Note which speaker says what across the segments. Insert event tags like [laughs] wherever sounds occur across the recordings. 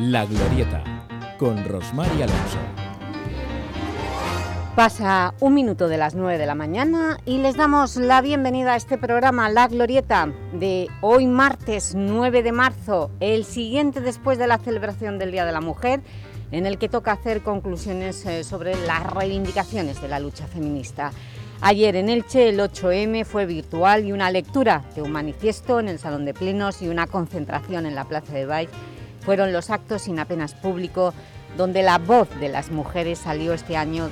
Speaker 1: La Glorieta, con Rosmar y Alonso.
Speaker 2: Pasa un minuto de las 9 de la mañana y les damos la bienvenida a este programa La Glorieta de hoy martes 9 de marzo, el siguiente después de la celebración del Día de la Mujer, en el que toca hacer conclusiones eh, sobre las reivindicaciones de la lucha feminista. Ayer en Elche el 8M fue virtual y una lectura de un manifiesto en el Salón de Plenos y una concentración en la Plaza de Baix fueron los actos sin apenas público donde la voz de las mujeres salió este año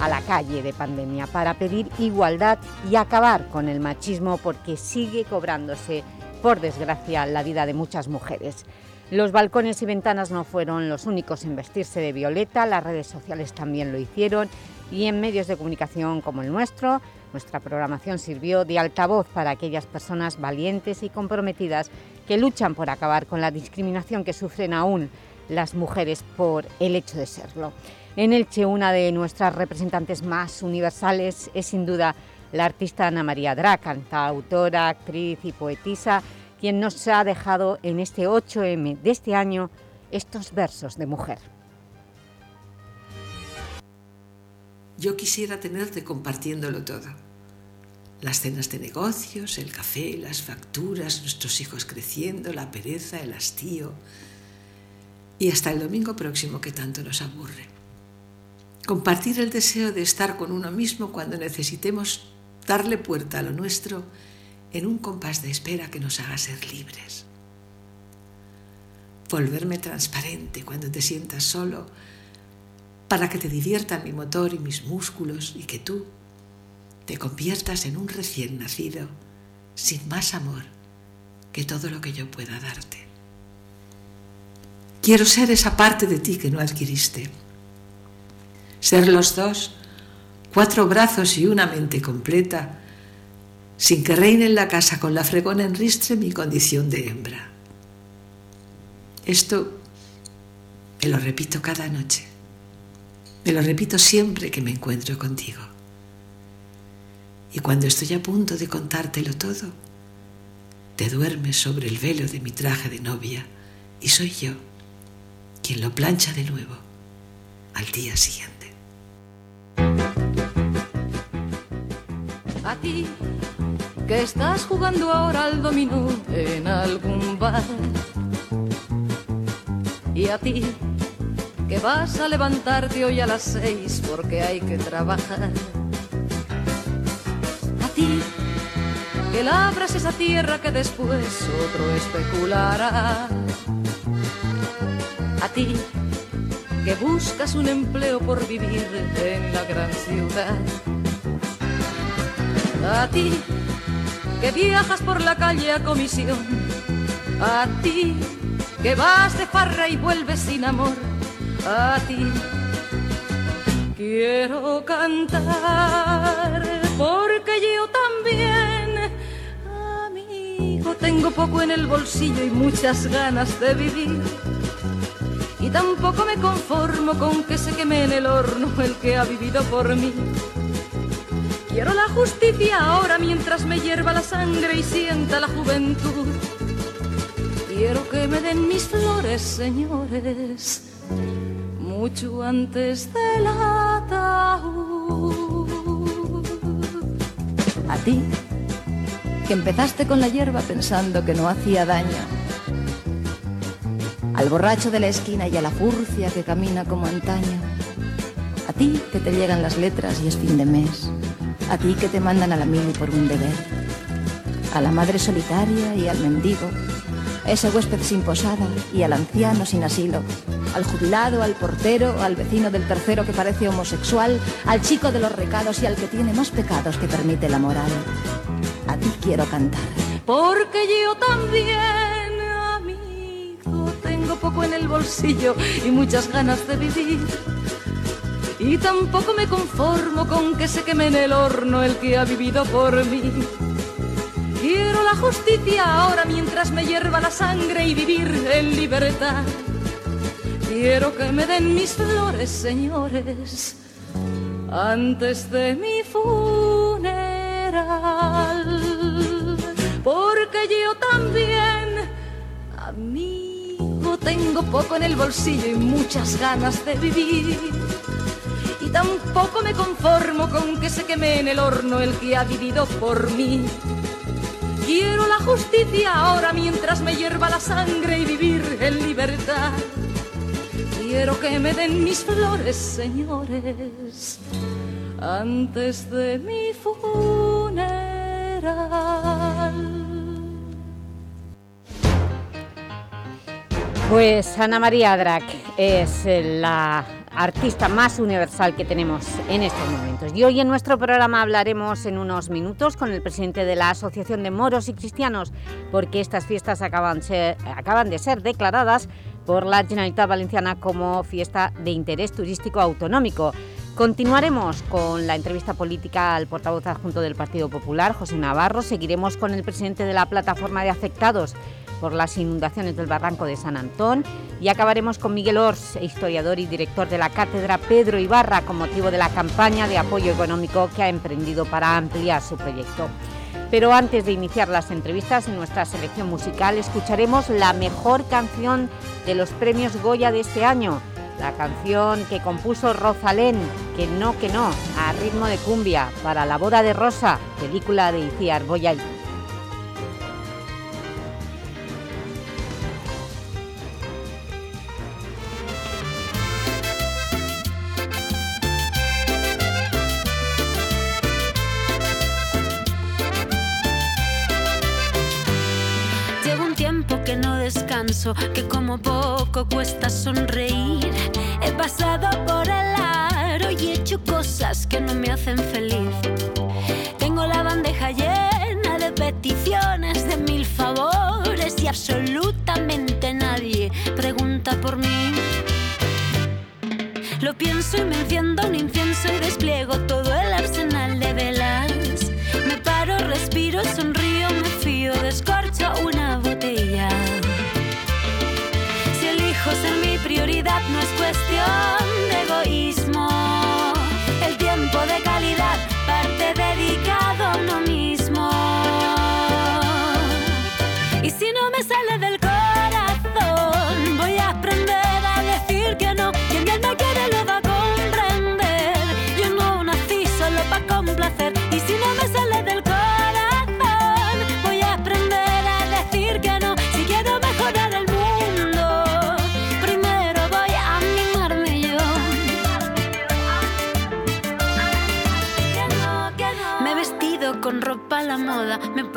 Speaker 2: a la calle de pandemia para pedir igualdad y acabar con el machismo porque sigue cobrándose, por desgracia, la vida de muchas mujeres. Los balcones y ventanas no fueron los únicos en vestirse de violeta, las redes sociales también lo hicieron y en medios de comunicación como el nuestro, nuestra programación sirvió de altavoz para aquellas personas valientes y comprometidas que luchan por acabar con la discriminación que sufren aún las mujeres por el hecho de serlo. En Elche, una de nuestras representantes más universales es sin duda la artista Ana María Dracan, autora, actriz y poetisa, quien nos ha dejado en este 8M de este año estos versos de mujer.
Speaker 3: Yo quisiera tenerte compartiéndolo todo. Las cenas de negocios, el café, las facturas, nuestros hijos creciendo, la pereza, el hastío y hasta el domingo próximo que tanto nos aburre. Compartir el deseo de estar con uno mismo cuando necesitemos darle puerta a lo nuestro en un compás de espera que nos haga ser libres. Volverme transparente cuando te sientas solo para que te diviertan mi motor y mis músculos y que tú te conviertas en un recién nacido sin más amor que todo lo que yo pueda darte. Quiero ser esa parte de ti que no adquiriste. Ser los dos, cuatro brazos y una mente completa, sin que reine en la casa con la fregona en ristre mi condición de hembra. Esto me lo repito cada noche. Me lo repito siempre que me encuentro contigo. Y cuando estoy a punto de contártelo todo, te duermes sobre el velo de mi traje de novia y soy yo quien lo plancha de nuevo al día siguiente.
Speaker 4: A ti que estás jugando ahora al dominó en algún bar. Y a ti que vas a levantarte hoy a las seis porque hay que trabajar. Ti, que labras esa tierra que después otro especulará. A ti, que buscas un empleo por vivir en la gran ciudad. A ti, que viajas por la calle a comisión. A ti, que vas de farra y vuelves sin amor a ti. Quiero cantar yo también, amigo, tengo poco en el bolsillo y muchas ganas de vivir. Y tampoco me conformo con que se queme en el horno el que ha vivido por mí. Quiero la justicia ahora mientras me hierva la sangre y sienta la juventud. Quiero que me den mis flores, señores mucho antes del ataúd.
Speaker 5: A ti, que empezaste con la hierba pensando que no hacía daño. Al borracho de la esquina y a la furcia que camina como antaño. A ti que te llegan las letras y es fin de mes. A ti que te mandan a la mili por un deber. A la madre solitaria y al mendigo. A ese huésped sin posada y al anciano sin asilo al jubilado, al portero, al vecino del tercero que parece homosexual, al chico de los recados y al que tiene más pecados que permite la moral. A ti quiero cantar.
Speaker 4: Porque yo también, amigo, tengo poco en el bolsillo y muchas ganas de vivir. Y tampoco me conformo con que se queme en el horno el que ha vivido por mí. Quiero la justicia ahora mientras me hierva la sangre y vivir en libertad. Quiero que me den mis flores, señores, antes de mi funeral. Porque yo también, amigo, tengo poco en el bolsillo y muchas ganas de vivir. Y tampoco me conformo con que se queme en el horno el que ha vivido por mí. Quiero la justicia ahora mientras me hierva la sangre y vivir en libertad. Quiero que me den mis flores, señores, antes de mi funeral.
Speaker 2: Pues Ana María Drac es la artista más universal que tenemos en estos momentos. Y hoy en nuestro programa hablaremos en unos minutos con el presidente de la Asociación de Moros y Cristianos, porque estas fiestas acaban, acaban de ser declaradas por la Generalitat Valenciana como fiesta de interés turístico autonómico. Continuaremos con la entrevista política al portavoz adjunto del Partido Popular, José Navarro. Seguiremos con el presidente de la Plataforma de Afectados por las inundaciones del barranco de San Antón y acabaremos con Miguel Ors, historiador y director de la Cátedra Pedro Ibarra con motivo de la campaña de apoyo económico que ha emprendido para ampliar su proyecto. Pero antes de iniciar las entrevistas en nuestra selección musical escucharemos la mejor canción de los premios Goya de este año, la canción que compuso Rosalén, Que no, que no, a ritmo de cumbia, para La boda de Rosa, película de Iciar
Speaker 6: Que como poco cuesta sonreír. He pasado por el aro y he hecho cosas que no me hacen feliz. Tengo la bandeja llena de peticiones, de mil favores y absolutamente nadie pregunta por mí. Lo pienso y me enciendo un incienso y despliego todo el arsenal de velas. Me paro, respiro, sonrío, me fío, descorcho una botella ser mi prioridad no es cuestión de egoísmo.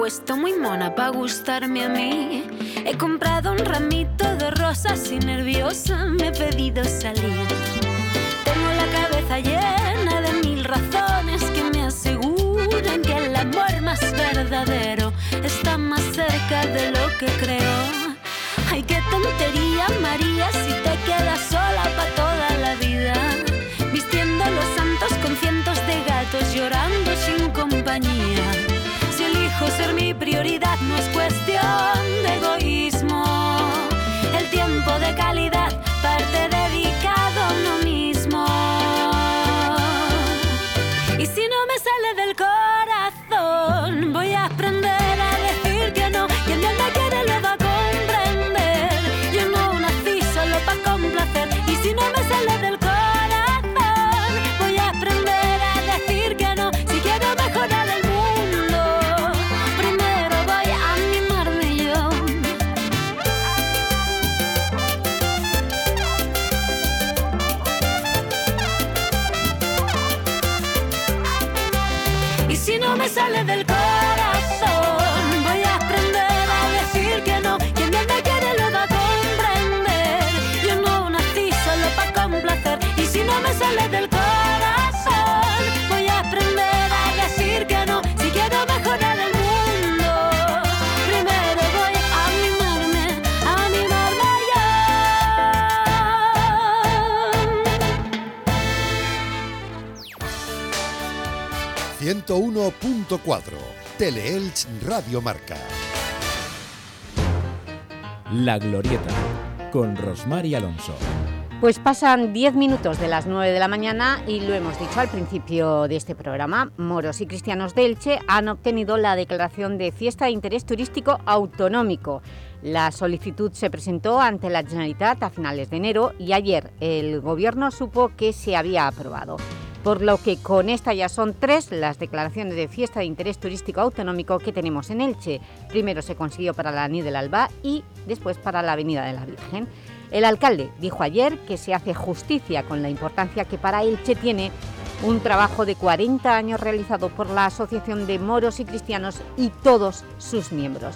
Speaker 6: Puesto muy mona para gustarme a mí. He comprado un ramito de rosas y nerviosa me he pedido salir. Tengo la cabeza llena de mil razones que me aseguran que el amor más verdadero está más cerca de lo que creo. Ay, qué tontería, María, si te quedas sola para toda la vida. Vistiendo los santos con cientos de gatos llorando sin compañía ser mi prioridad no es cuestión de egoísmo. El tiempo de calidad
Speaker 1: 101.4, Teleelch Radio Marca. La Glorieta, con Rosmar y Alonso.
Speaker 2: Pues pasan 10 minutos de las 9 de la mañana y lo hemos dicho al principio de este programa, moros y cristianos de Elche han obtenido la declaración de fiesta de interés turístico autonómico. La solicitud se presentó ante la Generalitat a finales de enero y ayer el Gobierno supo que se había aprobado por lo que con esta ya son tres las declaraciones de fiesta de interés turístico autonómico que tenemos en Elche. Primero se consiguió para la Avenida del Alba y después para la Avenida de la Virgen. El alcalde dijo ayer que se hace justicia con la importancia que para Elche tiene un trabajo de 40 años realizado por la Asociación de Moros y Cristianos y todos sus miembros.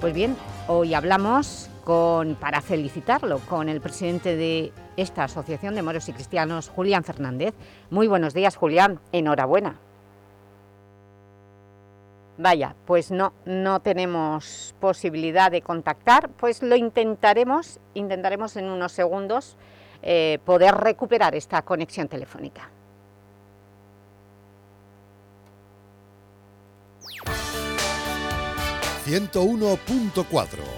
Speaker 2: Pues bien, hoy hablamos para felicitarlo con el presidente de esta Asociación de Moros y Cristianos, Julián Fernández. Muy buenos días, Julián. Enhorabuena. Vaya, pues no, no tenemos posibilidad de contactar, pues lo intentaremos, intentaremos en unos segundos eh, poder recuperar esta conexión telefónica.
Speaker 7: 101.4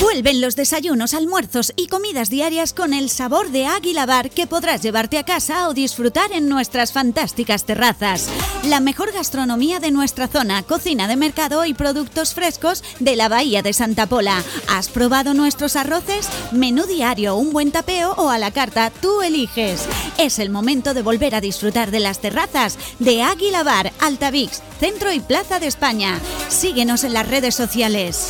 Speaker 8: Vuelven los desayunos, almuerzos y comidas diarias con el sabor de Águila Bar que podrás llevarte a casa o disfrutar en nuestras fantásticas terrazas. La mejor gastronomía de nuestra zona, cocina de mercado y productos frescos de la Bahía de Santa Pola. ¿Has probado nuestros arroces? Menú diario, un buen tapeo o a la carta, tú eliges. Es el momento de volver a disfrutar de las terrazas de Águila Bar, Altavix, Centro y Plaza de España. Síguenos en las redes sociales.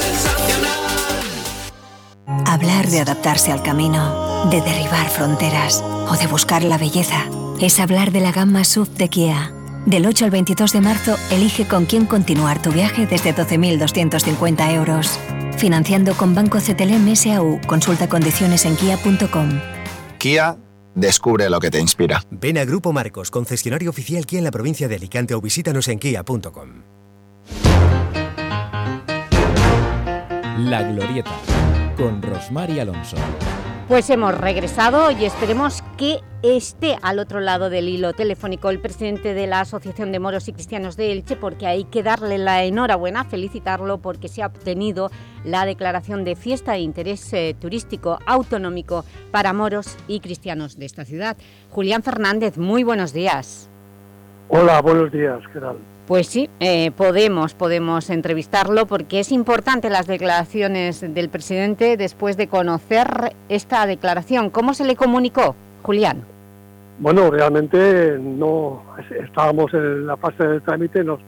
Speaker 9: Hablar de adaptarse al camino, de derribar fronteras o de buscar la belleza es hablar de la gama SUV de Kia. Del 8 al 22 de marzo, elige con quién continuar tu viaje desde 12.250 euros. Financiando con Banco CTLM SAU. Consulta condiciones en kia.com.
Speaker 10: Kia, descubre lo que te inspira.
Speaker 11: Ven a Grupo Marcos, concesionario oficial Kia en la provincia de Alicante o visítanos en kia.com.
Speaker 1: La Glorieta con Rosmar Alonso.
Speaker 2: Pues hemos regresado y esperemos que esté al otro lado del hilo telefónico el presidente de la Asociación de Moros y Cristianos de Elche porque hay que darle la enhorabuena, felicitarlo porque se ha obtenido la declaración de fiesta de interés eh, turístico autonómico para moros y cristianos de esta ciudad. Julián Fernández, muy buenos días.
Speaker 12: Hola, buenos días, ¿qué tal?
Speaker 2: Pues sí, eh, podemos, podemos entrevistarlo porque es importante las declaraciones del presidente después de conocer esta declaración. ¿Cómo se le comunicó, Julián?
Speaker 12: Bueno, realmente no estábamos en la fase del trámite, no,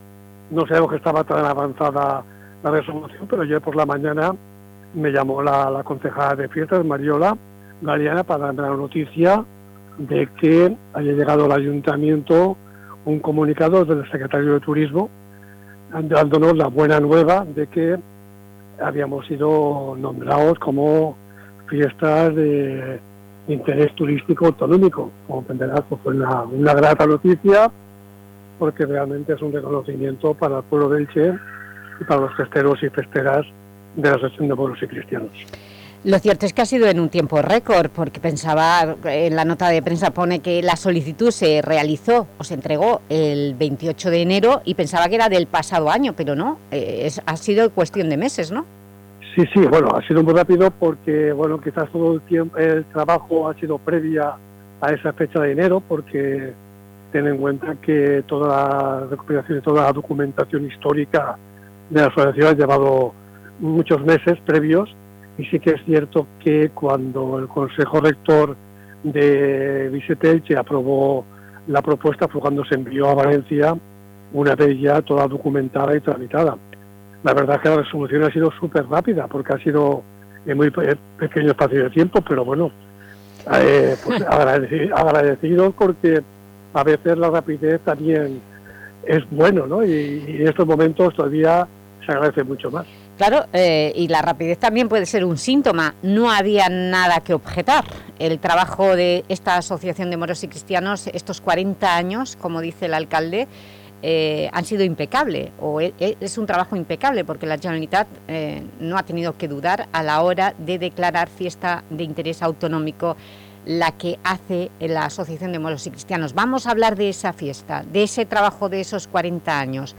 Speaker 12: sabemos que estaba tan avanzada la resolución, pero ayer por la mañana me llamó la, la concejala de fiestas, Mariola Galeana, para darme la noticia de que haya llegado al ayuntamiento un comunicado del secretario de Turismo dándonos la buena nueva de que habíamos sido nombrados como fiestas de interés turístico autonómico. Como comprenderás, pues fue una, una grata noticia porque realmente es un reconocimiento para el pueblo del Che y para los festeros y festeras de la Asociación de Pueblos y Cristianos.
Speaker 2: Lo cierto es que ha sido en un tiempo récord, porque pensaba, en la nota de prensa pone que la solicitud se realizó o se entregó el 28 de enero y pensaba que era del pasado año, pero no, eh, es, ha sido cuestión de meses, ¿no?
Speaker 12: Sí, sí, bueno, ha sido muy rápido porque, bueno, quizás todo el, tiempo, el trabajo ha sido previa a esa fecha de enero, porque ten en cuenta que toda la recuperación y toda la documentación histórica de la asociación ha llevado muchos meses previos y sí que es cierto que cuando el Consejo Rector de Vicetelche aprobó la propuesta fue cuando se envió a Valencia una vez ya toda documentada y tramitada. La verdad es que la resolución ha sido súper rápida porque ha sido en muy pequeño espacio de tiempo, pero bueno, eh, pues [laughs] agradecido, agradecido porque a veces la rapidez también es bueno, ¿no? y en estos momentos todavía se agradece mucho más.
Speaker 2: Claro, eh, y la rapidez también puede ser un síntoma. No había nada que objetar. El trabajo de esta Asociación de Moros y Cristianos, estos 40 años, como dice el alcalde, eh, han sido impecable, o e, e, es un trabajo impecable, porque la Generalitat eh, no ha tenido que dudar a la hora de declarar fiesta de interés autonómico la que hace la Asociación de Moros y Cristianos. Vamos a hablar de esa fiesta, de ese trabajo de esos 40 años.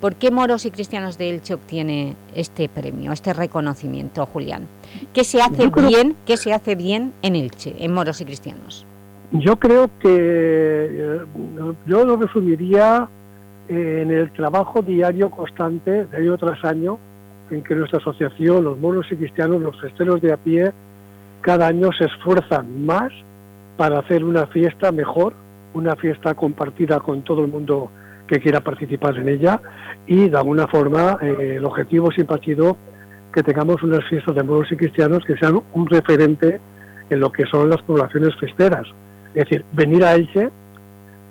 Speaker 2: ¿Por qué Moros y Cristianos de Elche obtiene este premio, este reconocimiento, Julián? ¿Qué se hace bien, qué se hace bien en Elche, en Moros y Cristianos?
Speaker 12: Yo creo que eh, yo lo resumiría en el trabajo diario constante, de año tras año, en que nuestra asociación, los moros y cristianos, los festeros de a pie, cada año se esfuerzan más para hacer una fiesta mejor, una fiesta compartida con todo el mundo que quiera participar en ella y de alguna forma eh, el objetivo siempre ha sido que tengamos unas fiestas de moros y cristianos que sean un referente en lo que son las poblaciones festeras. Es decir, venir a Elche,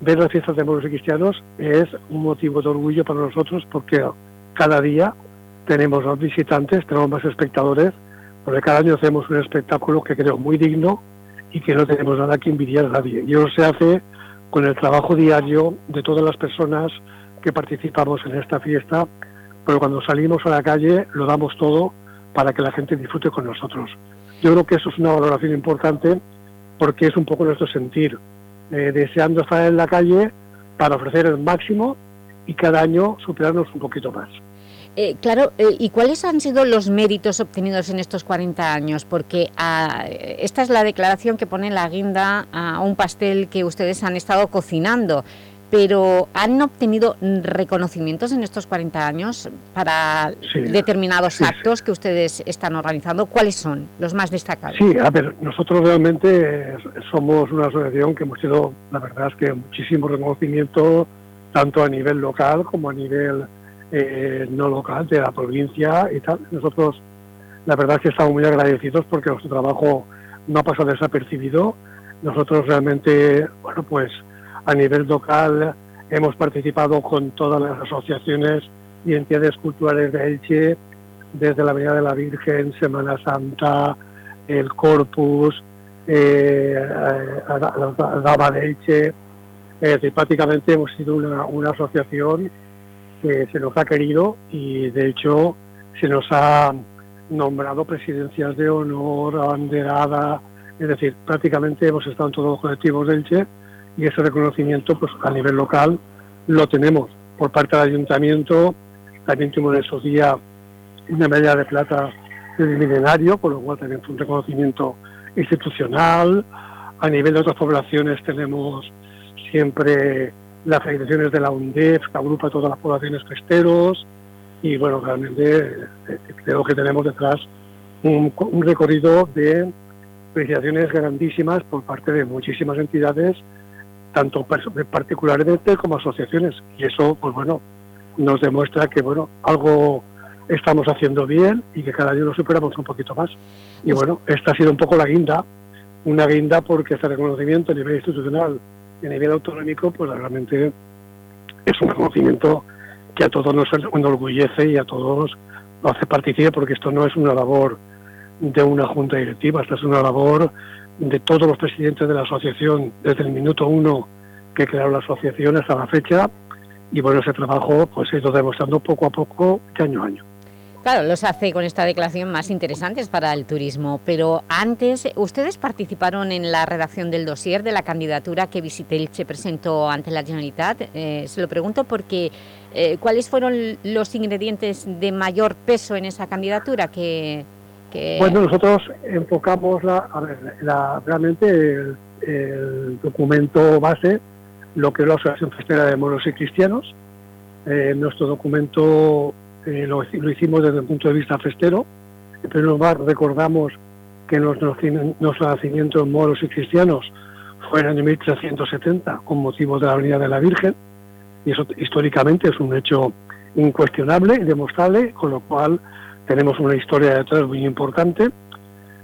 Speaker 12: ver las fiestas de moros y cristianos es un motivo de orgullo para nosotros porque cada día tenemos más visitantes, tenemos más espectadores, porque cada año hacemos un espectáculo que creo muy digno y que no tenemos nada que envidiar a nadie. Y eso se hace con el trabajo diario de todas las personas que participamos en esta fiesta, pero cuando salimos a la calle lo damos todo para que la gente disfrute con nosotros. Yo creo que eso es una valoración importante porque es un poco nuestro sentir, eh, deseando estar en la calle para ofrecer el máximo y cada año superarnos un poquito más.
Speaker 2: Eh, claro, eh, ¿y cuáles han sido los méritos obtenidos en estos 40 años? Porque ah, esta es la declaración que pone la guinda a un pastel que ustedes han estado cocinando, pero ¿han obtenido reconocimientos en estos 40 años para determinados actos que ustedes están organizando? ¿Cuáles son los más destacados?
Speaker 12: Sí, a ver, nosotros realmente somos una asociación que hemos tenido, la verdad es que muchísimo reconocimiento, tanto a nivel local como a nivel eh, no local, de la provincia y tal. Nosotros, la verdad es que estamos muy agradecidos porque nuestro trabajo no ha pasado desapercibido. Nosotros realmente, bueno, pues a nivel local hemos participado con todas las asociaciones y entidades culturales de Elche, desde la Avenida de la Virgen, Semana Santa, el Corpus, eh, la Dama de Elche. prácticamente hemos sido una, una asociación que se nos ha querido y de hecho se nos ha nombrado presidencias de honor, abanderada, es decir, prácticamente hemos estado en todos los colectivos del Che y ese reconocimiento pues a nivel local lo tenemos. Por parte del ayuntamiento, también tuvimos en esos días una medalla de plata del milenario, con lo cual tenemos un reconocimiento institucional, a nivel de otras poblaciones tenemos siempre las federaciones de la UNDEF, que agrupa todas las poblaciones festeros, y bueno, realmente eh, creo que tenemos detrás un, recorrido de felicitaciones grandísimas por parte de muchísimas entidades, tanto particulares como asociaciones, y eso, pues bueno, nos demuestra que, bueno, algo estamos haciendo bien y que cada año lo superamos un poquito más. Y bueno, esta ha sido un poco la guinda, una guinda porque este reconocimiento a nivel institucional y a nivel autonómico, pues realmente es un reconocimiento que a todos nos enorgullece y a todos nos hace participar porque esto no es una labor de una junta directiva, esta es una labor de todos los presidentes de la asociación desde el minuto uno que crearon la asociación hasta la fecha y bueno, ese trabajo pues se ido demostrando poco a poco año a año.
Speaker 2: Claro, los hace con esta declaración más interesantes para el turismo, pero antes, ¿ustedes participaron en la redacción del dossier de la candidatura que Visitelche presentó ante la Generalitat? Eh, se lo pregunto porque eh, ¿cuáles fueron los ingredientes de mayor peso en esa candidatura que...?
Speaker 12: Bueno, nosotros enfocamos la, a ver, realmente el, documento base, lo que es la Asociación Festera de Moros y Cristianos. Eh, nuestro documento lo, hicimos desde el punto de vista festero. En primer lugar, recordamos que nuestro, nacimiento en moros y cristianos fue en el año 1370 con motivo de la Avenida de la Virgen, y eso históricamente es un hecho incuestionable y demostrable, con lo cual tenemos una historia detrás muy importante.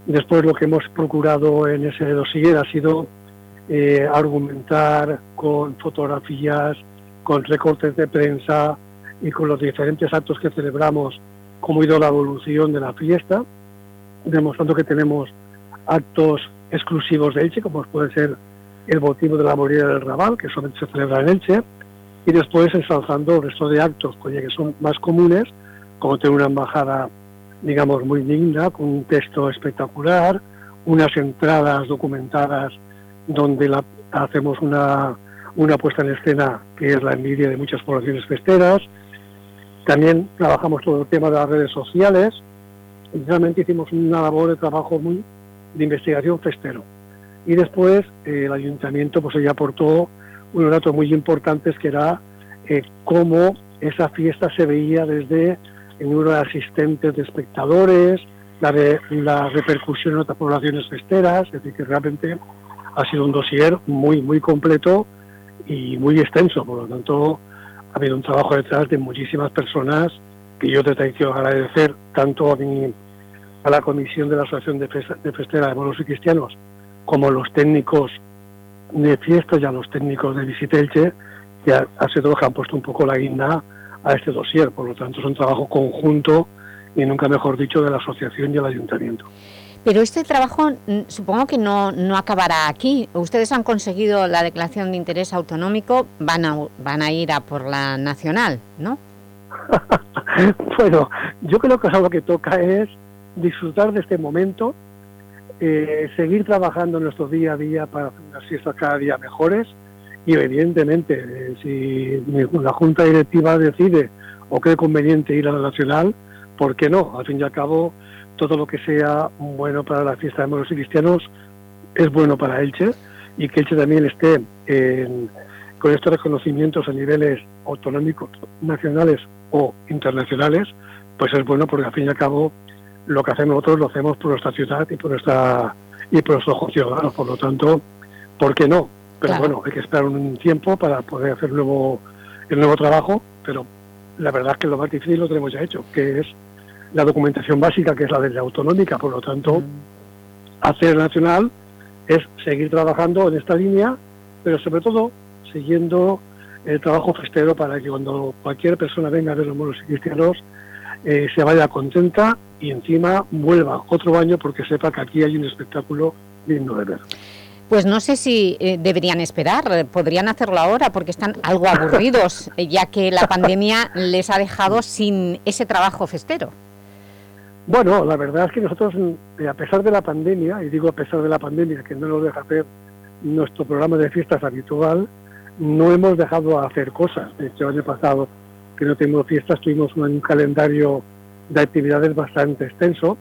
Speaker 12: Después lo que hemos procurado en ese dossier ha sido eh, argumentar con fotografías, con recortes de prensa, y con los diferentes actos que celebramos cómo ha ido la evolución de la fiesta, demostrando que tenemos actos exclusivos de Elche, como puede ser el motivo de la moría del Raval, que solamente se celebra en Elche, y después ensalzando el resto de actos, que son más comunes, como tener una embajada, digamos, muy digna, con un texto espectacular, unas entradas documentadas donde la, hacemos una, una puesta en escena que es la envidia de muchas poblaciones festeras, también trabajamos todo el tema de las redes sociales. Y realmente hicimos una labor de trabajo muy de investigación festero. Y después eh, el ayuntamiento pues ya aportó unos datos muy importantes que era eh, cómo esa fiesta se veía desde el número de asistentes, de espectadores, la, la repercusión en otras poblaciones festeras, es decir, que realmente ha sido un dossier muy, muy completo y muy extenso, por lo tanto ha habido un trabajo detrás de muchísimas personas que yo te que agradecer tanto a, mi, a la comisión de la Asociación de, de Festera de Moros y Cristianos como los técnicos de fiestas y a los técnicos de Visitelche, que ha, sido los que han puesto un poco la guinda a este dossier. Por lo tanto, es un trabajo conjunto y nunca mejor dicho de la asociación y el ayuntamiento.
Speaker 2: Pero este trabajo mm, supongo que no, no acabará aquí. Ustedes han conseguido la declaración de interés autonómico, van a, van a ir a por la nacional, ¿no? [laughs]
Speaker 12: bueno, yo creo que lo que toca es disfrutar de este momento, eh, seguir trabajando en nuestro día a día para hacer unas fiestas cada día mejores y evidentemente eh, si la Junta Directiva decide o cree conveniente ir a la nacional, ¿por qué no? Al fin y al cabo todo lo que sea bueno para la fiesta de moros y cristianos es bueno para Elche y que Elche también esté con estos reconocimientos a niveles autonómicos, nacionales o internacionales, pues es bueno porque al fin y al cabo lo que hacemos nosotros lo hacemos por nuestra ciudad y por nuestra y por nuestros ojos ciudadanos, por lo tanto, ¿por qué no? Pero bueno, hay que esperar un tiempo para poder hacer nuevo, el nuevo trabajo, pero la verdad es que lo más difícil lo tenemos ya hecho, que es la documentación básica, que es la de la autonómica, por lo tanto, mm. hacer nacional es seguir trabajando en esta línea, pero sobre todo siguiendo el trabajo festero para que cuando cualquier persona venga a ver los moros y cristianos eh, se vaya contenta y encima vuelva otro año porque sepa que aquí hay un espectáculo digno de ver.
Speaker 2: Pues no sé si eh, deberían esperar, podrían hacerlo ahora porque están algo aburridos, [laughs] ya que la pandemia les ha dejado sin ese trabajo festero.
Speaker 12: Bueno, la verdad es que nosotros, eh, a pesar de la pandemia, y digo a pesar de la pandemia, que no nos deja hacer nuestro programa de fiestas habitual, no hemos dejado de hacer cosas. De hecho, el año pasado, que no tuvimos fiestas, tuvimos un calendario de actividades bastante extenso,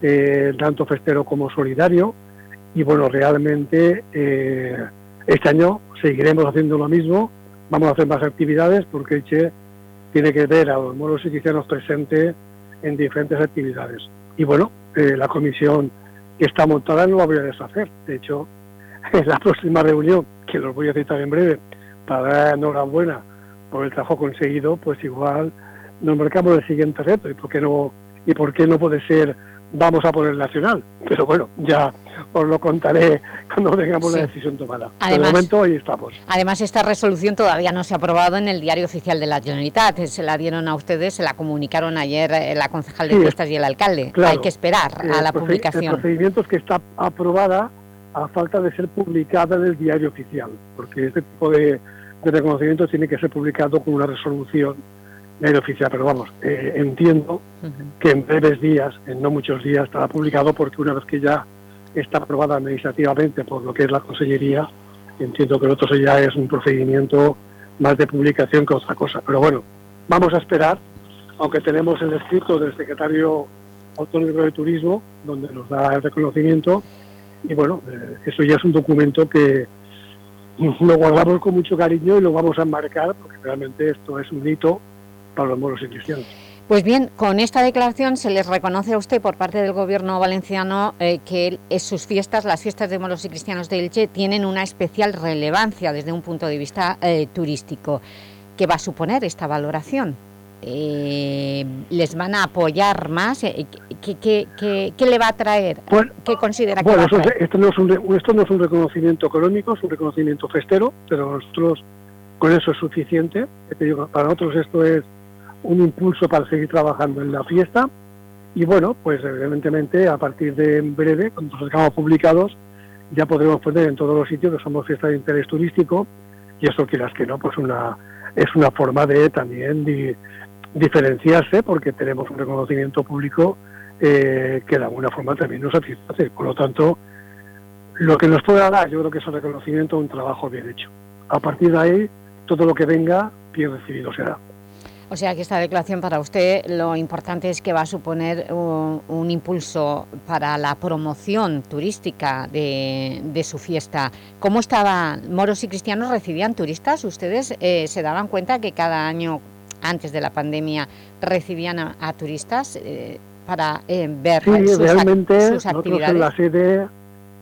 Speaker 12: eh, tanto festero como solidario, y bueno, realmente eh, este año seguiremos haciendo lo mismo, vamos a hacer más actividades porque Che tiene que ver a los moros y cristianos presentes en diferentes actividades. Y bueno, eh, la comisión que está montada no la voy a deshacer. De hecho, [laughs] en la próxima reunión, que los voy a citar en breve, para dar enhorabuena por el trabajo conseguido, pues igual nos marcamos el siguiente reto. ¿Y por qué no, y por qué no puede ser vamos a poner nacional? Pero bueno, ya os lo contaré cuando tengamos la decisión tomada. Además, de momento ahí estamos.
Speaker 2: Además, esta resolución todavía no se ha aprobado en el diario oficial de la Generalitat. Se la dieron a ustedes, se la comunicaron ayer eh, la concejal de fiestas y el alcalde. Hay que esperar a la publicación.
Speaker 12: El procedimiento es que está aprobada a falta de ser publicada en el diario oficial, porque este tipo de, reconocimiento tiene que ser publicado con una resolución diario oficial, pero vamos, eh, entiendo que en breves días, en no muchos días, estará publicado porque una vez que ya está aprobada administrativamente por lo que es la Consellería. Entiendo que el otro ya es un procedimiento más de publicación que otra cosa. Pero bueno, vamos a esperar, aunque tenemos el escrito del secretario autónomo de Turismo, donde nos da el reconocimiento, y bueno, eh, eso ya es un documento que lo guardamos con mucho cariño y lo vamos a enmarcar, porque realmente esto es un hito para los moros y cristianos.
Speaker 2: Pues bien, con esta declaración se les reconoce a usted por parte del Gobierno valenciano eh, que sus fiestas, las fiestas de moros y cristianos de Elche, tienen una especial relevancia desde un punto de vista eh, turístico. ¿Qué va a suponer esta valoración? Eh, ¿Les van a apoyar más? ¿Qué, le va a traer? ¿Qué considera
Speaker 12: que va a traer? Esto, no es un, esto no es un reconocimiento económico, es un reconocimiento festero, pero nosotros con eso es suficiente. Para nosotros esto es un impulso para seguir trabajando en la fiesta. Y bueno, pues evidentemente a partir de breve, cuando nos hagamos publicados, ya podremos poner en todos los sitios que somos fiestas de interés turístico y eso quieras que no, pues una es una forma de también diferenciarse porque tenemos un reconocimiento público eh, que de alguna forma también nos satisface. Por lo tanto, lo que nos pueda dar, yo creo que es un reconocimiento un trabajo bien hecho. A partir de ahí, todo lo que venga, bien recibido será.
Speaker 2: O sea que esta declaración para usted lo importante es que va a suponer un, impulso para la promoción turística de, su fiesta. ¿Cómo estaban moros y cristianos recibían turistas? ¿Ustedes eh, se daban cuenta que cada año antes de la pandemia recibían a, turistas eh, para eh, ver sus,
Speaker 12: realmente,
Speaker 2: actividades?
Speaker 12: la sede,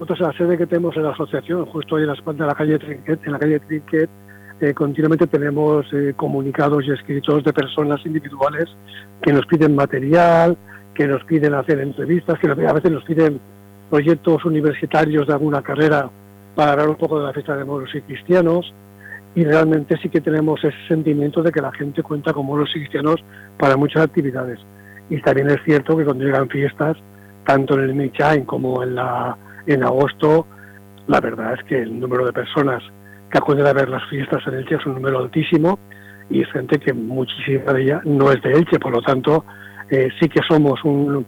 Speaker 12: nosotros en la sede que tenemos en la asociación, justo ahí en la, de la calle Trinquet, en la calle Trinquet, eh, continuamente tenemos eh, comunicados y escritos de personas individuales que nos piden material, que nos piden hacer entrevistas, que a veces nos piden proyectos universitarios de alguna carrera para hablar un poco de la fiesta de moros y cristianos y realmente sí que tenemos ese sentimiento de que la gente cuenta con moros y cristianos para muchas actividades. Y también es cierto que cuando llegan fiestas, tanto en el Michain como en, la, en agosto, la verdad es que el número de personas que acuden a ver las fiestas en Elche es un número altísimo y es gente que muchísima de ella no es de Elche, por lo tanto eh, sí que somos un,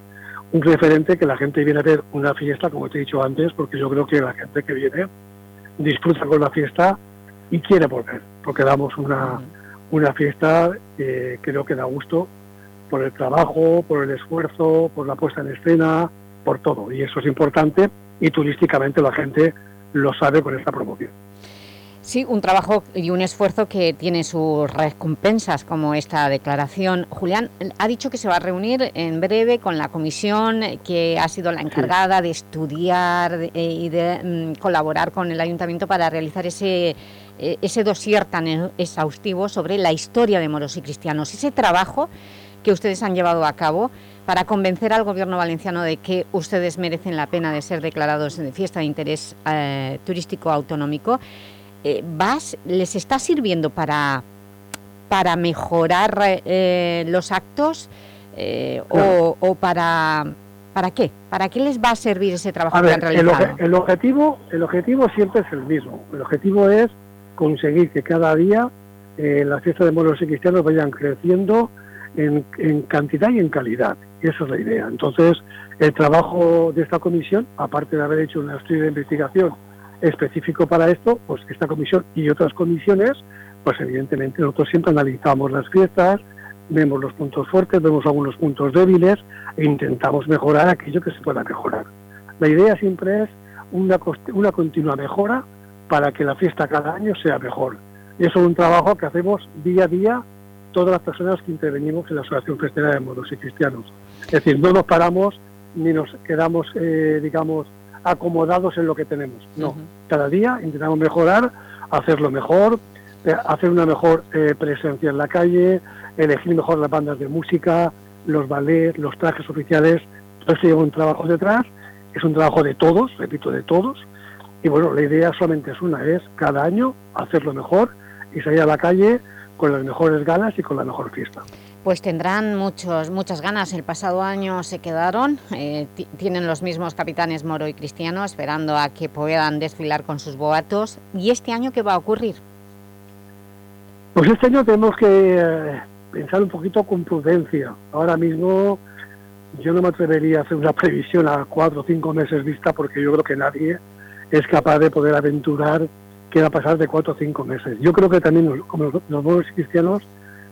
Speaker 12: un, referente que la gente viene a ver una fiesta, como te he dicho antes, porque yo creo que la gente que viene disfruta con la fiesta y quiere volver, porque damos una, una fiesta que creo que da gusto por el trabajo, por el esfuerzo, por la puesta en escena, por todo, y eso es importante y turísticamente la gente lo sabe con esta promoción.
Speaker 2: Sí, un trabajo y un esfuerzo que tiene sus recompensas, como esta declaración. Julián ha dicho que se va a reunir en breve con la comisión que ha sido la encargada de estudiar eh, y de mm, colaborar con el Ayuntamiento para realizar ese, eh, ese dossier tan exhaustivo sobre la historia de moros y cristianos. Ese trabajo que ustedes han llevado a cabo para convencer al Gobierno valenciano de que ustedes merecen la pena de ser declarados de fiesta de interés eh, turístico autonómico eh, vas, les está sirviendo para, para mejorar eh, los actos eh, o, para, para qué? ¿Para qué les va a servir ese trabajo que han realizado?
Speaker 12: El, objetivo, el objetivo siempre es el mismo. El objetivo es conseguir que cada día las fiestas de moros y cristianos vayan creciendo en, en, cantidad y en calidad. Y esa es la idea. Entonces, el trabajo de esta comisión, aparte de haber hecho un estudio de investigación específico para esto, pues esta comisión y otras comisiones, pues evidentemente nosotros siempre analizamos las fiestas, vemos los puntos fuertes, vemos algunos puntos débiles e intentamos mejorar aquello que se pueda mejorar. La idea siempre es una, una continua mejora para que la fiesta cada año sea mejor. Y eso es un trabajo que hacemos día a día todas las personas que intervenimos en la Asociación Festera de Moros y Cristianos. Es decir, no nos paramos ni nos quedamos, eh, digamos, acomodados en lo que tenemos. No, cada día intentamos mejorar, hacerlo mejor, eh, hacer una mejor eh, presencia en la calle, elegir mejor las bandas de música, los ballets, los trajes oficiales. Todo esto lleva un trabajo detrás, es un trabajo de todos, repito, de todos. Y bueno, la idea solamente es una, es cada año hacerlo mejor y salir a la calle con las mejores ganas y con la mejor fiesta.
Speaker 2: Pues tendrán muchos, muchas ganas. El pasado año se quedaron, eh, tienen los mismos capitanes Moro y Cristiano esperando a que puedan desfilar con sus boatos. ¿Y este año qué va a ocurrir?
Speaker 12: Pues este año tenemos que eh, pensar un poquito con prudencia. Ahora mismo yo no me atrevería a hacer una [laughs] previsión a cuatro o cinco meses vista porque yo creo que nadie es capaz de poder aventurar qué va a pasar de cuatro o cinco meses. Yo creo que también como los, los cristianos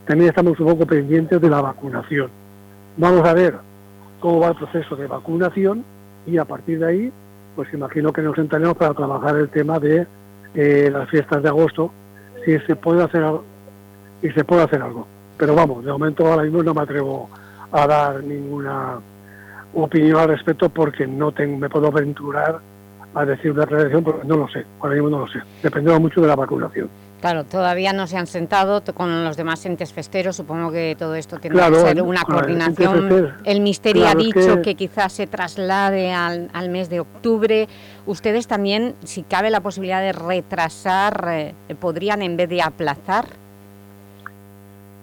Speaker 12: también estamos un poco pendientes de la vacunación. Vamos a ver cómo va el proceso de vacunación y a partir de ahí, pues imagino que nos sentaremos para trabajar el tema de eh, las fiestas de agosto, si se puede hacer algo, y se puede hacer algo. Pero vamos, de momento ahora mismo no me atrevo a dar ninguna opinión al respecto porque no tengo, me puedo aventurar a decir una declaración porque no lo sé, ahora mismo no lo sé. Dependerá mucho de la vacunación.
Speaker 2: Claro, todavía no se han sentado con los demás entes festeros, supongo que todo esto tiene que ser una coordinación. El Ministerio ha dicho que... quizás se traslade al, mes de octubre. ¿Ustedes también, si cabe la posibilidad de retrasar, eh, podrían en vez de aplazar?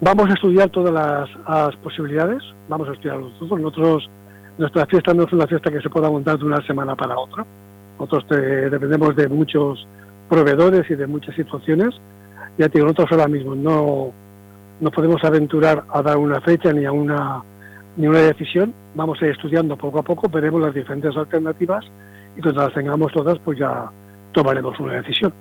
Speaker 12: Vamos a estudiar todas las, posibilidades, vamos a estudiarlo todos. Nosotros, nuestra fiesta no es una fiesta que se pueda montar de una semana para otra. Nosotros dependemos de muchos proveedores y de muchas situaciones. Ya digo, nosotros ahora mismo no, no podemos aventurar a dar una fecha ni a una, ni una decisión. Vamos a ir estudiando poco a poco, veremos las diferentes alternativas y cuando las tengamos todas, pues ya tomaremos una decisión.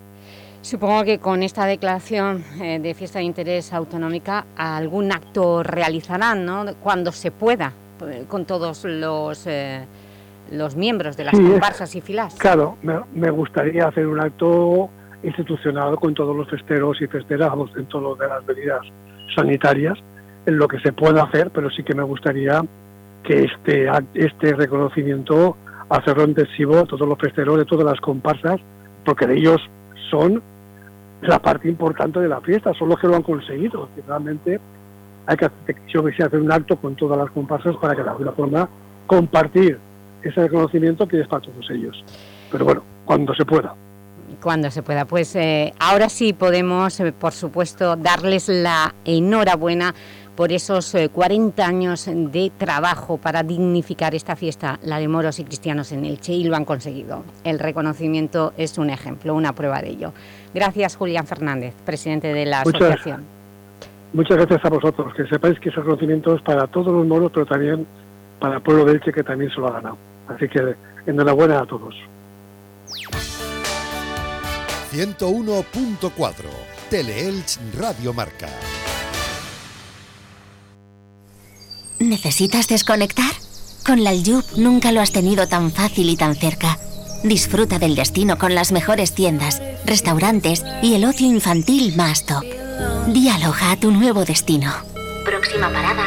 Speaker 2: Supongo que con esta declaración eh, de fiesta de interés autonómica algún acto realizarán, ¿no? Cuando se pueda, eh, con todos los, eh, los miembros de las comparsas y filas.
Speaker 12: Claro, me, gustaría hacer un acto institucional con todos los festeros y festerados dentro lo de las medidas sanitarias, en lo que se pueda hacer, pero sí que me gustaría que este, este reconocimiento hacerlo intensivo a todos los festeros de todas las comparsas, porque de ellos son la parte importante de la fiesta, son los que lo han conseguido. realmente hay que hacer, hacer un acto con todas las comparsas para que de alguna forma compartir ese reconocimiento que es para todos ellos. Pero bueno, cuando se pueda.
Speaker 2: Cuando se pueda. Pues eh, ahora sí podemos, eh, por supuesto, darles la enhorabuena por esos 40 eh, años de trabajo para dignificar esta fiesta, la de moros y cristianos en Elche, y lo han conseguido. El reconocimiento es un ejemplo, una prueba de ello. Gracias, Julián Fernández, presidente de la asociación.
Speaker 12: Muchas gracias a vosotros, que sepáis que ese reconocimiento es para todos los moros, pero también para el pueblo de Elche, que también se lo ha ganado. Así que enhorabuena a todos.
Speaker 7: 101.4 Teleelch Radio Marca
Speaker 13: ¿Necesitas desconectar? Con la Aljub nunca lo has tenido tan fácil y tan cerca. Disfruta del destino con las mejores tiendas, restaurantes y el ocio infantil más top. Dialoga a tu nuevo destino. Próxima parada,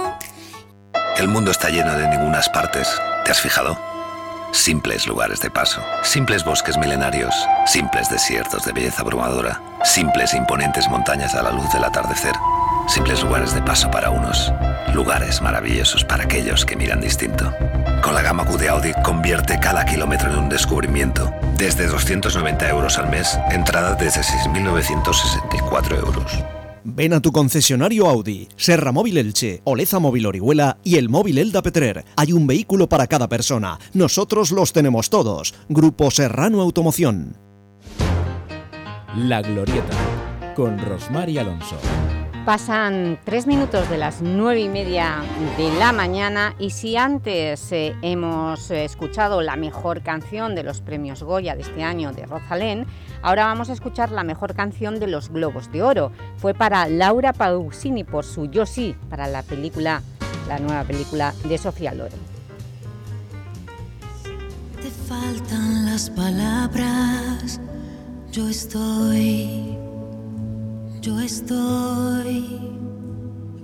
Speaker 14: El mundo está lleno de ningunas partes. ¿Te has fijado? Simples lugares de paso, simples bosques milenarios, simples desiertos de belleza abrumadora, simples e imponentes montañas a la luz del atardecer, simples lugares de paso para unos, lugares maravillosos para aquellos que miran distinto. Con la gama Q de Audi convierte cada kilómetro en un descubrimiento. Desde 290 euros al mes, entrada desde 6.964 euros.
Speaker 1: Ven a tu concesionario Audi, Serra Móvil Elche, Oleza Móvil Orihuela y el Móvil Elda Petrer. Hay un vehículo para cada persona. Nosotros los tenemos todos. Grupo Serrano Automoción.
Speaker 15: La Glorieta, con Rosmar y Alonso.
Speaker 2: Pasan tres minutos de las nueve y media de la mañana y si antes eh, hemos escuchado la mejor canción de los premios Goya de este año de Rosalén, ahora vamos a escuchar la mejor canción de los Globos de Oro. Fue para Laura Pausini por su Yo Sí, para la película, la nueva película de Sofía Loren.
Speaker 16: Te faltan las palabras, yo estoy yo estoy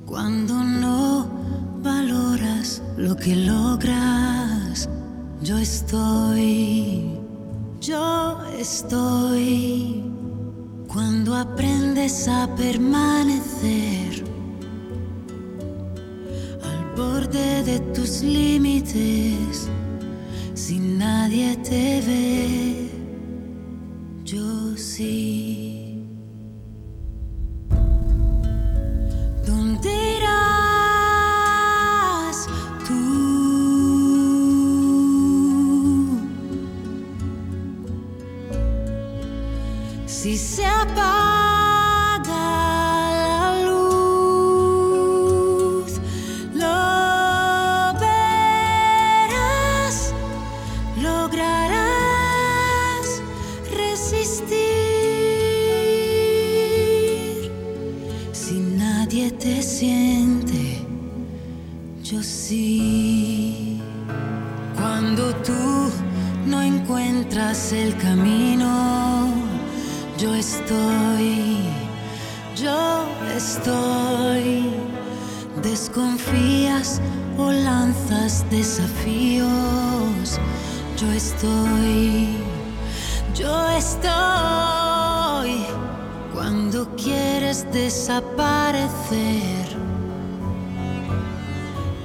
Speaker 16: cuando no valoras lo que logras. Yo estoy, yo estoy cuando aprendes a permanecer al borde de tus límites si nadie te ve. Yo sí. Si se apaga la luz, lo lograrás resistir. Si nadie te siente, yo sí. Cuando tú no encuentras el camino, yo estoy, yo estoy. Desconfías o lanzas desafíos. Yo estoy, yo estoy. Cuando quieres desaparecer,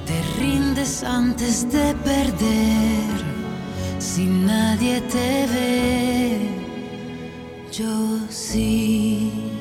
Speaker 16: te rindes antes de perder. Si nadie te ve yo sí.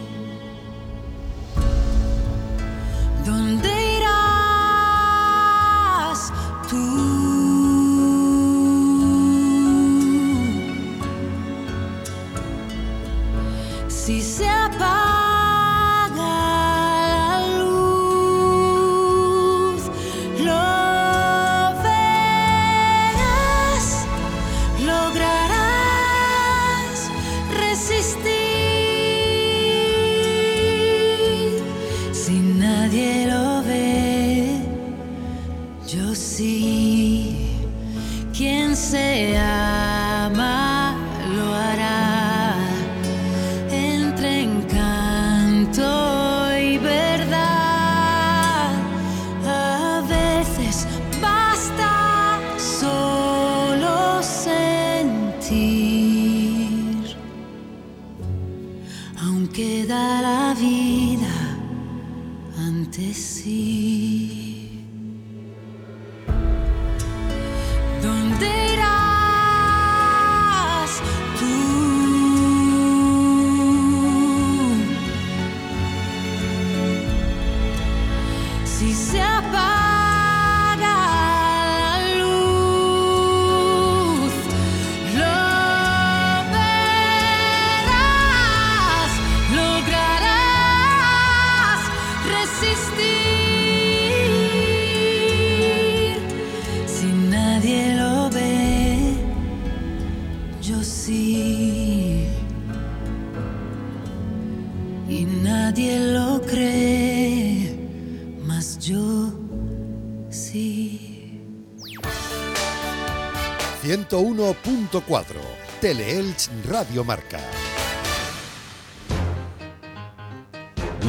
Speaker 7: Teleelch Radio Marca.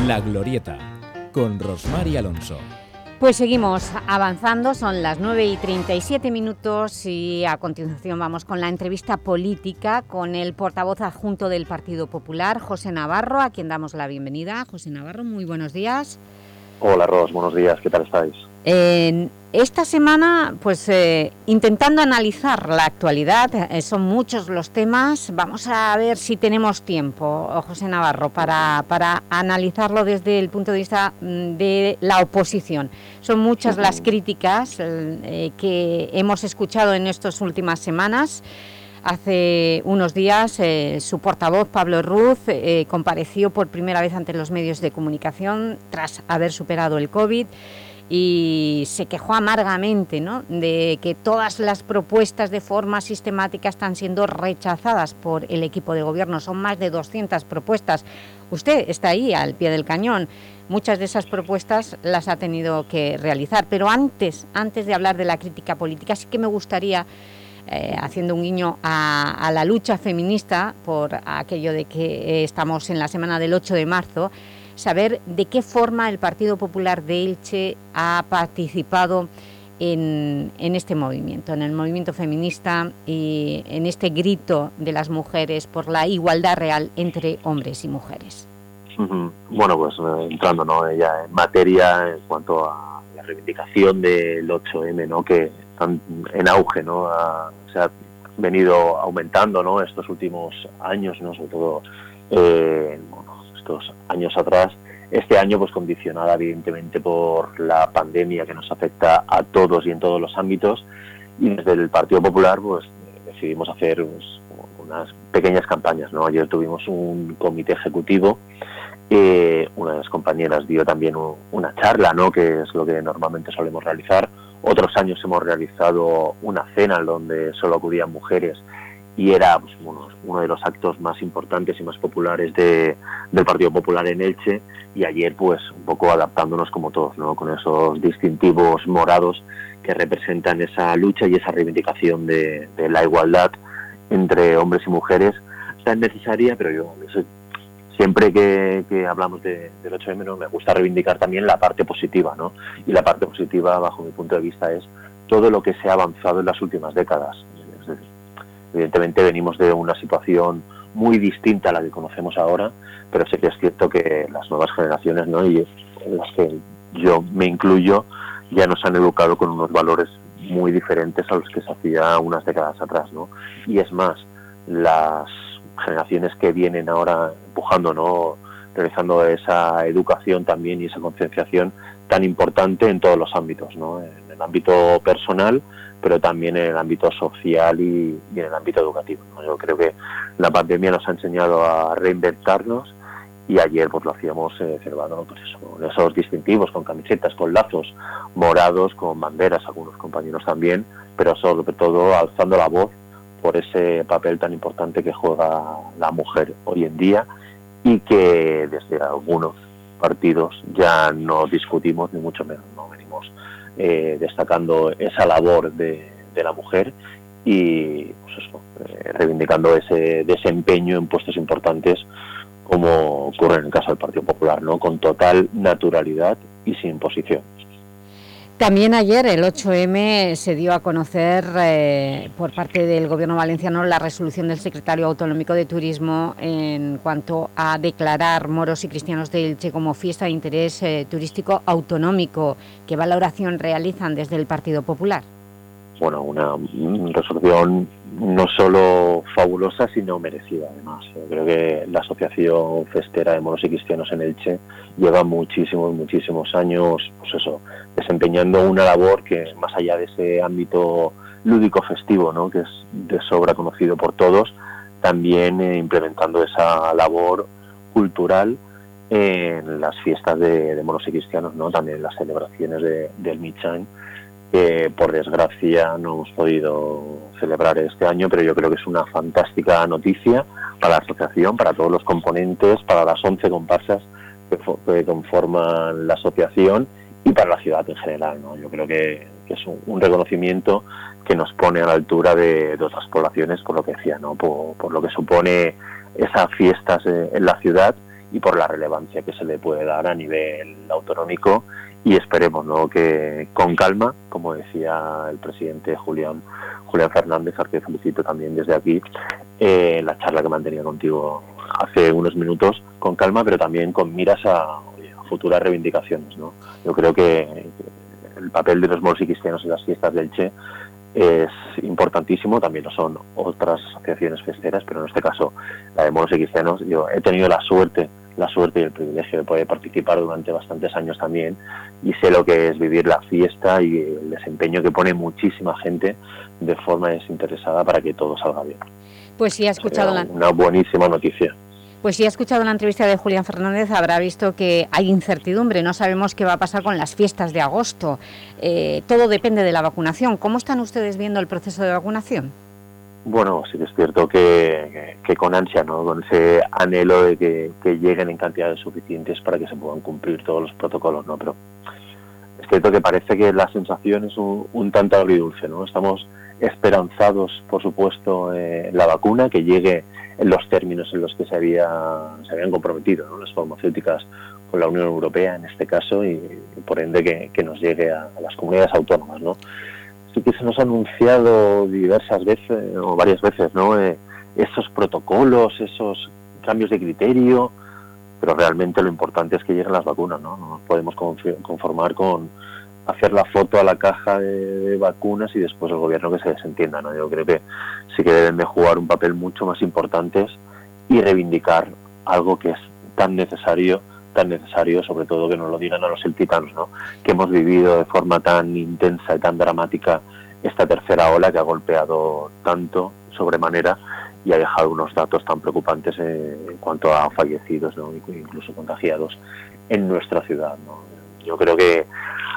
Speaker 15: La Glorieta, con Rosmar y Alonso.
Speaker 2: Pues seguimos avanzando, son las 9 y 37 minutos y a continuación vamos con la entrevista política con el portavoz adjunto del Partido Popular, José Navarro, a quien damos la bienvenida. José Navarro, muy buenos días.
Speaker 17: Hola Ros, buenos días, ¿qué tal estáis?
Speaker 2: Esta semana, pues eh, intentando analizar la actualidad, eh, son muchos los temas, vamos a ver si tenemos tiempo, José Navarro, para, para analizarlo desde el punto de vista mm, de la oposición. Son muchas las críticas eh, que hemos escuchado en estas últimas semanas. Hace unos días eh, su portavoz, Pablo Ruz, eh, compareció por primera vez ante los medios de comunicación tras haber superado el COVID y se quejó amargamente ¿no? de que todas las propuestas de forma sistemática están siendo rechazadas por el equipo de gobierno. Son más de 200 propuestas. Usted está ahí al pie del cañón. Muchas de esas propuestas las ha tenido que realizar. Pero antes, antes de hablar de la crítica política, sí que me gustaría eh, haciendo un guiño a, la lucha feminista por aquello de que eh, estamos en la semana del 8 de marzo, saber de qué forma el Partido Popular de Elche ha participado en, en, este movimiento, en el movimiento feminista y en este grito de las mujeres por la igualdad real entre hombres y mujeres.
Speaker 17: Bueno, pues eh, entrando ¿no? ya en materia en cuanto a la reivindicación del 8M, ¿no? que están en auge, ¿no? A, se ha venido aumentando, ¿no? Estos últimos años, ¿no? Sobre todo eh, estos años atrás. Este año, pues condicionada evidentemente por la pandemia que nos afecta a todos y en todos los ámbitos. Y desde el Partido Popular, pues decidimos hacer pues, unas pequeñas campañas, ¿no? Ayer tuvimos un comité ejecutivo eh, una de las compañeras dio también un, una charla, ¿no? que es lo que normalmente solemos realizar. Otros años hemos realizado una cena en donde solo acudían mujeres y era pues, uno, de los actos más importantes y más populares de, del Partido Popular en Elche y ayer pues un poco adaptándonos como todos, ¿no? con esos distintivos morados que representan esa lucha y esa reivindicación de, la igualdad entre hombres y mujeres tan necesaria, pero yo siempre que, hablamos de, del 8M ¿no? me gusta reivindicar también la parte positiva, ¿no? Y la parte positiva, bajo mi punto de vista, es todo lo que se ha avanzado en las últimas décadas. Evidentemente venimos de una situación muy distinta a la que conocemos ahora, pero sí que es cierto que las nuevas generaciones, ¿no? y las que yo me incluyo, ya nos han educado con unos valores muy diferentes a los que se hacía unas décadas atrás, ¿no? Y es más, las generaciones que vienen ahora empujando, ¿no? realizando esa educación también y esa concienciación tan importante en todos los ámbitos, ¿no? en el ámbito personal, pero también en el ámbito social y, en el ámbito educativo. Yo creo que la pandemia nos ha enseñado a reinventarnos y ayer pues lo hacíamos eh, pues eso, esos distintivos con camisetas, con lazos morados, con banderas, algunos compañeros también, pero sobre todo alzando la voz por ese papel tan importante que juega la mujer hoy en día y que desde algunos partidos ya no discutimos ni mucho menos, eh, destacando esa labor de, la mujer y pues eso, eh, reivindicando ese desempeño en puestos importantes como ocurre en el caso del Partido Popular, ¿no? con total naturalidad y sin posición.
Speaker 2: También ayer, el 8M, se dio a conocer eh, por parte del Gobierno valenciano la resolución del Secretario Autonómico de Turismo en cuanto a declarar moros y cristianos de Elche como fiesta de interés eh, turístico autonómico. ¿Qué valoración realizan desde el Partido Popular?
Speaker 17: Bueno, una resolución no solo fabulosa, sino merecida además. Yo creo que la Asociación Festera de Moros y Cristianos en Elche lleva muchísimos, muchísimos años, pues eso, desempeñando una labor que más allá de ese ámbito lúdico festivo, ¿no? que es de sobra conocido por todos, también eh, implementando esa labor cultural en las fiestas de, moros y cristianos, ¿no? también en las celebraciones de, del Michan, que por desgracia no hemos podido celebrar este año, pero yo creo que es una fantástica noticia para la asociación, para todos los componentes, para las 11 comparsas que, conforman la asociación y para la ciudad en general. ¿no? Yo creo que, es un, reconocimiento que nos pone a la altura de, otras poblaciones, por lo que decía, ¿no? por, lo que supone esas fiestas en la ciudad y por la relevancia que se le puede dar a nivel autonómico y esperemos ¿no? que con calma, como decía el presidente Julián, Julián Fernández, al que felicito también desde aquí, eh, la charla que mantenía contigo hace unos minutos, con calma, pero también con miras a, futuras reivindicaciones. ¿no? Yo creo que el papel de los moros y cristianos en las fiestas del Che es importantísimo, también lo son otras asociaciones festeras, pero en este caso la de moros y cristianos, yo he tenido la suerte la suerte y el privilegio de poder participar durante bastantes años también y sé lo que es vivir la fiesta y el desempeño que pone muchísima gente de forma desinteresada para que todo salga bien.
Speaker 2: Pues sí, ha escuchado la...
Speaker 17: Una buenísima noticia.
Speaker 2: Pues si ha escuchado la entrevista de Julián Fernández, habrá visto que hay incertidumbre, no sabemos qué va a pasar con las fiestas de agosto. Eh, todo depende de la vacunación. ¿Cómo están ustedes viendo el proceso de vacunación?
Speaker 17: Bueno, sí que es cierto que, con ansia, ¿no? con ese anhelo de que, lleguen en cantidades suficientes para que se puedan cumplir todos los protocolos, ¿no? Pero es cierto que parece que la sensación es un, tanto agridulce, ¿no? Estamos esperanzados, por supuesto, en la vacuna, que llegue en los términos en los que se, había, se habían comprometido ¿no? las farmacéuticas con la Unión Europea en este caso y, por ende que, nos llegue a, a, las comunidades autónomas, ¿no? Sí que se nos ha anunciado diversas veces o varias veces, ¿no? Eh, esos protocolos, esos cambios de criterio, pero realmente lo importante es que lleguen las vacunas, ¿no? No nos podemos conformar con hacer la foto a la caja de, vacunas y después el gobierno que se desentienda, ¿no? Yo creo que sí que deben de jugar un papel mucho más importante y reivindicar algo que es tan necesario tan necesario, sobre todo que nos lo digan a los celtitanos, ¿no? que hemos vivido de forma tan intensa y tan dramática esta tercera ola que ha golpeado tanto sobremanera y ha dejado unos datos tan preocupantes en, cuanto a fallecidos, ¿no? incluso contagiados en nuestra ciudad. Yo creo que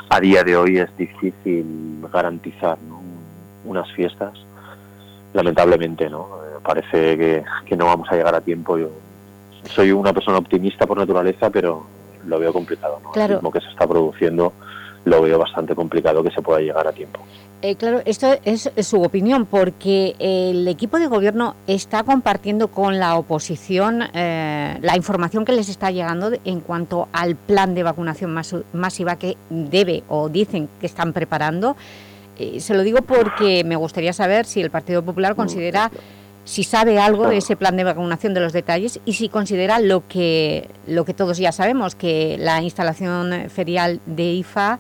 Speaker 17: a día de hoy es difícil garantizar unas fiestas, lamentablemente, ¿no? Parece que, que, no vamos a llegar a tiempo. Yo soy una persona optimista por naturaleza, pero lo veo complicado. ¿no? El ritmo que se está produciendo lo veo bastante complicado que se pueda llegar a tiempo.
Speaker 2: Eh, claro, esto es, su opinión, porque el equipo de gobierno está compartiendo con la oposición eh, la información que les está llegando en cuanto al plan de vacunación masiva que debe o dicen que están preparando. Eh, se lo digo porque me gustaría saber si el Partido Popular mm, considera si sabe algo de ese plan de vacunación de los detalles y si considera lo que, lo que todos ya sabemos, que la instalación ferial de IFA,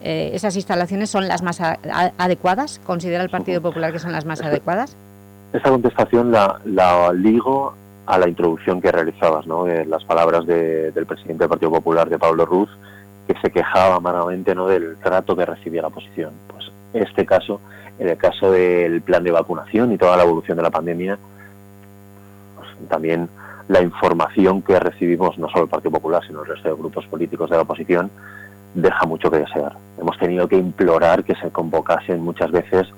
Speaker 2: eh, esas instalaciones son las más adecuadas, ¿considera el Partido Popular que son las más adecuadas?
Speaker 17: esta contestación la, la ligo a la introducción que realizabas, ¿no? De las palabras de- del presidente del Partido Popular, de Pablo Ruz, que se quejaba amargamente ¿no? del trato que recibía la oposición. Pues este caso, en el caso del plan de vacunación y toda la evolución de la pandemia, pues también la información que recibimos, no solo el Partido Popular, sino el resto de grupos políticos de la oposición, deja mucho que desear. Hemos tenido que implorar que se convocasen muchas veces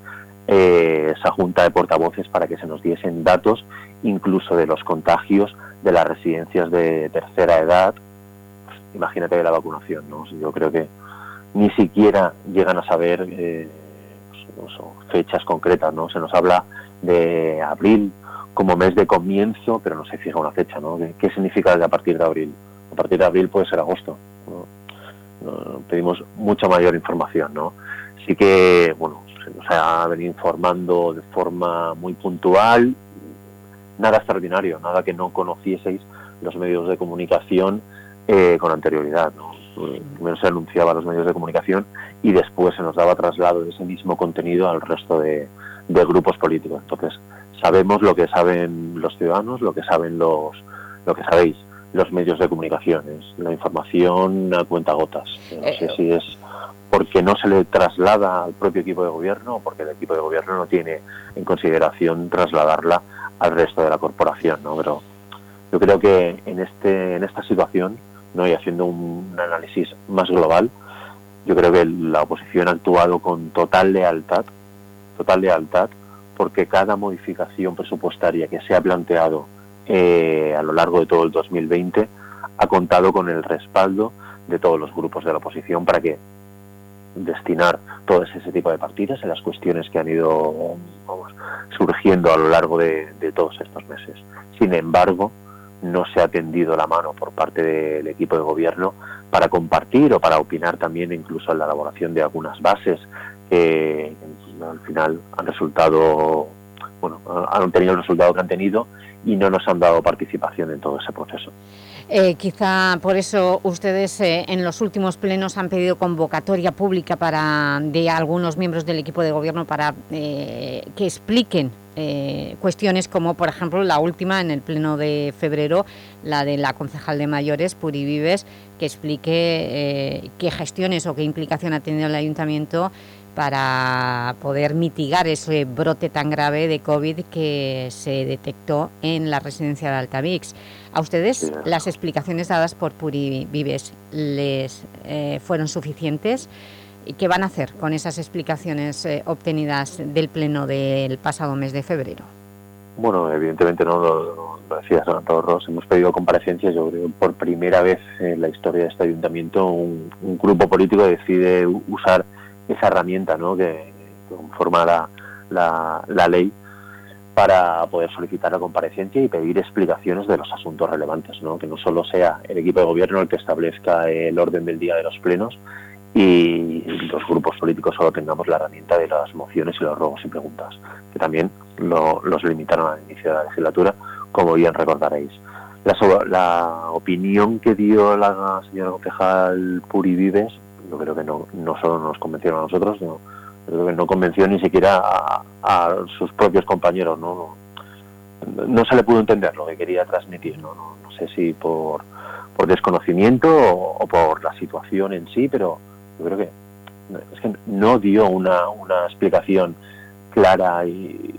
Speaker 17: eh, esa junta de portavoces para que se nos diesen datos, incluso de los contagios de las residencias de tercera edad. Pues, imagínate de la vacunación, ¿no? Yo creo que ni siquiera llegan a saber eh, fechas concretas, ¿no? Se nos habla de abril como mes de comienzo, pero no se fija una fecha, ¿no? ¿Qué, significa de a partir de abril? A partir de abril puede ser agosto. pedimos mucha mayor información, ¿no? Sí que, bueno, se nos ha venido informando de forma muy puntual, nada extraordinario, nada que no conocieseis los medios de comunicación eh, con anterioridad, ¿no? Primero se anunciaba a los medios de comunicación y después se nos daba traslado de ese mismo contenido al resto de, de grupos políticos. Entonces, sabemos lo que saben los ciudadanos, lo que saben los, lo que sabéis los medios de comunicación, es la información a cuenta gotas. No sé si es porque no se le traslada al propio equipo de gobierno o porque el equipo de gobierno no tiene en consideración trasladarla al resto de la corporación, ¿no? Pero yo creo que en este en esta situación, y haciendo un análisis más global, yo creo que la oposición ha actuado con total lealtad, total lealtad, porque cada modificación presupuestaria que se ha planteado eh, a lo largo de todo el 2020 ha contado con el respaldo de todos los grupos de la oposición para que destinar todo ese tipo de partidas en las cuestiones que han ido vamos, surgiendo a lo largo de todos estos meses. Sin embargo, no se ha tendido la mano por parte del equipo de gobierno para compartir o para opinar también incluso en la elaboración de algunas bases que al final han resultado, bueno, han tenido el resultado que han tenido y no nos han dado participación en todo ese proceso.
Speaker 2: Eh, quizá por eso ustedes eh, en los últimos plenos han pedido convocatoria pública para, de algunos miembros del equipo de gobierno para eh, que expliquen eh, cuestiones como, por ejemplo, la última en el pleno de febrero, la de la concejal de mayores, Puri Vives, que explique qué gestiones o qué implicación ha tenido el ayuntamiento para poder mitigar ese brote tan grave de COVID que se detectó en la residencia de Altavix. ¿A ustedes las explicaciones dadas por Puri Vives les eh, fueron suficientes? ¿Y qué van a hacer con esas explicaciones eh, obtenidas del pleno del pasado mes de febrero?
Speaker 17: Bueno, evidentemente no lo, lo decía Santo Ross, hemos pedido comparecencias, yo creo por primera vez en la historia de este ayuntamiento un, un grupo político decide usar esa herramienta ¿no? que, conforma la, la, la, ley para poder solicitar la comparecencia y pedir explicaciones de los asuntos relevantes, ¿no? que no solo sea el equipo de gobierno el que establezca el orden del día de los plenos y los grupos políticos solo tengamos la herramienta de las mociones y los ruegos y preguntas, que también lo, los limitaron al inicio de la legislatura, como bien recordaréis. La, la opinión que dio la señora concejal Puri Vives yo creo que no, no solo nos convencieron a nosotros, no, creo que no convenció ni siquiera a, sus propios compañeros, ¿no? ¿no? No se le pudo entender lo que quería transmitir, no, no, no sé si por, por desconocimiento o, por la situación en sí, pero yo creo que es que no dio una, una explicación clara y,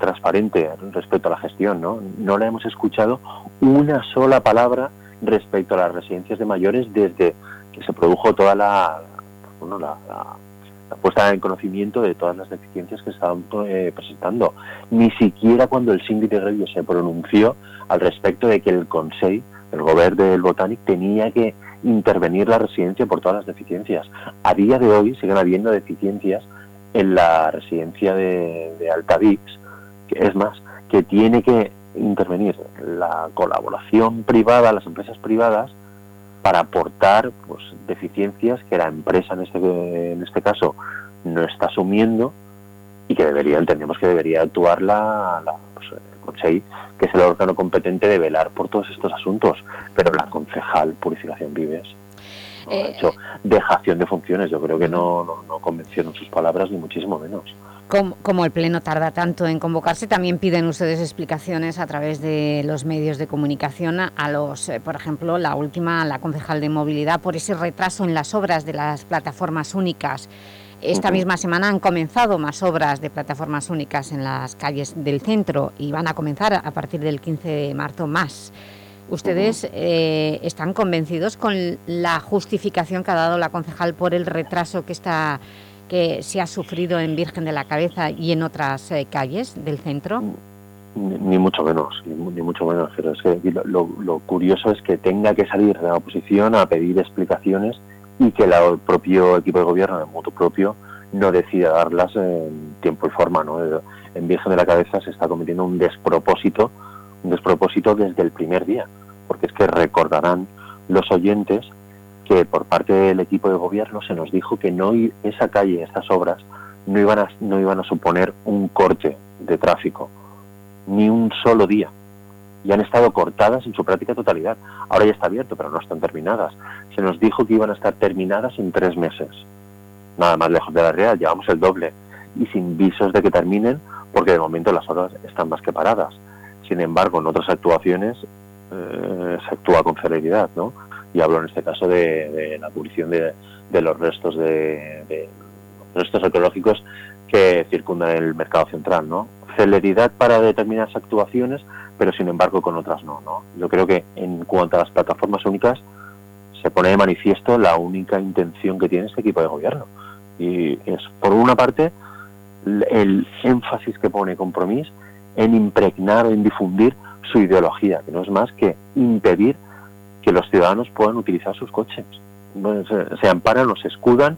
Speaker 17: transparente respecto a la gestión, ¿no? No la hemos escuchado una sola palabra respecto a las residencias de mayores desde se produjo toda la, puesta en conocimiento de todas las deficiencias que estaban eh, presentando. Ni siquiera cuando el síndic de se pronunció al respecto de que el Consejo, el gobierno del Botanic, tenía que intervenir la residencia por todas las deficiencias. A día de hoy siguen habiendo deficiencias en la residencia de, de que es más, que tiene que intervenir la colaboración privada, las empresas privadas, para aportar pues, deficiencias que la empresa en este, en este caso no está asumiendo y que debería, entendemos que debería actuar la, la pues, el Consejo, que es el órgano competente de velar por todos estos asuntos, pero la concejal Purificación Vives ha hecho dejación de funciones. Yo creo que no, no, no convencieron sus palabras, ni muchísimo menos.
Speaker 2: Como, el Pleno tarda tanto en convocarse, también piden ustedes explicaciones a través de los medios de comunicación a los, eh, por ejemplo, la última, la concejal de movilidad, por ese retraso en las obras de las plataformas únicas. Esta misma semana han comenzado más obras de plataformas únicas en las calles del centro y van a comenzar a partir del 15 de marzo más. ¿Ustedes eh, están convencidos con la justificación que ha dado la concejal por el retraso que está que se ha sufrido en Virgen de la Cabeza y en otras eh, calles del centro?
Speaker 17: Ni, mucho menos, ni, mucho menos. Pero es que lo, curioso es que tenga que salir de la oposición a pedir explicaciones y que el propio equipo de gobierno, de moto propio, no decida darlas en tiempo y forma. ¿no? En Virgen de la Cabeza se está cometiendo un despropósito, despropósito desde el primer día, porque es que recordarán los oyentes que por parte del equipo de gobierno se nos dijo que no esa calle, estas obras, no iban a, no iban a suponer un corte de tráfico, ni un solo día. Y han estado cortadas en su práctica totalidad. Ahora ya está abierto, pero no están terminadas. Se nos dijo que iban a estar terminadas en tres meses. Nada más lejos de la realidad, llevamos el doble. Y sin visos de que terminen, porque de momento las obras están más que paradas. Sin embargo, en otras actuaciones eh, se actúa con celeridad, ¿no? y hablo en este caso de, la cubrición de, los restos de, restos arqueológicos que circundan el mercado central, ¿no? Celeridad para determinadas actuaciones, pero sin embargo con otras no, ¿no? Yo creo que en cuanto a las plataformas únicas se pone de manifiesto la única intención que tiene este equipo de gobierno y es por una parte el énfasis que pone Compromís en impregnar o en difundir su ideología, que no es más que impedir que los ciudadanos puedan utilizar sus coches. se, amparan o se escudan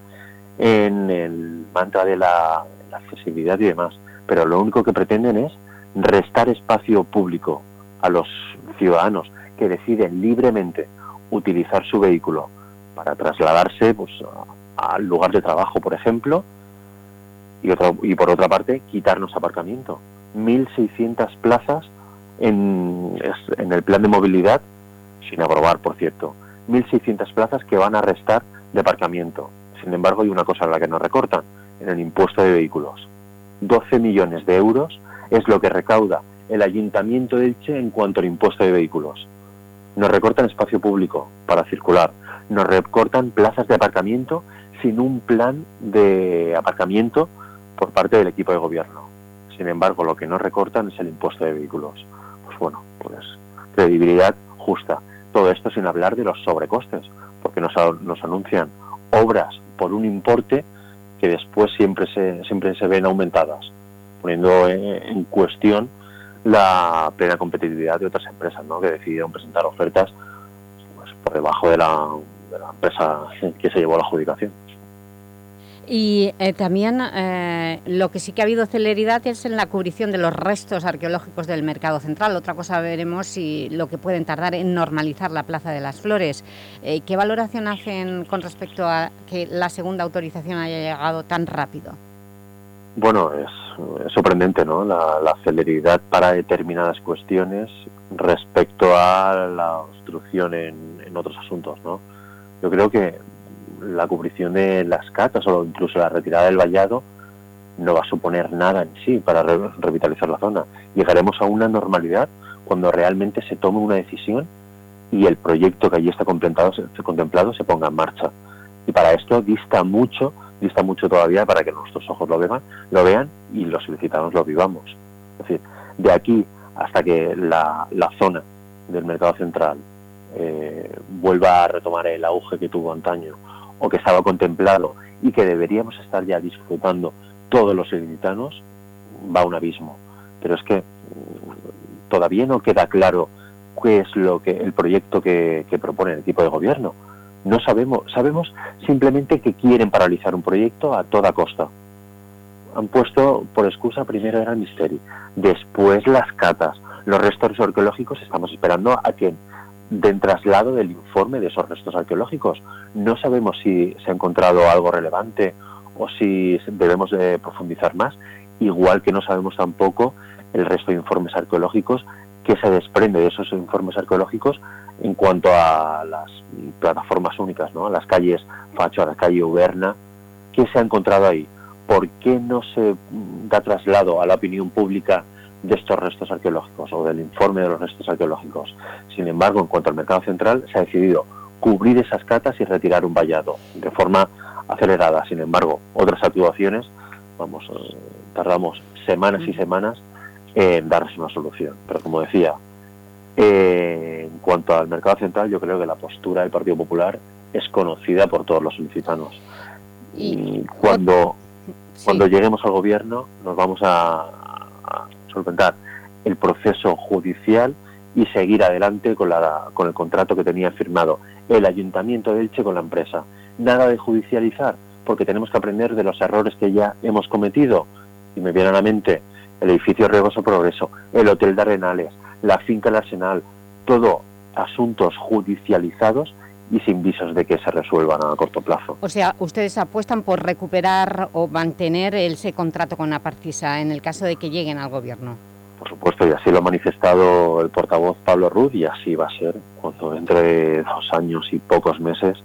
Speaker 17: en el mantra de la, accesibilidad y demás, pero lo único que pretenden es restar espacio público a los ciudadanos que deciden libremente utilizar su vehículo para trasladarse pues, al lugar de trabajo, por ejemplo, y, y por otra parte quitarnos aparcamiento. 1.600 plazas en, en el plan de movilidad sin aprobar, por cierto, 1.600 plazas que van a restar de aparcamiento. Sin embargo, hay una cosa en la que no recortan, en el impuesto de vehículos. 12 millones de euros es lo que recauda el Ayuntamiento de Elche en cuanto al impuesto de vehículos. Nos recortan espacio público para circular, nos recortan plazas de aparcamiento sin un plan de aparcamiento por parte del equipo de gobierno. Sin embargo, lo que no recortan es el impuesto de vehículos. Pues bueno, pues credibilidad justa. Todo esto sin hablar de los sobrecostes, porque nos, nos anuncian obras por un importe que después siempre se, siempre se ven aumentadas, poniendo en, cuestión la plena competitividad de otras empresas ¿no? que decidieron presentar ofertas pues, por debajo de la, de la empresa que se llevó la adjudicación.
Speaker 2: Y eh, también eh, lo que sí que ha habido celeridad es en la cubrición de los restos arqueológicos del mercado central. Otra cosa veremos si lo que pueden tardar en normalizar la Plaza de las Flores. Eh, ¿Qué valoración hacen con respecto a que la segunda autorización haya llegado tan rápido?
Speaker 17: Bueno, es, sorprendente ¿no? La, celeridad para determinadas cuestiones respecto a la obstrucción en, en otros asuntos. ¿no? Yo creo que la cubrición de las catas o incluso la retirada del vallado no va a suponer nada en sí para revitalizar la zona. Llegaremos a una normalidad cuando realmente se tome una decisión y el proyecto que allí está contemplado, se, contemplado se ponga en marcha. Y para esto dista mucho, dista mucho todavía para que nuestros ojos lo vean, lo vean y los solicitados lo vivamos. Es decir, de aquí hasta que la, la zona del mercado central eh, vuelva a retomar el auge que tuvo antaño o que estaba contemplado y que deberíamos estar ya disfrutando todos los ilicitanos, va a un abismo. Pero es que mm, todavía no queda claro qué es lo que el proyecto que, propone el equipo de gobierno. No sabemos, sabemos simplemente que quieren paralizar un proyecto a toda costa. Han puesto por excusa primero era el misterio, después las catas, los restos arqueológicos estamos esperando a que del traslado del informe de esos restos arqueológicos. No sabemos si se ha encontrado algo relevante o si debemos de profundizar más, igual que no sabemos tampoco el resto de informes arqueológicos que se desprende de esos informes arqueológicos en cuanto a las plataformas únicas, ¿no? a las calles Facho, a la calle Uberna, ¿qué se ha encontrado ahí? ¿Por qué no se da traslado a la opinión pública de estos restos arqueológicos o del informe de los restos arqueológicos? Sin embargo, en cuanto al mercado central, se ha decidido cubrir esas catas y retirar un vallado de forma acelerada. Sin embargo, otras actuaciones, vamos, eh, tardamos semanas y semanas en darles una solución. Pero como decía, eh, en cuanto al mercado central, yo creo que la postura del Partido Popular es conocida por todos los solicitanos. Y cuando, cuando lleguemos al gobierno nos vamos a solventar el proceso judicial y seguir adelante con, la, con el contrato que tenía firmado el Ayuntamiento de Elche con la empresa. Nada de judicializar, porque tenemos que aprender de los errores que ya hemos cometido. Y me viene a la mente el edificio Regoso Progreso, el Hotel de Arenales, la finca El Arsenal, todo asuntos judicializados y sin visos de que se resuelvan a corto plazo.
Speaker 2: O sea, ustedes apuestan por recuperar o mantener ese contrato con la Partisa en el caso de que lleguen al gobierno.
Speaker 17: Por supuesto, y así lo ha manifestado el portavoz Pablo Ruz y así va a ser cuando entre dos años y pocos meses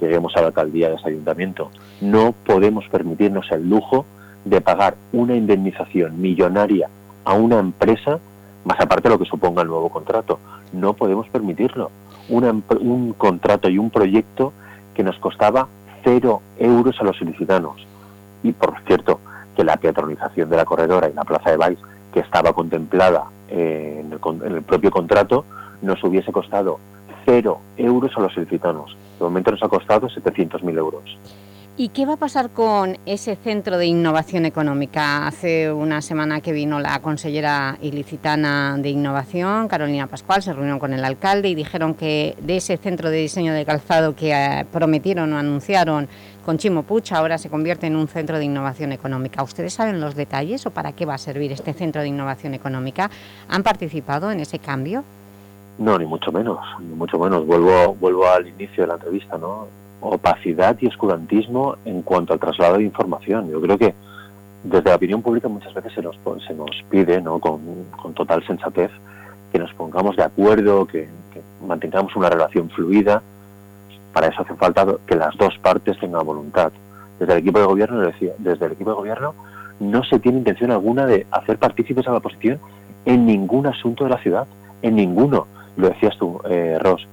Speaker 17: lleguemos a la alcaldía de ese ayuntamiento. No podemos permitirnos el lujo de pagar una indemnización millonaria a una empresa más aparte de lo que suponga el nuevo contrato. No podemos permitirlo. Un contrato y un proyecto que nos costaba cero euros a los ilicitanos. Y por cierto, que la peatronización de la corredora y la plaza de Baix, que estaba contemplada en el, en el propio contrato, nos hubiese costado cero euros a los ilicitanos. De momento nos ha costado 700.000 euros.
Speaker 2: ¿Y qué va a pasar con ese centro de innovación económica? Hace una semana que vino la consellera ilicitana de innovación, Carolina Pascual, se reunió con el alcalde y dijeron que de ese centro de diseño de calzado que eh, prometieron o anunciaron con Chimo Puch, ahora se convierte en un centro de innovación económica. ¿Ustedes saben los detalles o para qué va a servir este centro de innovación económica? ¿Han participado en ese cambio?
Speaker 17: No, ni mucho menos, ni mucho menos. Vuelvo, vuelvo al inicio de la entrevista, ¿no? Opacidad y escudantismo en cuanto al traslado de información. Yo creo que desde la opinión pública muchas veces se nos, se nos pide, ¿no? con, total sensatez, que nos pongamos de acuerdo, que, mantengamos una relación fluida. Para eso hace falta que las dos partes tengan voluntad. Desde el equipo de gobierno, desde el equipo de gobierno no se tiene intención alguna de hacer partícipes a la oposición en ningún asunto de la ciudad, en ninguno. Lo decías tú, eh, Ross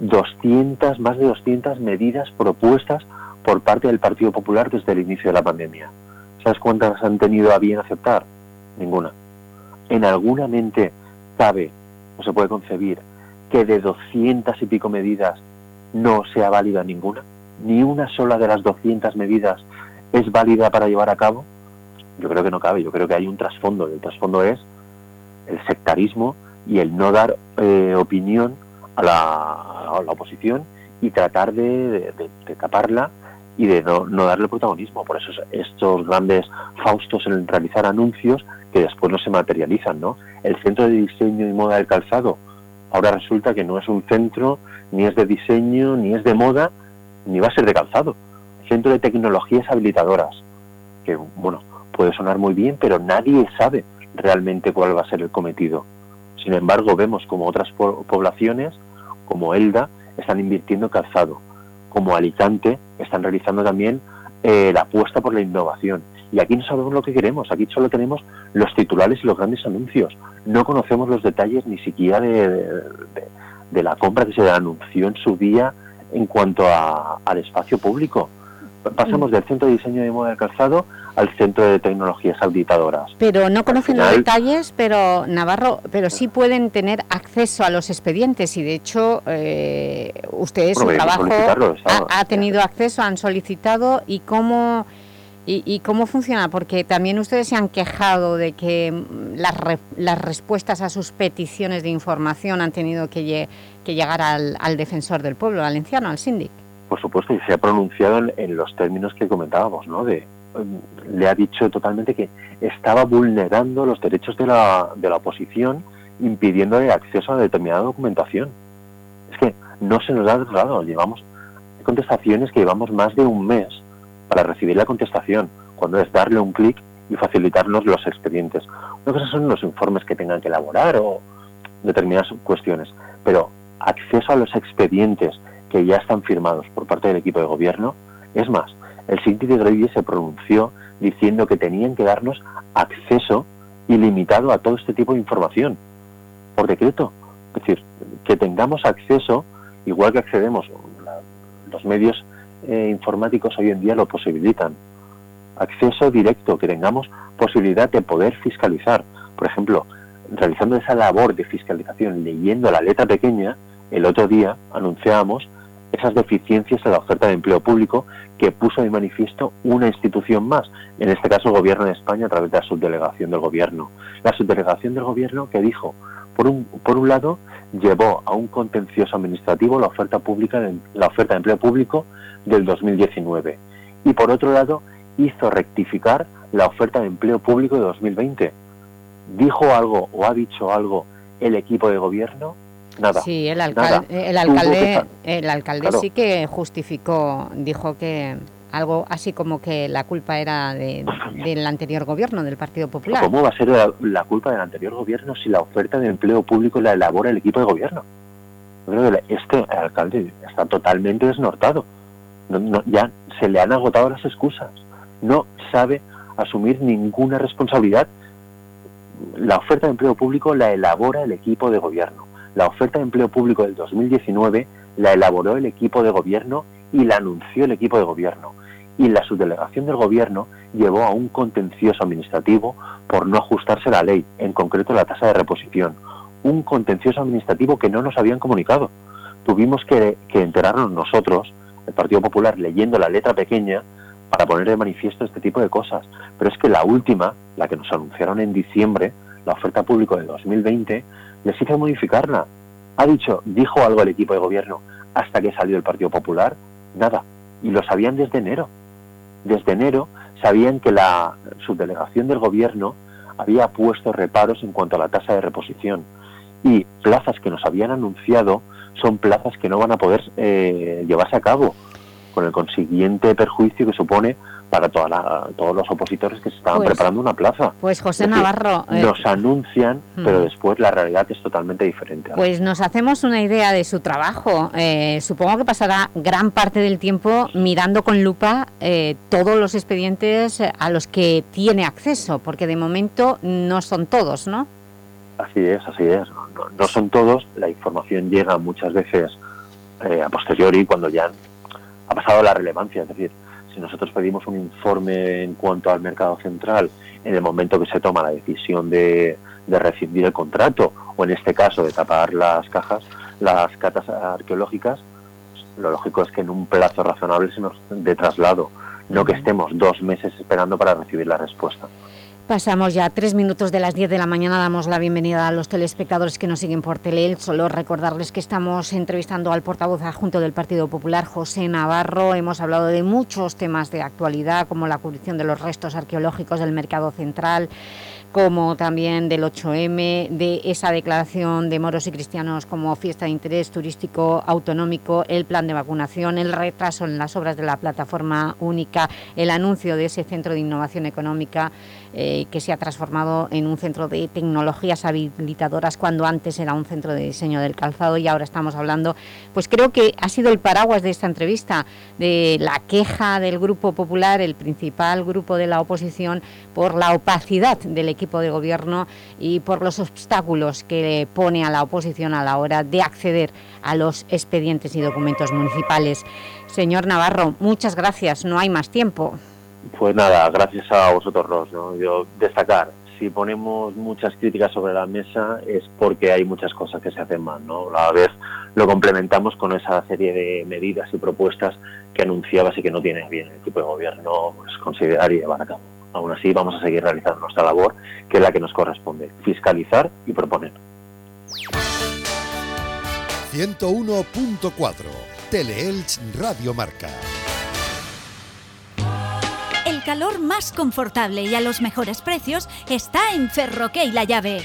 Speaker 17: 200, más de 200 medidas propuestas por parte del Partido Popular desde el inicio de la pandemia. ¿Sabes cuántas han tenido a bien aceptar? Ninguna. En alguna mente cabe, o se puede concebir, que de 200 y pico medidas no sea válida ninguna. Ni una sola de las 200 medidas es válida para llevar a cabo. Yo creo que no cabe, yo creo que hay un trasfondo. El trasfondo es el sectarismo y el no dar eh, opinión a la, oposición y tratar de, taparla y de no, darle protagonismo. Por eso estos grandes faustos en realizar anuncios que después no se materializan. ¿no? El centro de diseño y moda del calzado ahora resulta que no es un centro ni es de diseño, ni es de moda, ni va a ser de calzado. Centro de tecnologías habilitadoras, que bueno, puede sonar muy bien, pero nadie sabe realmente cuál va a ser el cometido. Sin embargo, vemos como otras poblaciones como Elda están invirtiendo calzado, como Alicante están realizando también eh, la apuesta por la innovación. Y aquí no sabemos lo que queremos, aquí solo tenemos los titulares y los grandes anuncios. No conocemos los detalles ni siquiera de, de, la compra que se anunció en su día en cuanto al espacio público. Pasamos mm. del centro de diseño de moda del calzado al Centro de Tecnologías Auditadoras.
Speaker 2: Pero no conocen los detalles, pero Navarro, pero sí pueden tener acceso a los expedientes y de hecho eh, ustedes su trabajo ha, tenido acceso, han solicitado y cómo y, cómo funciona, porque también ustedes se han quejado de que las, las respuestas a sus peticiones de información han tenido que, que llegar al, al defensor del pueblo valenciano, al síndic.
Speaker 17: Por supuesto, y se ha pronunciado en, los términos que comentábamos, ¿no? De, le ha dicho totalmente que estaba vulnerando los derechos de la, de la oposición impidiéndole acceso a determinada documentación. Es que no se nos ha dado, llevamos contestaciones que llevamos más de un mes para recibir la contestación, cuando es darle un clic y facilitarnos los expedientes. Una cosa son los informes que tengan que elaborar o determinadas cuestiones, pero acceso a los expedientes que ya están firmados por parte del equipo de gobierno. Es más, el síndico de Greville se pronunció diciendo que tenían que darnos acceso ilimitado a todo este tipo de información por decreto. Es decir, que tengamos acceso, igual que accedemos, los medios eh, informáticos hoy en día lo posibilitan. Acceso directo, que tengamos posibilidad de poder fiscalizar. Por ejemplo, realizando esa labor de fiscalización, leyendo la letra pequeña, el otro día anunciábamos esas deficiencias en la oferta de empleo público que puso de manifiesto una institución más, en este caso el Gobierno de España a través de la subdelegación del Gobierno. La subdelegación del Gobierno que dijo, por un, por un lado, llevó a un contencioso administrativo la oferta pública de, la oferta de empleo público del 2019 y por otro lado hizo rectificar la oferta de empleo público de 2020. ¿Dijo algo o ha dicho algo el equipo de gobierno? Nada.
Speaker 2: Sí, el, alcalde, el alcalde, el alcalde sí que justificó, dijo que algo así como que la culpa era del anterior gobierno, del Partido Popular.
Speaker 17: ¿Cómo va a ser la, culpa del anterior gobierno si la oferta de empleo público la elabora el equipo de gobierno? Este alcalde está totalmente desnortado. ya se le han agotado las excusas. No sabe asumir ninguna responsabilidad. La oferta de empleo público la elabora el equipo de gobierno. La oferta de empleo público del 2019 la elaboró el equipo de gobierno y la anunció el equipo de gobierno. Y la subdelegación del gobierno llevó a un contencioso administrativo por no ajustarse la ley, en concreto la tasa de reposición. Un contencioso administrativo que no nos habían comunicado. Tuvimos que, enterarnos nosotros, el Partido Popular, leyendo la letra pequeña, para poner de manifiesto este tipo de cosas. Pero es que la última, la que nos anunciaron en diciembre, la oferta pública de 2020, hizo modificarla. Ha dicho, dijo algo el equipo de gobierno hasta que salió el Partido Popular, nada. Y lo sabían desde enero. Desde enero sabían que la subdelegación del gobierno había puesto reparos en cuanto a la tasa de reposición. Y plazas que nos habían anunciado son plazas que no van a poder eh, llevarse a cabo, con el consiguiente perjuicio que supone para toda todos los opositores que se estaban
Speaker 2: Pues-
Speaker 17: preparando una plaza.
Speaker 2: Pues José Navarro... eh,
Speaker 17: Nos anuncian,
Speaker 2: Mm.
Speaker 17: pero después la realidad es totalmente diferente.
Speaker 2: Pues nos hacemos una idea de su trabajo. Eh, supongo que pasará gran parte del tiempo mirando con lupa eh, todos los expedientes a los que tiene acceso, porque de momento no son todos, ¿no?
Speaker 17: Así es, así es. No, no son todos. La información llega muchas veces eh, a posteriori cuando ya ha pasado la relevancia. Es decir, si nosotros pedimos un informe en cuanto al mercado central en el momento que se toma la decisión de, de rescindir el contrato o en este caso de tapar las cajas, las catas arqueológicas, lo lógico es que en un plazo razonable se nos de traslado, no que estemos dos meses esperando para recibir la respuesta.
Speaker 2: Pasamos ya tres minutos de las 10 de la mañana, damos la bienvenida a los telespectadores que nos siguen por Teleel. Solo recordarles que estamos entrevistando al portavoz adjunto del Partido Popular, José Navarro. Hemos hablado de muchos temas de actualidad, como la cubrición de los restos arqueológicos del mercado central, como también del 8M, de esa declaración de moros y cristianos como fiesta de interés turístico autonómico, el plan de vacunación, el retraso en las obras de la plataforma única, el anuncio de ese centro de innovación económica eh, que se ha transformado en un centro de tecnologías habilitadoras cuando antes era un centro de diseño del calzado y ahora estamos hablando, pues creo que ha sido el paraguas de esta entrevista, de la queja del Grupo Popular, el principal grupo de la oposición, por la opacidad del equipo de gobierno y por los obstáculos que pone a la oposición a la hora de acceder a los expedientes y documentos municipales. Señor Navarro, muchas gracias, no hay más tiempo.
Speaker 17: Pues nada, gracias a vosotros dos. ¿no? Yo destacar, si ponemos muchas críticas sobre la mesa es porque hay muchas cosas que se hacen mal. ¿no? A la vez lo complementamos con esa serie de medidas y propuestas que anunciabas y que no tiene bien el equipo de gobierno pues, considerar y llevar a cabo. Aún así vamos a seguir realizando nuestra labor, que es la que nos corresponde, fiscalizar y proponer.
Speaker 7: 101.4 Teleelch Radio Marca.
Speaker 8: Calor más confortable y a los mejores precios está en Ferroque y La Llave.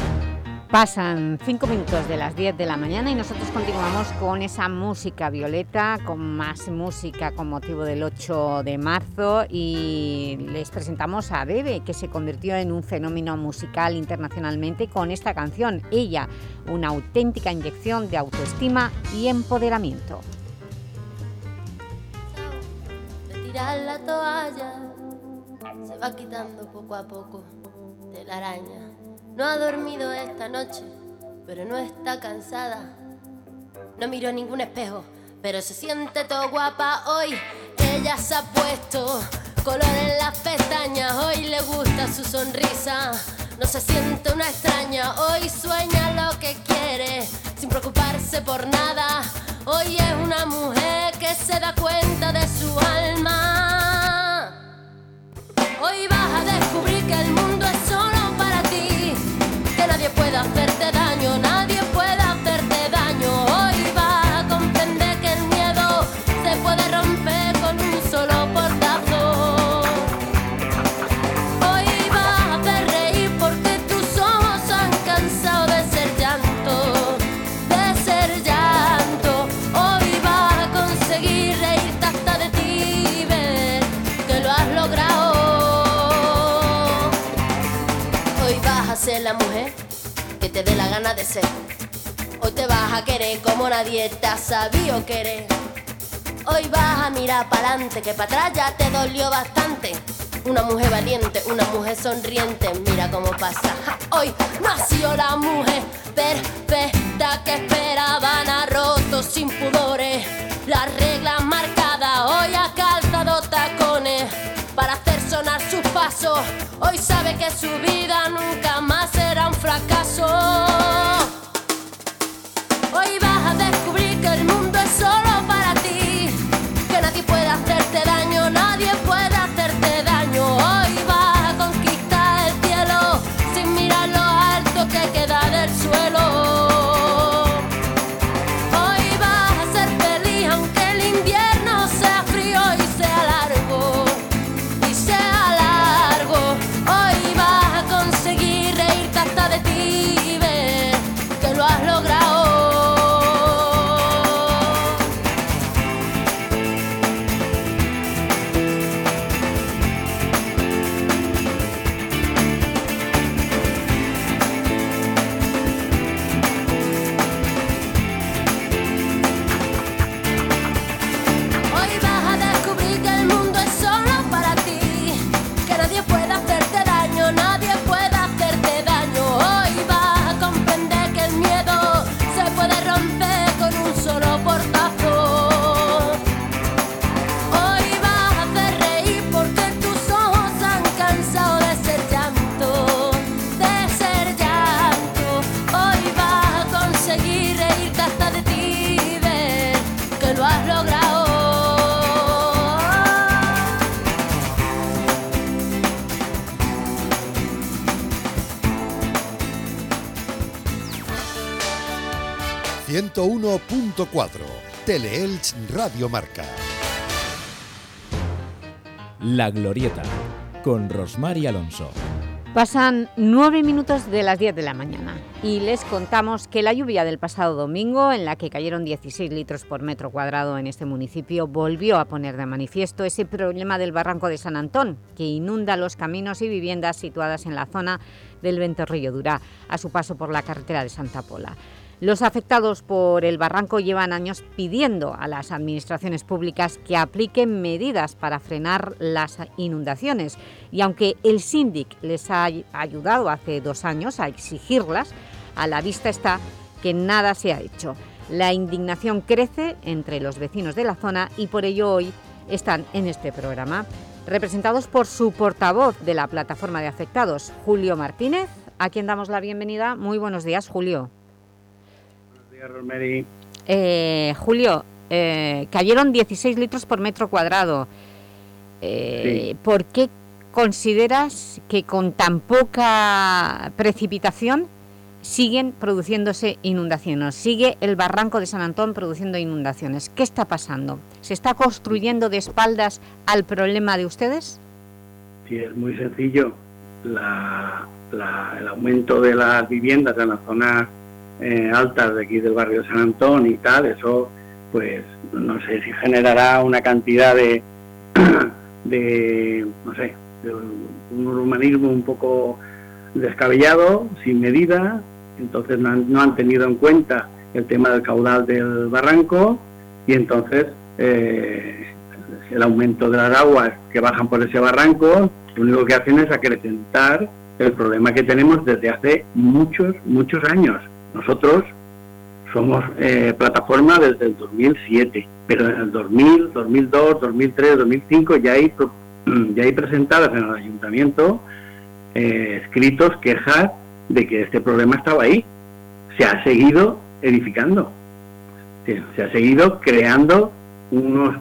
Speaker 2: Pasan cinco minutos de las 10 de la mañana y nosotros continuamos con esa música violeta, con más música con motivo del 8 de marzo y les presentamos a Bebe, que se convirtió en un fenómeno musical internacionalmente con esta canción. Ella, una auténtica inyección de autoestima y empoderamiento.
Speaker 6: tirar la toalla se va quitando poco a poco de la araña. No ha dormido esta noche, pero no está cansada. No miró ningún espejo, pero se siente todo guapa hoy. Ella se ha puesto color en las pestañas, hoy le gusta su sonrisa. No se siente una extraña, hoy sueña lo que quiere, sin preocuparse por nada. Hoy es una mujer que se da cuenta de su alma. Hoy vas a descubrir que el mundo nadie puede hacerte daño, te dé la gana de ser. Hoy te vas a querer como nadie te ha sabido querer. Hoy vas a mirar para adelante, que para atrás ya te dolió bastante. Una mujer valiente, una mujer sonriente, mira cómo pasa. Hoy nació la mujer perfecta que esperaban a rotos sin pudores. Las reglas marcadas, hoy ha calzado tacones para hacer sonar sus pasos. Hoy sabe que su vida nunca más será un fracaso. Hoy vas a descubrir que el mundo es solo
Speaker 7: 101.4 Teleelch Radio Marca.
Speaker 15: La Glorieta, con Rosmar y Alonso.
Speaker 2: Pasan nueve minutos de las 10 de la mañana y les contamos que la lluvia del pasado domingo, en la que cayeron 16 litros por metro cuadrado en este municipio, volvió a poner de manifiesto ese problema del barranco de San Antón, que inunda los caminos y viviendas situadas en la zona del Ventorrillo Durá, a su paso por la carretera de Santa Pola. Los afectados por el barranco llevan años pidiendo a las administraciones públicas que apliquen medidas para frenar las inundaciones y aunque el síndic les ha ayudado hace dos años a exigirlas, a la vista está que nada se ha hecho. La indignación crece entre los vecinos de la zona y por ello hoy están en este programa, representados por su portavoz de la plataforma de afectados, Julio Martínez, a quien damos la bienvenida. Muy buenos días, Julio. Eh, Julio, eh, cayeron 16 litros por metro cuadrado. Eh, ¿Por qué consideras que con tan poca precipitación siguen produciéndose inundaciones? Sigue el barranco de San Antón produciendo inundaciones. ¿Qué está pasando? ¿Se está construyendo de espaldas al problema de ustedes?
Speaker 18: Sí, es muy sencillo. el aumento de las viviendas en la zona eh, altas de aquí del barrio de San Antón y tal, eso pues no sé si generará una cantidad de, [clears throat] de no sé, un urbanismo un poco descabellado, sin medida, entonces no han, tenido en cuenta el tema del caudal del barranco y entonces eh, el aumento de las aguas que bajan por ese barranco, lo único que hacen es acrecentar el problema que tenemos desde hace muchos, muchos años. Nosotros somos eh, plataforma desde el 2007, pero en el 2000, 2002, 2003, 2005 ya hay, [clears throat] ya hay presentadas en el ayuntamiento eh, escritos, quejas de que este problema estaba ahí. Se ha seguido edificando, se, ha seguido creando unos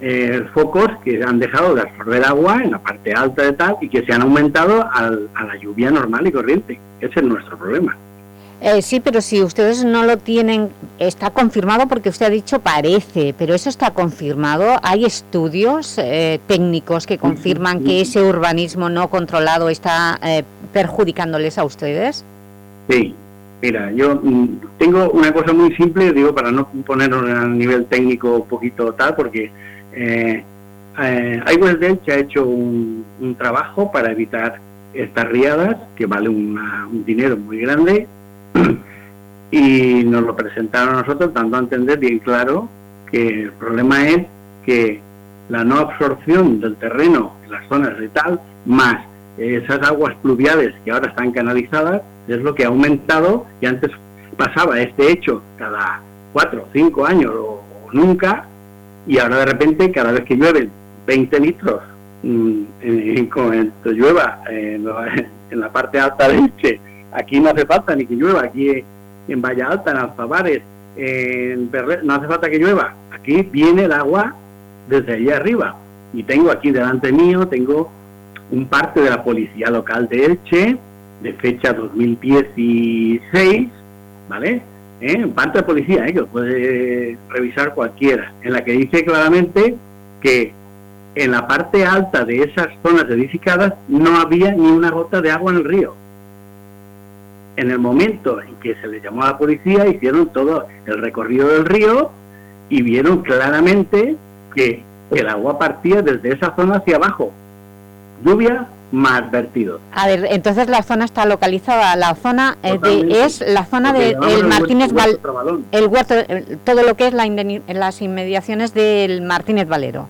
Speaker 18: eh, focos que han dejado de absorber agua en la parte alta de tal y que se han aumentado a la lluvia normal y corriente. Ese es nuestro problema.
Speaker 2: Eh, sí, pero si ustedes no lo tienen, está confirmado porque usted ha dicho parece, pero eso está confirmado. ¿Hay estudios eh, técnicos que confirman que ese urbanismo no controlado está eh, perjudicándoles a ustedes?
Speaker 18: Sí, mira, yo mm, tengo una cosa muy simple, digo, para no ponerlo a nivel técnico un poquito tal, porque eh, eh, ha hecho un, trabajo para evitar estas riadas, que vale un dinero muy grande, y nos lo presentaron a nosotros dando a entender bien claro que el problema es que la no absorción del terreno en las zonas de tal, más esas aguas pluviales que ahora están canalizadas, es lo que ha aumentado y antes pasaba este hecho cada cuatro o cinco años o, nunca, y ahora de repente cada vez que llueven 20 litros mmm, en, llueva [laughs] en, la parte alta de Elche Aquí no hace falta ni que llueva, aquí en Valle Alta, en Alfabares, en no hace falta que llueva. Aquí viene el agua desde allí arriba. Y tengo aquí delante mío, tengo un parte de la policía local de Elche, de fecha 2016, ¿vale? ¿Eh? Parte de policía, ¿eh? que lo puede revisar cualquiera, en la que dice claramente que en la parte alta de esas zonas edificadas no había ni una gota de agua en el río en el momento en que se les llamó a la policía, hicieron todo el recorrido del río y vieron claramente que el agua partía desde esa zona hacia abajo. Lluvia más vertido.
Speaker 2: A ver, entonces la zona está localizada, la zona es, la zona de Martínez Valero, el huerto, todo lo que es la las inmediaciones del Martínez Valero.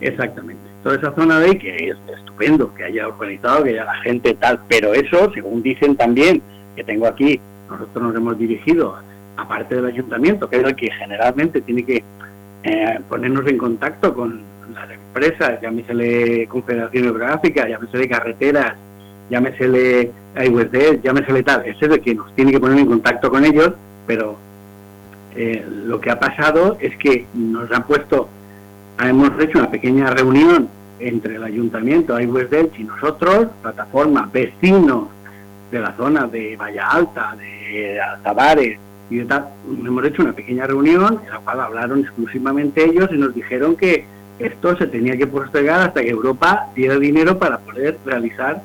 Speaker 18: Exactamente. Toda esa zona de ahí que es estupendo, que haya urbanizado, que haya la gente tal, pero eso, según dicen también que tengo aquí, nosotros nos hemos dirigido, aparte del ayuntamiento, que es el que generalmente tiene que eh, ponernos en contacto con las empresas, llámesele Confederación Geográfica, llámesele Carreteras, llámesele IWD, llámesele tal, ese es el que nos tiene que poner en contacto con ellos, pero eh, lo que ha pasado es que nos han puesto, hemos hecho una pequeña reunión entre el ayuntamiento, IWD y nosotros, plataforma, vecinos, de la zona de Valla Alta, de Altabares y de tal, hemos hecho una pequeña reunión en la cual hablaron exclusivamente ellos y nos dijeron que esto se tenía que postergar hasta que Europa diera dinero para poder realizar,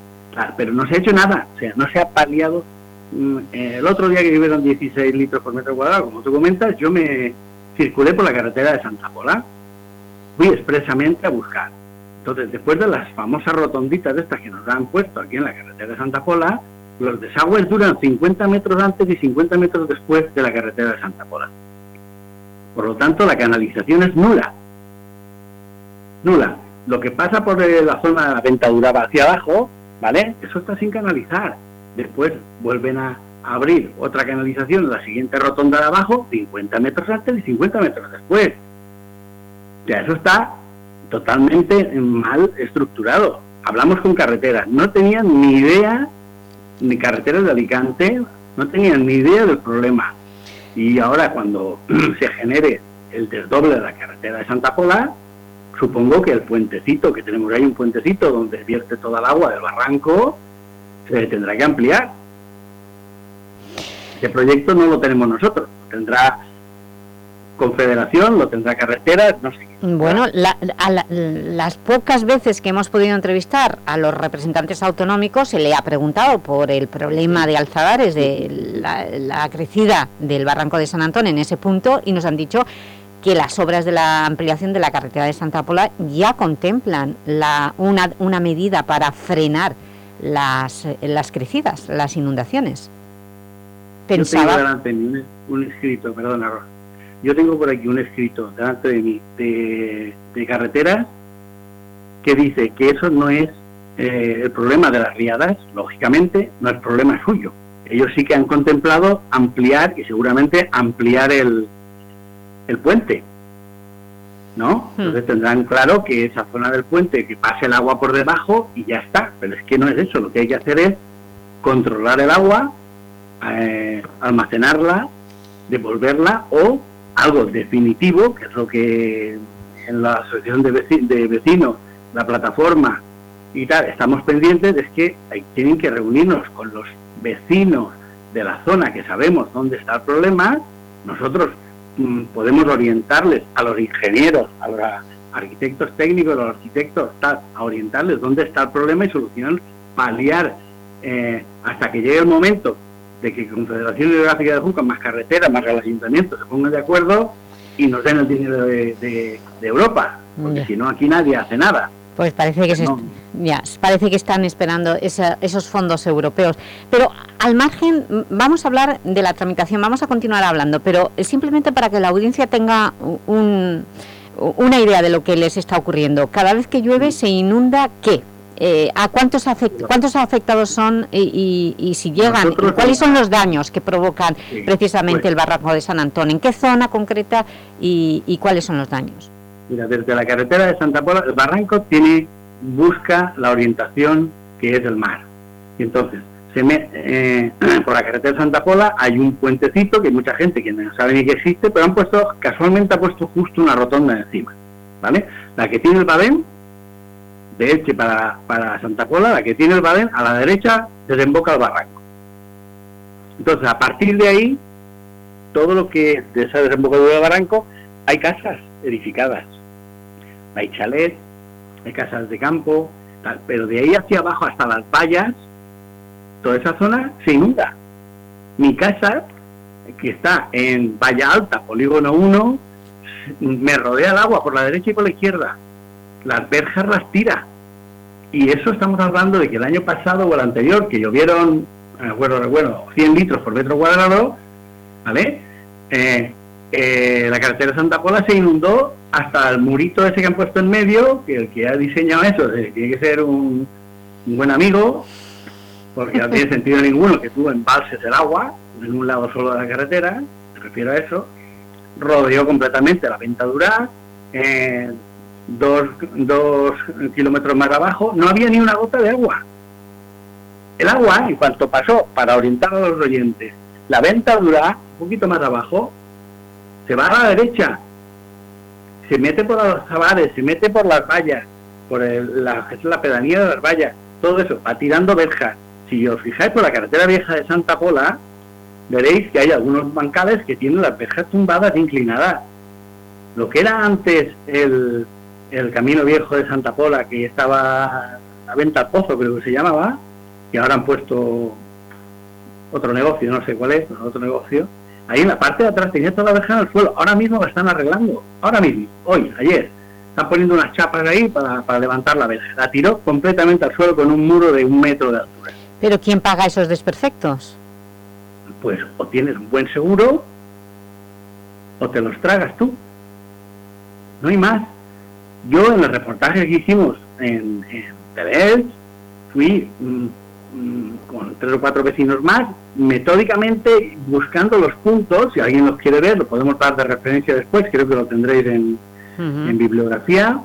Speaker 18: pero no se ha hecho nada, o sea, no se ha paliado. Mm, el otro día que vivieron 16 litros por metro cuadrado, como tú comentas, yo me circulé por la carretera de Santa Pola, fui expresamente a buscar. Entonces, después de las famosas rotonditas de estas que nos han puesto aquí en la carretera de Santa Pola, Los desagües duran 50 metros antes y 50 metros después de la carretera de Santa Pola. Por lo tanto, la canalización es nula. Nula. Lo que pasa por eh, la zona de la ventadura hacia abajo, ¿vale? Eso está sin canalizar. Después vuelven a abrir otra canalización en la siguiente rotonda de abajo, 50 metros antes y 50 metros después. Ya eso está totalmente mal estructurado. Hablamos con carreteras, no tenían ni idea, ni carreteras de Alicante, no tenían ni idea del problema. Y ahora cuando [clears throat] se genere el desdoble de la carretera de Santa Pola, supongo que el puentecito, que tenemos ahí un puentecito donde vierte toda el agua del barranco, se tendrá que ampliar. Ese proyecto no lo tenemos nosotros, tendrá Confederación, lo tendrá Carreteras, no sé.
Speaker 2: Bueno, las pocas veces que hemos podido entrevistar a los representantes autonómicos se le ha preguntado por el problema de alzadares, de la, crecida del barranco de San Antón en ese punto y nos han dicho que las obras de la ampliación de la carretera de Santa Pola ya contemplan la, una, una medida para frenar las, las crecidas, las inundaciones.
Speaker 18: Pensaba... Yo tengo delante un, un escrito, perdona, yo tengo por aquí un escrito delante de mí de, de carreteras que dice que eso no es eh, el problema de las riadas, lógicamente, no es problema suyo. Ellos sí que han contemplado ampliar y seguramente ampliar el, el puente, ¿no? Hmm. Entonces tendrán claro que esa zona del puente, que pase el agua por debajo y ya está. Pero es que no es eso, lo que hay que hacer es controlar el agua, eh, almacenarla, devolverla o algo definitivo, que es lo que en la asociación de, vecinos, la plataforma y tal, estamos pendientes, es que tienen que reunirnos con los vecinos de la zona que sabemos dónde está el problema, nosotros mm, podemos orientarles a los ingenieros, a los arquitectos técnicos, a los arquitectos, a orientarles dónde está el problema y solucionar, paliar eh, hasta que llegue el momento de que Confederación Hidrográfica de Junco, más carreteras, más el ayuntamiento, se pongan de acuerdo y nos den el dinero de, Europa, porque si no aquí nadie hace nada.
Speaker 2: Pues parece que, ya, parece que están esperando esos fondos europeos. Pero al margen, vamos a hablar de la tramitación, vamos a continuar hablando, pero simplemente para que la audiencia tenga una idea de lo que les está ocurriendo. Cada vez que llueve se inunda, ¿qué? Eh, ¿a cuántos, cuántos afectados son y, si llegan? ¿Cuáles son los daños que provocan precisamente pues el barranco de San Antón? ¿En qué zona concreta y, cuáles son los daños?
Speaker 18: Mira, desde la carretera de Santa Pola, el barranco tiene busca la orientación que es el mar. Y entonces, se me, eh, [clears throat] por la carretera de Santa Pola hay un puentecito que mucha gente que no sabe ni que existe, pero han puesto, casualmente ha puesto justo una rotonda encima. ¿Vale? La que tiene el Badén de Elche para, para Santa Pola, la que tiene el Badén, a la derecha desemboca el barranco. Entonces, a partir de ahí, todo lo que de esa desembocadura del barranco, hay casas edificadas. Hay chalets, hay casas de campo, pero de ahí hacia abajo hasta las vallas, toda esa zona se inunda. Mi casa, que está en Valla Alta, Polígono 1, me rodea el agua por la derecha y por la izquierda las verjas las tira. Y eso estamos hablando de que el año pasado o el anterior, que llovieron, bueno, bueno 100 litros por metro cuadrado, ¿vale? Eh, eh, la carretera de Santa Pola se inundó hasta el murito ese que han puesto en medio, que el que ha diseñado eso tiene que ser un, buen amigo, porque no tiene [laughs] sentido ninguno que tú embalses el agua en un lado solo de la carretera, me refiero a eso, rodeó completamente la ventadura, eh, dos, dos kilómetros más abajo, no había ni una gota de agua. El agua, en cuanto pasó, para orientar a los oyentes, la dura, un poquito más abajo, se va a la derecha, se mete por los zabares, se mete por las vallas, por la, la pedanía de las vallas, todo eso, va tirando verjas. Si os fijáis por la carretera vieja de Santa Pola, veréis que hay algunos bancales que tienen las verjas tumbadas inclinadas. Lo que era antes el, el camino viejo de Santa Pola, que estaba a venta al pozo, creo que se llamaba, y ahora han puesto otro negocio, no sé cuál es, otro negocio. Ahí en la parte de atrás tenía toda la verja en el suelo, ahora mismo la están arreglando, ahora mismo, hoy, ayer. Están poniendo unas chapas ahí para, para levantar la verja. La tiró completamente al suelo con un muro de un metro de altura.
Speaker 2: ¿Pero quién paga esos desperfectos?
Speaker 18: Pues o tienes un buen seguro o te los tragas tú. No hay más. Yo en el reportaje que hicimos en, en fui mm, mm, con tres o cuatro vecinos más, metódicamente buscando los puntos, si alguien los quiere ver, lo podemos dar de referencia después, creo que lo tendréis en, en bibliografía,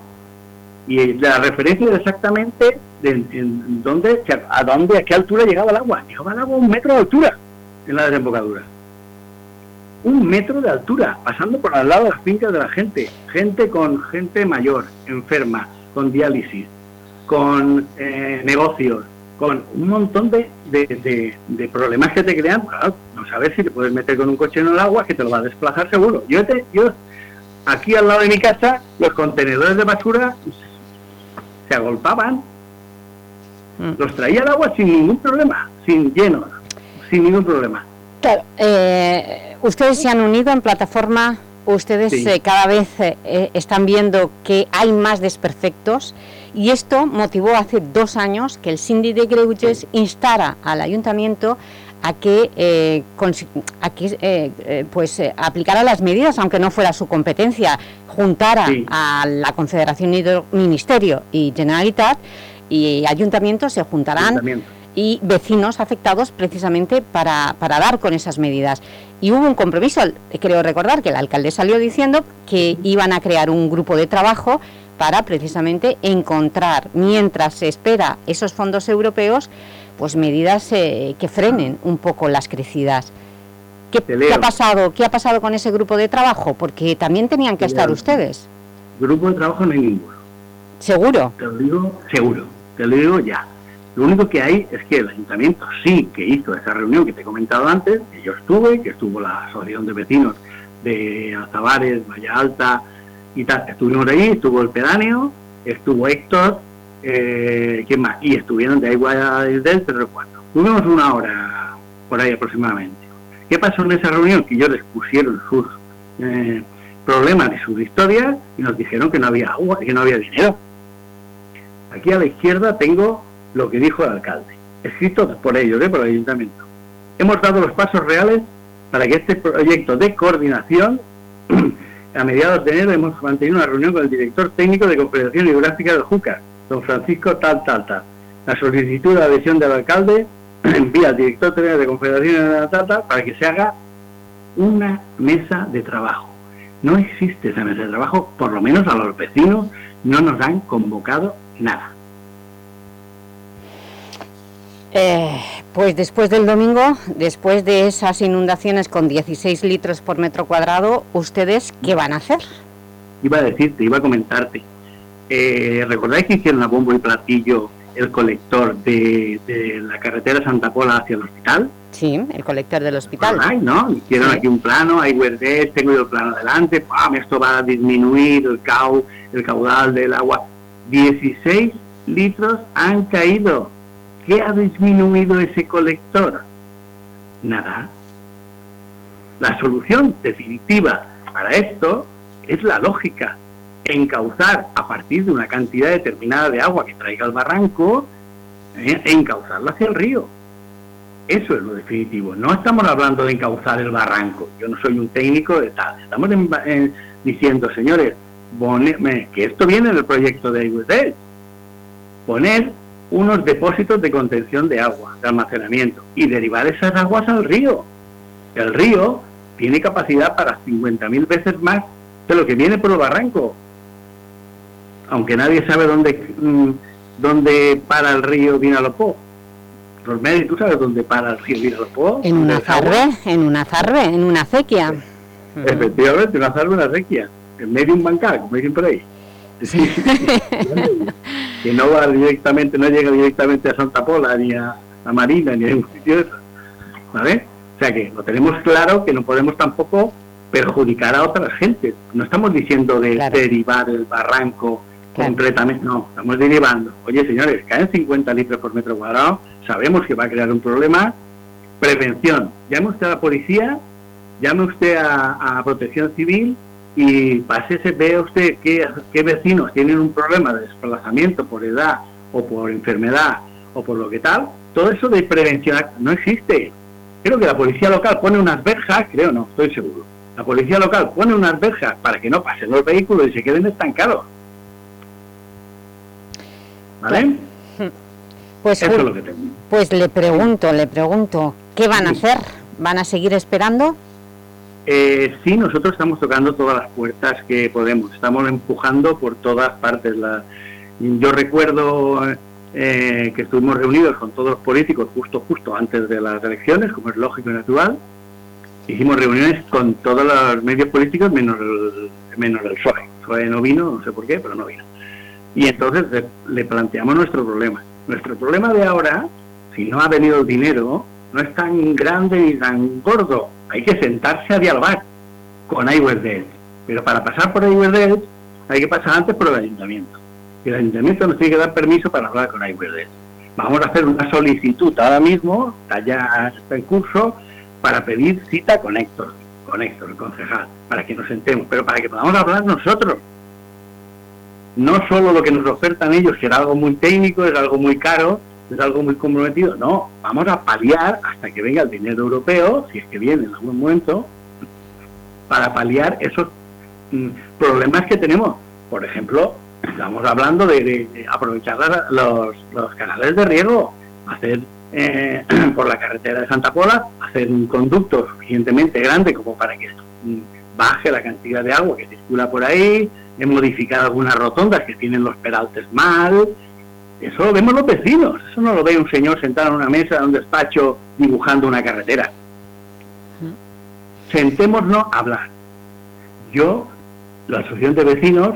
Speaker 18: y la referencia es exactamente de, en, dónde, a dónde, a qué altura llegaba el agua. Llegaba el agua a un metro de altura en la desembocadura un metro de altura, pasando por al lado de las fincas de la gente, gente con gente mayor, enferma, con diálisis, con eh, negocios, con un montón de, de, problemas que te crean, no sabes si te puedes meter con un coche en el agua que te lo va a desplazar seguro. Yo, te, yo aquí al lado de mi casa, los contenedores de basura se agolpaban, mm. los traía el agua sin ningún problema, sin llenos, sin ningún problema.
Speaker 2: Claro, eh, ustedes se han unido en plataforma, ustedes eh, cada vez eh, están viendo que hay más desperfectos y esto motivó hace dos años que el Cindy de Greuges instara al ayuntamiento a que, a que pues, aplicara las medidas, aunque no fuera su competencia, juntara a la Confederación Ministerio y Generalitat y ayuntamientos se juntarán y vecinos afectados precisamente para, para, dar con esas medidas. Y hubo un compromiso, creo recordar que el alcalde salió diciendo que iban a crear un grupo de trabajo para precisamente encontrar, mientras se espera esos fondos europeos, pues medidas eh, que frenen un poco las crecidas. ¿Qué, ha pasado, ¿Qué ha pasado con ese grupo de trabajo? Porque también tenían que estar ustedes.
Speaker 18: Grupo de trabajo no hay ninguno.
Speaker 2: ¿Seguro?
Speaker 18: Te lo digo, seguro. Te lo digo ya. Lo único que hay es que el ayuntamiento sí que hizo esa reunión que te he comentado antes, que yo estuve, que estuvo la asociación de vecinos de Alzabares, Valle Alta y tal. Estuvimos ahí, estuvo el pedáneo, estuvo Héctor, eh, ¿quién más? Y estuvieron de Agua del Pedro Cuatro. Tuvimos una hora por ahí aproximadamente. ¿Qué pasó en esa reunión? Que ellos les pusieron sus eh, problemas y sus historias y nos dijeron que no había agua, que no había dinero. Aquí a la izquierda tengo lo que dijo el alcalde, escrito por ellos, ¿eh? por el ayuntamiento. Hemos dado los pasos reales para que este proyecto de coordinación, [clears throat] a mediados de enero hemos mantenido una reunión con el director técnico de Confederación Hidrográfica del Júcar, don Francisco Tal Tal. La solicitud de adhesión del alcalde [clears throat] envía al director técnico de Confederación Tal Tal para que se haga una mesa de trabajo. No existe esa mesa de trabajo, por lo menos a los vecinos no nos han convocado nada.
Speaker 2: Eh, pues después del domingo, después de esas inundaciones con 16 litros por metro cuadrado, ¿ustedes qué van a hacer?
Speaker 18: Iba a decirte, iba a comentarte. Eh, ¿Recordáis que hicieron a bombo y platillo el colector de, la carretera Santa Pola hacia el hospital?
Speaker 2: Sí, el colector del hospital.
Speaker 18: Ay, ¿no? Hicieron aquí un plano, hay verdes, tengo el plano adelante, ¡pam! esto va a disminuir el, cau, el caudal del agua. 16 litros han caído ¿Qué ha disminuido ese colector? Nada. La solución definitiva para esto es la lógica. Encauzar a partir de una cantidad determinada de agua que traiga el barranco, ¿eh? encauzarla hacia el río. Eso es lo definitivo. No estamos hablando de encauzar el barranco. Yo no soy un técnico de tal. Estamos diciendo, señores, que esto viene del proyecto de IWD. Poner unos depósitos de contención de agua, de almacenamiento, y derivar esas aguas al río. El río tiene capacidad para 50.000 veces más de lo que viene por el barranco. Aunque nadie sabe dónde, mm, dónde para el río Vinalopó. Rosemary, ¿tú sabes dónde para el río Vinalopó?
Speaker 2: En una zarre, en una zarre, en una acequia.
Speaker 18: Efectivamente, una zarre, una acequia. En medio de un bancal, como dicen por ahí. [laughs] que no va directamente, no llega directamente a Santa Pola, ni a, la Marina, ni a ningún sitio de eso. ¿Vale? O sea que lo tenemos claro que no podemos tampoco perjudicar a otras gentes. No estamos diciendo de derivar el barranco completamente, no, estamos derivando. Oye, señores, caen 50 litros por metro cuadrado, sabemos que va a crear un problema. Prevención, llame usted a la policía, llame usted a, a protección civil y se vea usted qué, qué vecinos tienen un problema de desplazamiento por edad o por enfermedad o por lo que tal, todo eso de prevención no existe. Creo que la policía local pone unas verjas, creo no, estoy seguro. La policía local pone unas verjas para que no pasen los vehículos y se queden estancados. ¿Vale?
Speaker 2: Pues,
Speaker 18: Eso es lo que tengo.
Speaker 2: pues le pregunto, le pregunto, ¿qué van a hacer? ¿Van a seguir esperando?
Speaker 18: Eh, sí, nosotros estamos tocando todas las puertas que podemos, estamos empujando por todas partes. Yo recuerdo eh, que estuvimos reunidos con todos los políticos justo justo antes de las elecciones, como es lógico y natural. Hicimos reuniones con todos los medios políticos menos el, menos el PSOE. PSOE no vino, no sé por qué, pero no vino. Y entonces le, le planteamos nuestro problema. Nuestro problema de ahora, si no ha venido el dinero, no es tan grande ni tan gordo. Hay que sentarse a dialogar con Iwerdell. Pero para pasar por Iwerdell hay que pasar antes por el ayuntamiento. Y el ayuntamiento nos tiene que dar permiso para hablar con Iwerdell. Vamos a hacer una solicitud ahora mismo, está en curso, para pedir cita con Héctor, con Héctor, el concejal, para que nos sentemos, pero para que podamos hablar nosotros. No solo lo que nos ofertan ellos, que era algo muy técnico, es algo muy caro, es algo muy comprometido. No, vamos a paliar hasta que venga el dinero europeo, si es que viene en algún momento, para paliar esos mm, problemas que tenemos. Por ejemplo, estamos hablando de, aprovechar los, canales de riego, hacer eh, [clears throat] por la carretera de Santa Pola, hacer un conducto suficientemente grande como para que mm, baje la cantidad de agua que circula por ahí, he modificado algunas rotondas que tienen los peraltes mal, eso lo vemos los vecinos, eso no lo ve un señor sentado en una mesa en un despacho dibujando una carretera. Sentémonos a hablar. Yo, la asociación de vecinos,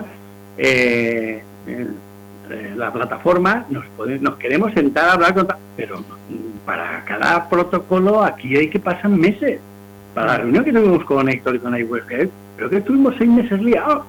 Speaker 18: eh, eh, la plataforma, nos, pode- nos queremos sentar a hablar con... Pero para cada protocolo aquí hay que pasar meses. Para la reunión que tuvimos con Héctor y con iWorker, creo que estuvimos seis meses liados.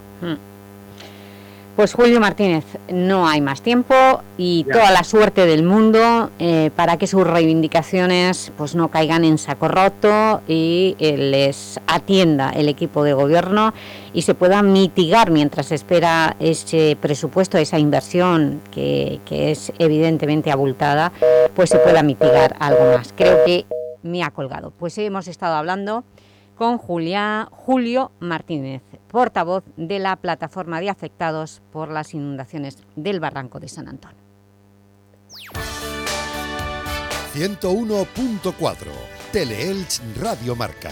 Speaker 2: Pues Julio Martínez, no hay más tiempo y
Speaker 18: Ya.
Speaker 2: toda la suerte del mundo eh, para que sus reivindicaciones pues no caigan en saco roto y eh, les atienda el equipo de gobierno y se pueda mitigar mientras se espera ese presupuesto, esa inversión que, que es evidentemente abultada, pues se pueda mitigar algo más. Creo que me ha colgado. Pues hemos estado hablando con Julia, Julio Martínez, portavoz de la Plataforma de Afectados por las Inundaciones del Barranco de San Antón.
Speaker 7: 101.4 Teleelch Radio Marca.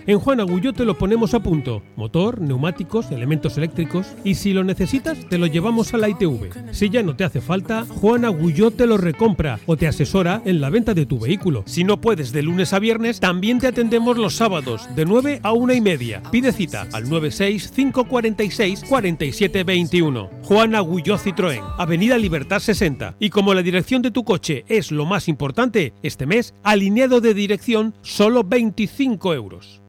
Speaker 19: En Juan Agulló te lo ponemos a punto. Motor, neumáticos, elementos eléctricos y si lo necesitas te lo llevamos a la ITV. Si ya no te hace falta, Juan Agulló te lo recompra o te asesora en la venta de tu vehículo. Si no puedes de lunes a viernes, también te atendemos los sábados de 9 a 1 y media. Pide cita al 96 546 4721. Juan Agulló Citroën, Avenida Libertad 60. Y como la dirección de tu coche es lo más importante, este mes, alineado de dirección, solo 25 euros.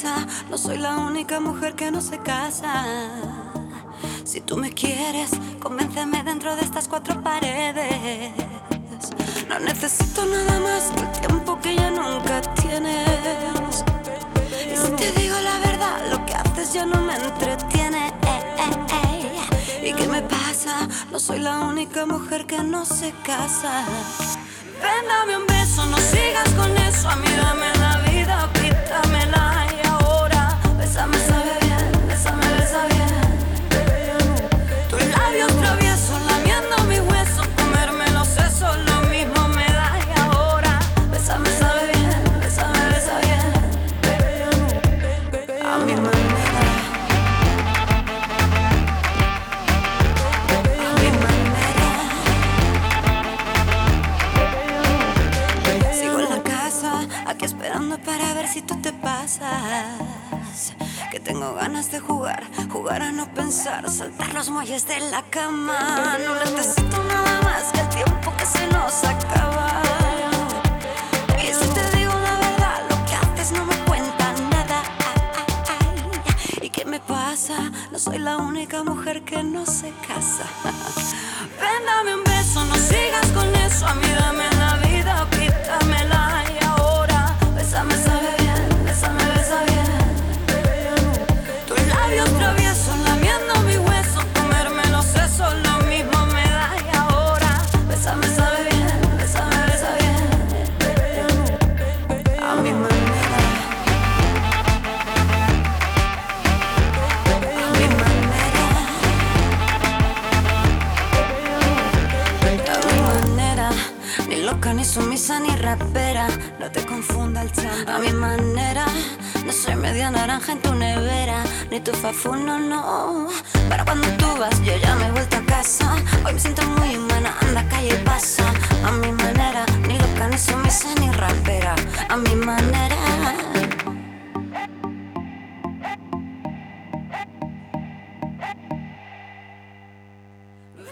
Speaker 16: Pasa? No soy la única mujer que no se casa. Si tú me quieres, convénceme dentro de estas cuatro paredes. No necesito nada más que el tiempo que ya nunca tienes. Y si te digo la verdad, lo que haces ya no me entretiene. ¿Y qué me pasa? No soy la única mujer que no se casa. Ven, dame un beso, no sigas con eso. A mí dame la vida, quítamela y Besame sabe bien, besame besa bien. Tus labios
Speaker 20: traviesos lamiendo mis huesos, comerme los sesos, lo mismo me da y ahora. Besame sabe bien, besame de bien. A mi manera, a mi manera. Sigo en la casa, aquí esperando para ver si tú te pasas labios tengo ganas de jugar, jugar a no pensar, saltar los muelles de la cama. No necesito nada más que el tiempo que se nos acaba. Y si te digo la verdad, lo que haces no me cuenta nada. ¿Y qué me pasa? No soy la única mujer que no se casa. Ven, dame un beso, no sigas con eso. A mí dame la vida, quítamela sumisa, ni rapera. No te confunda el champ. A mi manera. No soy media naranja en tu nevera. Ni tu fafuno, no. Para cuando tú vas, yo ya me he vuelto a casa. Hoy me siento muy humana. Anda, calle y pasa. A mi manera. Ni loca, ni sumisa, ni rapera. A mi manera.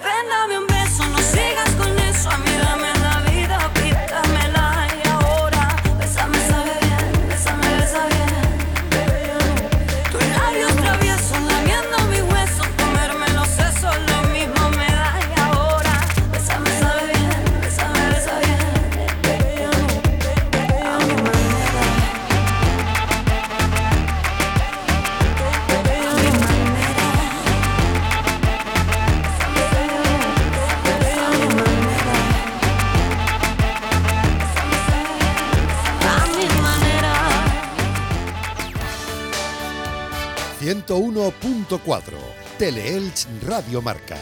Speaker 20: Ven, dame un
Speaker 7: 101.4 Teleelch Radio Marca.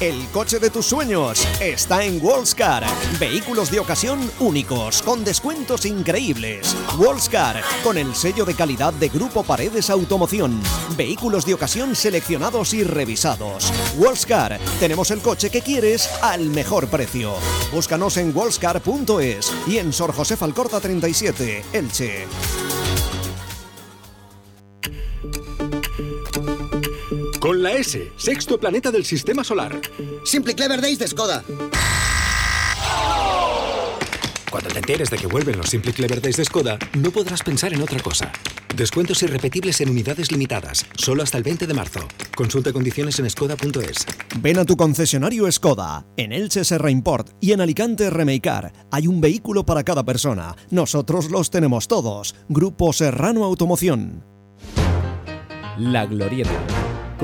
Speaker 1: El coche de tus sueños está en Wallscar. Vehículos de ocasión únicos, con descuentos increíbles. Wallscar, con el sello de calidad de Grupo Paredes Automoción. Vehículos de ocasión seleccionados y revisados. Wallscar, tenemos el coche que quieres al mejor precio. Búscanos en wallscar.es y en Sor José Falcorta 37, Elche.
Speaker 21: Con la S, sexto planeta del sistema solar.
Speaker 22: Simple Clever Days de Skoda.
Speaker 11: Cuando te enteres de que vuelven los Simply Clever Days de Skoda, no podrás pensar en otra cosa. Descuentos irrepetibles en unidades limitadas, solo hasta el 20 de marzo. Consulta condiciones en skoda.es.
Speaker 1: Ven a tu concesionario Skoda. En Elche Serra Import y en Alicante Remeicar. Hay un vehículo para cada persona. Nosotros los tenemos todos. Grupo Serrano Automoción.
Speaker 15: La Glorieta,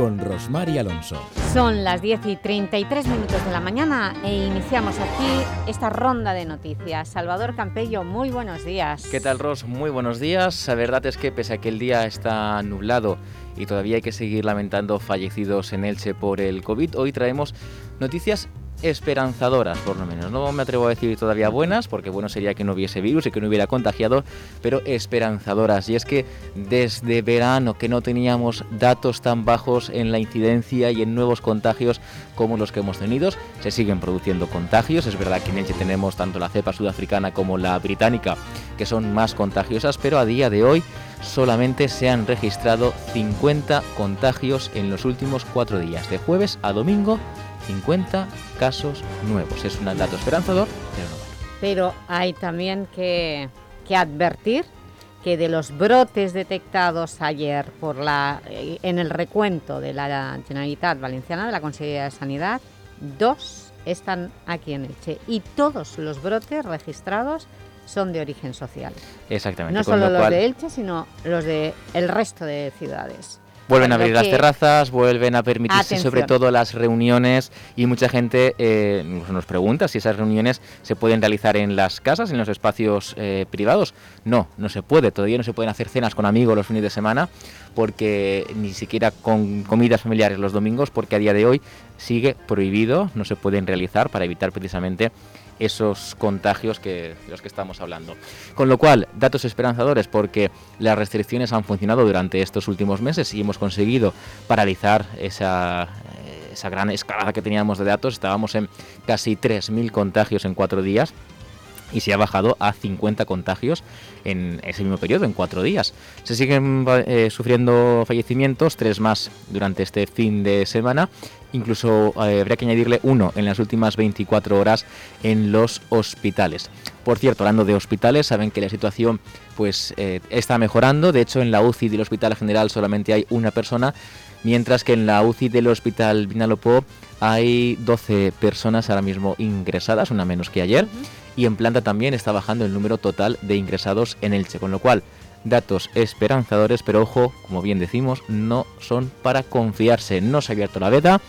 Speaker 15: con Rosmar y Alonso.
Speaker 2: Son las 10 y 33 minutos de la mañana e iniciamos aquí esta ronda de noticias. Salvador Campello, muy buenos días.
Speaker 23: ¿Qué tal, Ros? Muy buenos días. La verdad es que pese a que el día está nublado y todavía hay que seguir lamentando fallecidos en Elche por el COVID, hoy traemos noticias esperanzadoras, por lo menos. No me atrevo a decir todavía buenas, porque bueno sería que no hubiese virus y que no hubiera contagiado, pero esperanzadoras. Y es que desde verano que no teníamos datos tan bajos en la incidencia y en nuevos contagios como los que hemos tenido, se siguen produciendo contagios. Es verdad que en Elche tenemos tanto la cepa sudafricana como la británica, que son más contagiosas, pero a día de hoy solamente se han registrado 50 contagios en los últimos cuatro días, de jueves a domingo 50 casos nuevos. Es un dato esperanzador, pero no.
Speaker 2: Pero hay también que, que advertir que de los brotes detectados ayer por la, eh, en el recuento de la Generalitat Valenciana, de la Consejería de Sanidad, dos están aquí en Elche y todos los brotes registrados son de origen social.
Speaker 23: Exactamente.
Speaker 2: No solo
Speaker 23: lo
Speaker 2: los
Speaker 23: cual-
Speaker 2: de Elche, sino los de el resto de ciudades.
Speaker 23: Vuelven a abrir las terrazas, vuelven a permitirse sobre todo las reuniones y mucha gente eh, nos- nos pregunta si esas reuniones se pueden realizar en las casas, en los espacios eh, privados. No, no se puede, todavía no se pueden hacer cenas con amigos los fines de semana porque ni siquiera con comidas familiares los domingos porque a día de hoy sigue prohibido, no se pueden realizar para evitar precisamente esos contagios que, de los que estamos hablando. Con lo cual, datos esperanzadores porque las restricciones han funcionado durante estos últimos meses y hemos conseguido paralizar esa, eh, esa gran escalada que teníamos de datos. Estábamos en casi 3.000 contagios en cuatro días y se ha bajado a 50 contagios en ese mismo periodo, en cuatro días. Se siguen eh, sufriendo fallecimientos, tres más durante este fin de semana. Incluso eh, habría que añadirle uno en las últimas 24 horas en los hospitales. Por cierto, hablando de hospitales, saben que la situación pues eh, está mejorando. De hecho, en la UCI del Hospital General solamente hay una persona, mientras que en la UCI del Hospital Vinalopó hay 12 personas ahora mismo ingresadas, una menos que ayer y en planta también está bajando el número total de ingresados en Elche, con lo cual datos esperanzadores, pero ojo, como bien decimos, no son para confiarse. No se ha abierto la beta,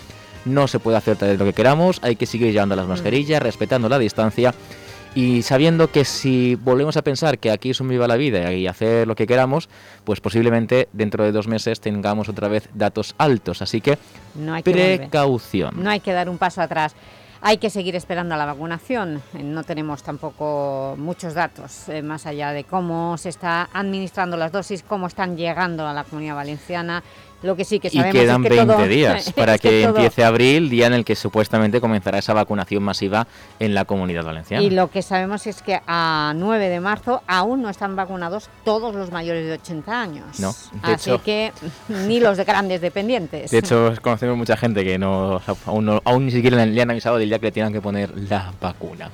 Speaker 23: no se puede hacer lo que queramos, hay que seguir llevando las mm. mascarillas, respetando la distancia y sabiendo que si volvemos a pensar que aquí es un viva la vida y hacer lo que queramos, pues posiblemente dentro de dos meses tengamos otra vez datos altos. Así que, precaución.
Speaker 2: no hay que dar un paso atrás. Hay que seguir esperando a la vacunación. Eh, no tenemos tampoco muchos datos, eh, más allá de cómo se está administrando las dosis, cómo están llegando a la Comunidad Valenciana lo que sí que sabemos
Speaker 23: y quedan [laughs]
Speaker 2: es que
Speaker 23: 20 días para que, empiece abril, día en el que supuestamente comenzará esa vacunación masiva en la Comunidad Valenciana.
Speaker 2: Y lo que sabemos es que a 9 de marzo aún no están vacunados todos los mayores de 80 años.
Speaker 23: No,
Speaker 2: Así que ni los de grandes dependientes.
Speaker 23: De hecho, conocemos mucha gente que no, aún, aún ni siquiera le han avisado del día que le tienen que poner la vacuna.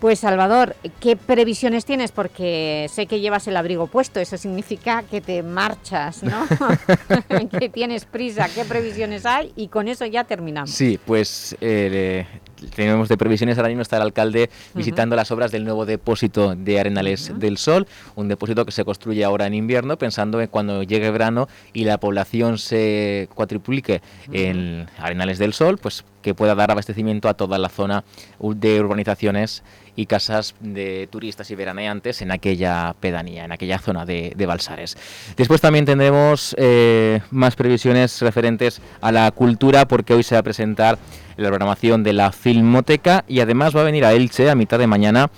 Speaker 2: Pues Salvador, ¿qué previsiones tienes? Porque sé que llevas el abrigo puesto, eso significa que te marchas, ¿no? [laughs] [laughs] que tienes prisa, ¿qué previsiones hay? Y con eso ya terminamos.
Speaker 23: Sí, pues eh, tenemos de previsiones, ahora mismo está el alcalde visitando las obras del nuevo depósito de Arenales del Sol, un depósito que se construye ahora en invierno, pensando en cuando llegue verano y la población se cuatriplique en Arenales del Sol, pues que pueda dar abastecimiento a toda la zona de urbanizaciones y casas de turistas y veraneantes en aquella pedanía, en aquella zona de, Balsares. Después también tendremos eh, más previsiones referentes a la cultura porque hoy se va a presentar la programación de la Filmoteca y además va a venir a Elche a mitad de mañana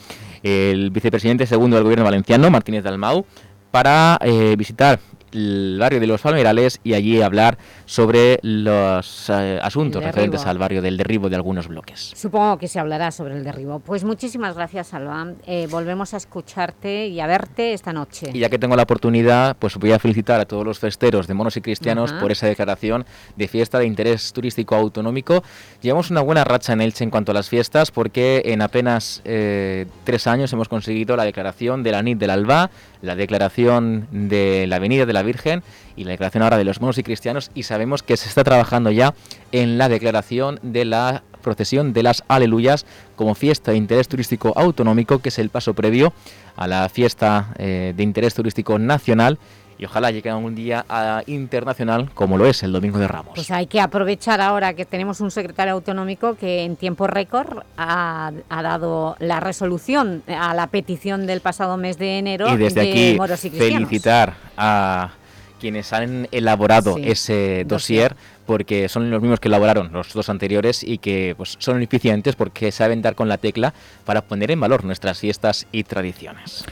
Speaker 23: el vicepresidente segundo del gobierno valenciano, Martínez Dalmau, para eh, visitar el barrio de los Palmerales y allí hablar sobre los eh, asuntos referentes al barrio del derribo de algunos bloques.
Speaker 2: Supongo que se hablará sobre el derribo. Pues muchísimas gracias, Alba. Eh, volvemos a escucharte y a verte esta noche.
Speaker 23: Y ya que tengo la oportunidad, pues voy a felicitar a todos los festeros de monos y cristianos por esa declaración de fiesta de interés turístico autonómico. Llevamos una buena racha en Elche en cuanto a las fiestas porque en apenas eh, tres años hemos conseguido la declaración de la NIT del Alba, la declaración de la Avenida de la Virgen y la declaración ahora de los monos y cristianos y sabemos que se está trabajando ya en la declaración de la procesión de las Aleluyas como fiesta de interés turístico autonómico, que es el paso previo a la fiesta eh, de interés turístico nacional y ojalá llegue a un día ah, internacional como lo es el Domingo de Ramos.
Speaker 2: Pues hay que aprovechar ahora que tenemos un secretario autonómico que en tiempo récord ha, dado la resolución a la petición del pasado mes de enero
Speaker 23: y desde
Speaker 2: de
Speaker 23: aquí
Speaker 2: Moros y
Speaker 23: felicitar a quienes han elaborado ese dossier, porque son los mismos que elaboraron los dos anteriores y que pues, son eficientes porque saben dar con la tecla para poner en valor nuestras fiestas y tradiciones.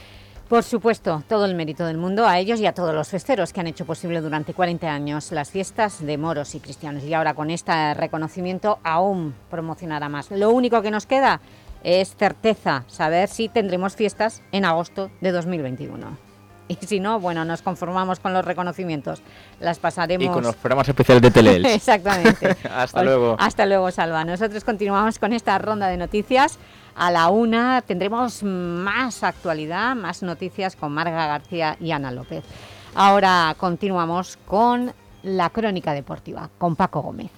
Speaker 2: Por supuesto, todo el mérito del mundo a ellos y a todos los festeros que han hecho posible durante 40 años las fiestas de moros y cristianos. Y ahora con este reconocimiento aún promocionará más. Lo único que nos queda es certeza, saber si tendremos fiestas en agosto de 2021. Y si no, bueno, nos conformamos con los reconocimientos. Las pasaremos...
Speaker 23: Y con los programas especiales de Teleelch. [laughs]
Speaker 2: Exactamente. [laughs]
Speaker 23: hasta luego.
Speaker 2: Hasta luego, Salva. Nosotros continuamos con esta ronda de noticias. A la una tendremos más actualidad, más noticias con Marga García y Ana López. Ahora continuamos con la crónica deportiva, con Paco Gómez.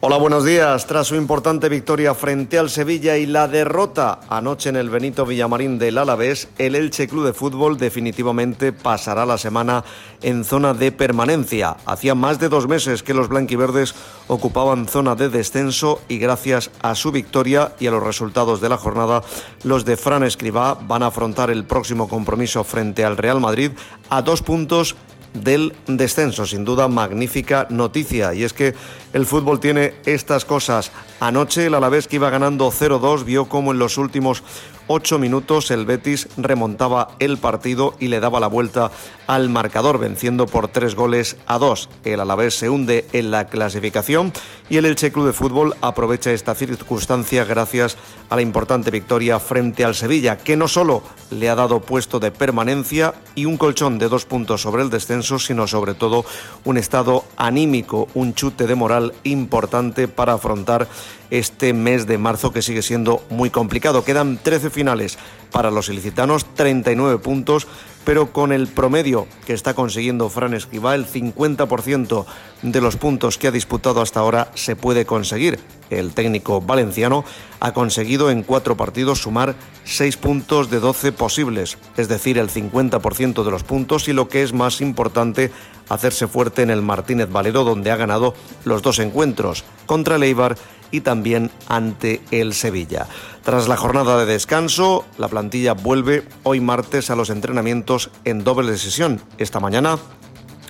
Speaker 24: Hola, buenos días. Tras su importante victoria frente al Sevilla y la derrota anoche en el Benito Villamarín del Alavés, el Elche Club de Fútbol definitivamente pasará la semana en zona de permanencia. Hacía más de dos meses que los blanquiverdes ocupaban zona de descenso y gracias a su victoria y a los resultados de la jornada, los de Fran Escribá van a afrontar el próximo compromiso frente al Real Madrid a dos puntos del descenso. Sin duda, magnífica noticia. Y es que el fútbol tiene estas cosas. Anoche el Alavés que iba ganando 0-2 vio como en los últimos ocho minutos el Betis remontaba el partido y le daba la vuelta al marcador, venciendo por tres goles a dos. El Alavés se hunde en la clasificación y el Elche Club de Fútbol aprovecha esta circunstancia gracias a la importante victoria frente al Sevilla, que no solo le ha dado puesto de permanencia y un colchón de dos puntos sobre el descenso, sino sobre todo un estado anímico, un chute de moral importante para afrontar este mes de marzo que sigue siendo muy complicado. Quedan 13 finales para los ilicitanos, 39 puntos, pero con el promedio que está consiguiendo Fran Escribá, el 50% de los puntos que ha disputado hasta ahora se puede conseguir. El técnico valenciano ha conseguido en cuatro partidos sumar 6 puntos de 12 posibles, es decir, el 50% de los puntos y lo que es más importante, hacerse fuerte en el Martínez Valero, donde ha ganado los dos encuentros contra el Eibar y también ante el Sevilla. Tras la jornada de descanso, la plantilla vuelve hoy martes a los entrenamientos en doble sesión. Esta mañana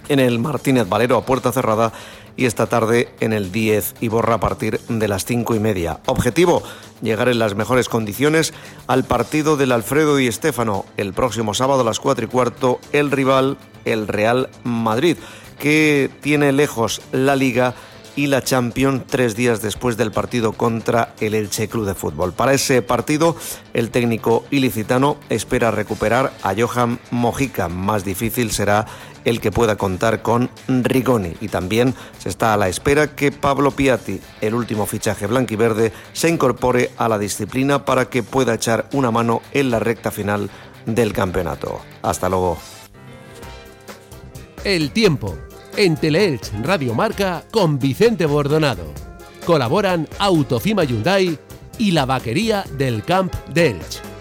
Speaker 24: en el Martínez Valero a puerta cerrada y esta tarde en el 10 y borra a partir de las 5 y media. Objetivo, llegar en las mejores condiciones al partido del Alfredo y Estéfano el próximo sábado a las 4 y cuarto, el rival, el Real Madrid, que tiene lejos la liga y la Champions tres días después del partido contra el Elche Club de Fútbol. Para ese partido, el técnico ilicitano espera recuperar a Johan Mojica. Más difícil será el que pueda contar con Rigoni. Y también se está a la espera que Pablo Piatti, el último fichaje blanquiverde, se incorpore a la disciplina para que pueda echar una mano en la recta final del campeonato. Hasta luego.
Speaker 25: El tiempo en Teleelch Radio Marca con Vicente Bordonado. Colaboran Autofima Hyundai y la vaquería del Camp de Elche.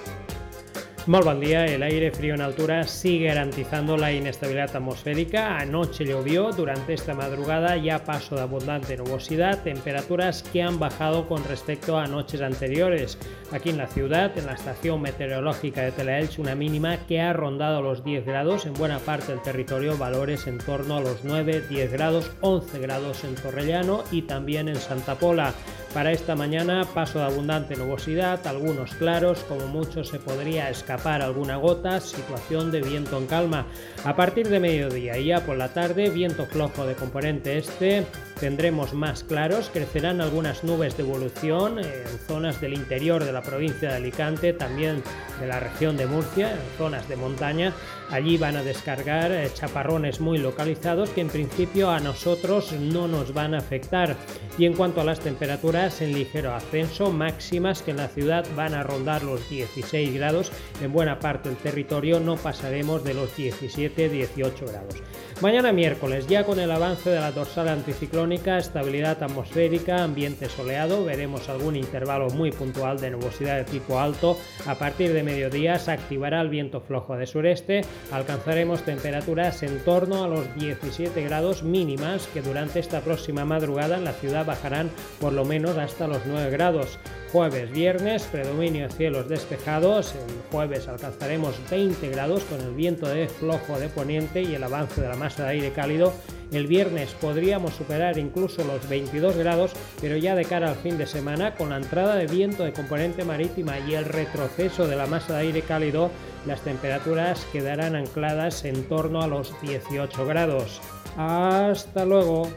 Speaker 26: Muy buen día. El aire frío en altura sigue garantizando la inestabilidad atmosférica. Anoche llovió, durante esta madrugada ya paso de abundante nubosidad, temperaturas que han bajado con respecto a noches anteriores. Aquí en la ciudad, en la estación meteorológica de Telaelch, una mínima que ha rondado los 10 grados en buena parte del territorio, valores en torno a los 9, 10 grados, 11 grados en Torrellano y también en Santa Pola. Para esta mañana paso de abundante nubosidad, algunos claros, como mucho se podría escapar alguna gota, situación de viento en calma. A partir de mediodía y ya por la tarde, viento flojo de componente este, tendremos más claros, crecerán algunas nubes de evolución en zonas del interior de la provincia de Alicante, también de la región de Murcia, en zonas de montaña. Allí van a descargar eh, chaparrones muy localizados que en principio a nosotros no nos van a afectar. Y en cuanto a las temperaturas, en ligero ascenso, máximas que en la ciudad van a rondar los 16 grados. En buena parte del territorio no pasaremos de los 17-18 grados. Mañana miércoles, ya con el avance de la dorsal anticiclónica, estabilidad atmosférica, ambiente soleado, veremos algún intervalo muy puntual de nubosidad de tipo alto. A partir de mediodía se activará el viento flojo de sureste, alcanzaremos temperaturas en torno a los 17 grados mínimas que durante esta próxima madrugada en la ciudad bajarán por lo menos hasta los 9 grados. Jueves, viernes, predominio de cielos despejados. El jueves alcanzaremos 20 grados con el viento de flojo de poniente y el avance de la masa de aire cálido. El viernes podríamos superar incluso los 22 grados, pero ya de cara al fin de semana, con la entrada de viento de componente marítima y el retroceso de la masa de aire cálido, las temperaturas quedarán ancladas en torno a los 18 grados. Hasta luego.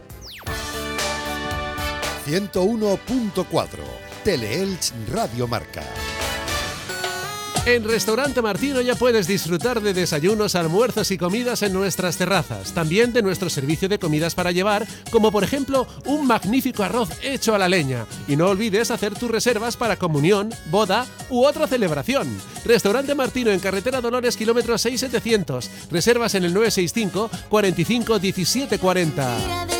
Speaker 7: 101.4 Teleelch Radio Marca.
Speaker 25: En Restaurante Martino ya puedes disfrutar de desayunos, almuerzos y comidas en nuestras terrazas. También de nuestro servicio de comidas para llevar, como por ejemplo un magnífico arroz hecho a la leña. Y no olvides hacer tus reservas para comunión, boda u otra celebración. Restaurante Martino en Carretera Dolores, kilómetro 6700. Reservas en el 965 45 17 40.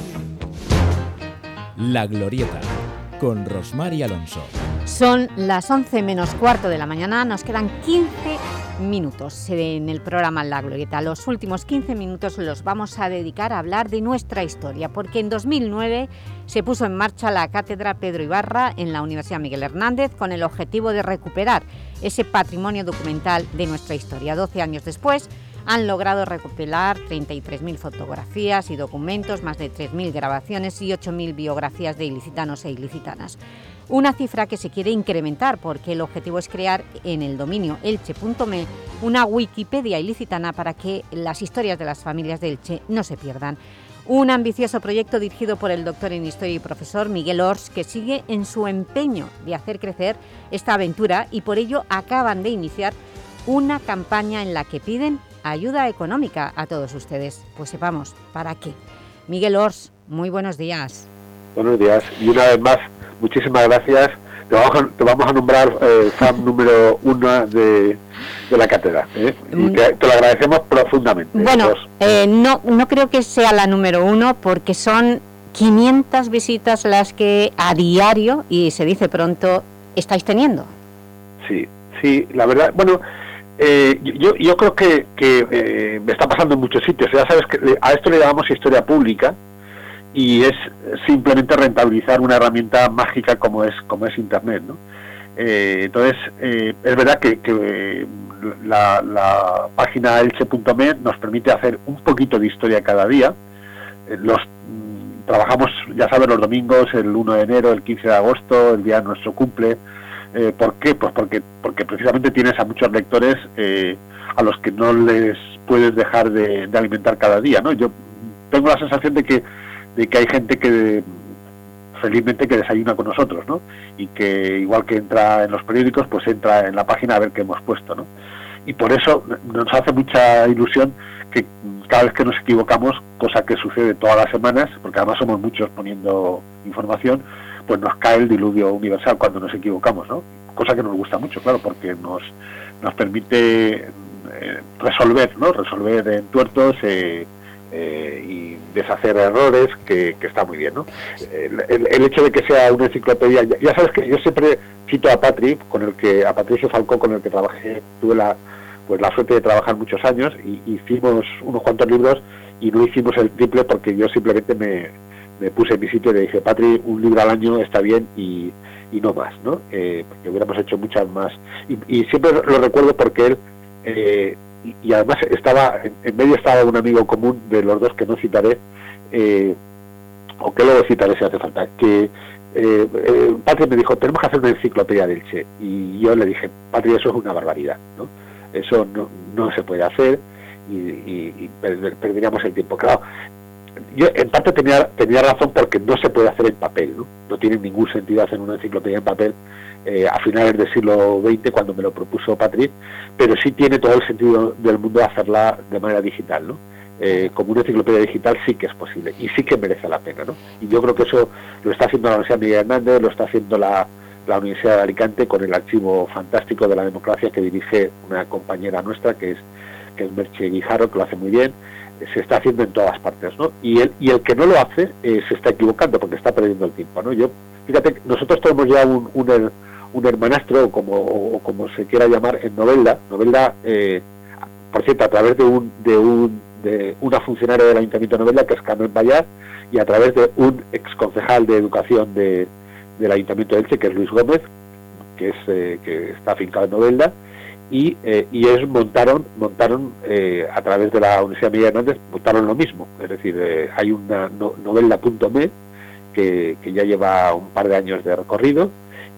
Speaker 15: La Glorieta, con Rosmar y Alonso.
Speaker 2: Son las 11 menos cuarto de la mañana, nos quedan 15 minutos en el programa La Glorieta. Los últimos 15 minutos los vamos a dedicar a hablar de nuestra historia, porque en 2009 se puso en marcha la Cátedra Pedro Ibarra en la Universidad Miguel Hernández con el objetivo de recuperar ese patrimonio documental de nuestra historia. 12 años después, han logrado recopilar 33.000 fotografías y documentos, más de 3.000 grabaciones y 8.000 biografías de ilicitanos e ilicitanas. Una cifra que se quiere incrementar porque el objetivo es crear en el dominio elche.me una Wikipedia ilicitana para que las historias de las familias de Elche no se pierdan. Un ambicioso proyecto dirigido por el doctor en Historia y profesor Miguel Ors, que sigue en su empeño de hacer crecer esta aventura y por ello acaban de iniciar una campaña en la que piden ayuda económica a todos ustedes. Pues sepamos, ¿para qué? Miguel Ors, muy buenos días.
Speaker 27: Buenos días. Y una vez más, muchísimas gracias. Te vamos a, nombrar eh, fan [laughs] número uno de, la cátedra. ¿eh? Y mm. te, lo agradecemos profundamente.
Speaker 2: Bueno, eh, no, no creo que sea la número uno porque son 500 visitas las que a diario, y se dice pronto, estáis teniendo.
Speaker 27: Sí, sí, la verdad, bueno, eh, yo, yo creo que, que eh, está pasando en muchos sitios. Ya sabes que a esto le llamamos historia pública y es simplemente rentabilizar una herramienta mágica como es como es Internet. ¿no? Eh, entonces, es verdad que, la, la, página elche.me nos permite hacer un poquito de historia cada día. Los mm, Trabajamos, ya sabes, los domingos, el 1 de enero, el 15 de agosto, el día de nuestro cumple, eh, ¿Por qué? Pues porque, porque precisamente tienes a muchos lectores eh, a los que no les puedes dejar de, alimentar cada día, ¿no? Yo tengo la sensación de que, de que hay gente que felizmente que desayuna con nosotros, ¿no? Y que igual que entra en los periódicos, pues entra en la página a ver qué hemos puesto, ¿no? Y por eso nos hace mucha ilusión que cada vez que nos equivocamos, cosa que sucede todas las semanas, porque además somos muchos poniendo información, pues nos cae el diluvio universal cuando nos equivocamos, ¿no? Cosa que nos gusta mucho, claro, porque nos, nos permite eh, resolver, ¿no? Resolver en tuertos eh, eh, y deshacer errores, que, está muy bien, ¿no? El, hecho de que sea una enciclopedia, ya, sabes que yo siempre cito a Patrick, con el que, a Patricio Falcó, con el que trabajé, tuve la pues la suerte de trabajar muchos años y hicimos unos cuantos libros y no hicimos el triple porque yo simplemente me, me puse en mi sitio y le dije, Patri, un libro al año está bien y, no más, ¿no? Eh, porque hubiéramos hecho muchas más. Y, siempre lo recuerdo porque él, eh, y, además estaba, en, medio estaba un amigo común de los dos que no citaré, eh, o que luego citaré si hace falta, que eh, Patri me dijo, tenemos que hacer una enciclopedia del Che. Y yo le dije, Patri, eso es una barbaridad, ¿no? Eso no, no se puede hacer y, y, perderíamos el tiempo. Claro, yo en parte tenía, tenía razón porque no se puede hacer en papel, ¿no? No tiene ningún sentido hacer una enciclopedia en papel eh, a finales del siglo XX cuando me lo propuso Patrick, pero sí tiene todo el sentido del mundo hacerla de manera digital, ¿no? Eh, como una enciclopedia digital sí que es posible y sí que merece la pena, ¿no? Y yo creo que eso lo está haciendo la Universidad Miguel Hernández, lo está haciendo la, la Universidad de Alicante con el archivo fantástico de la democracia que dirige una compañera nuestra que es que es Merche Guijarro, que lo hace muy bien, se está haciendo en todas partes, ¿no? Y el, y el que no lo hace eh, se está equivocando porque está perdiendo el tiempo, ¿no? Yo, fíjate, nosotros tenemos ya un, un, hermanastro, como, o, como se quiera llamar, en Novelda, Novelda, eh, por cierto, a través de un, de un de una funcionaria del Ayuntamiento de Novelda, que es Carmen Bayar, y a través de un exconcejal de Educación de, del Ayuntamiento de Elche, que es Luis Gómez, que, es, eh, que está afincado en Novelda, y, eh, y ellos montaron, montaron eh, a través de la Universidad Miguel Hernández, montaron lo mismo. Es decir, eh, hay una no, novela.me que, que ya lleva un par de años de recorrido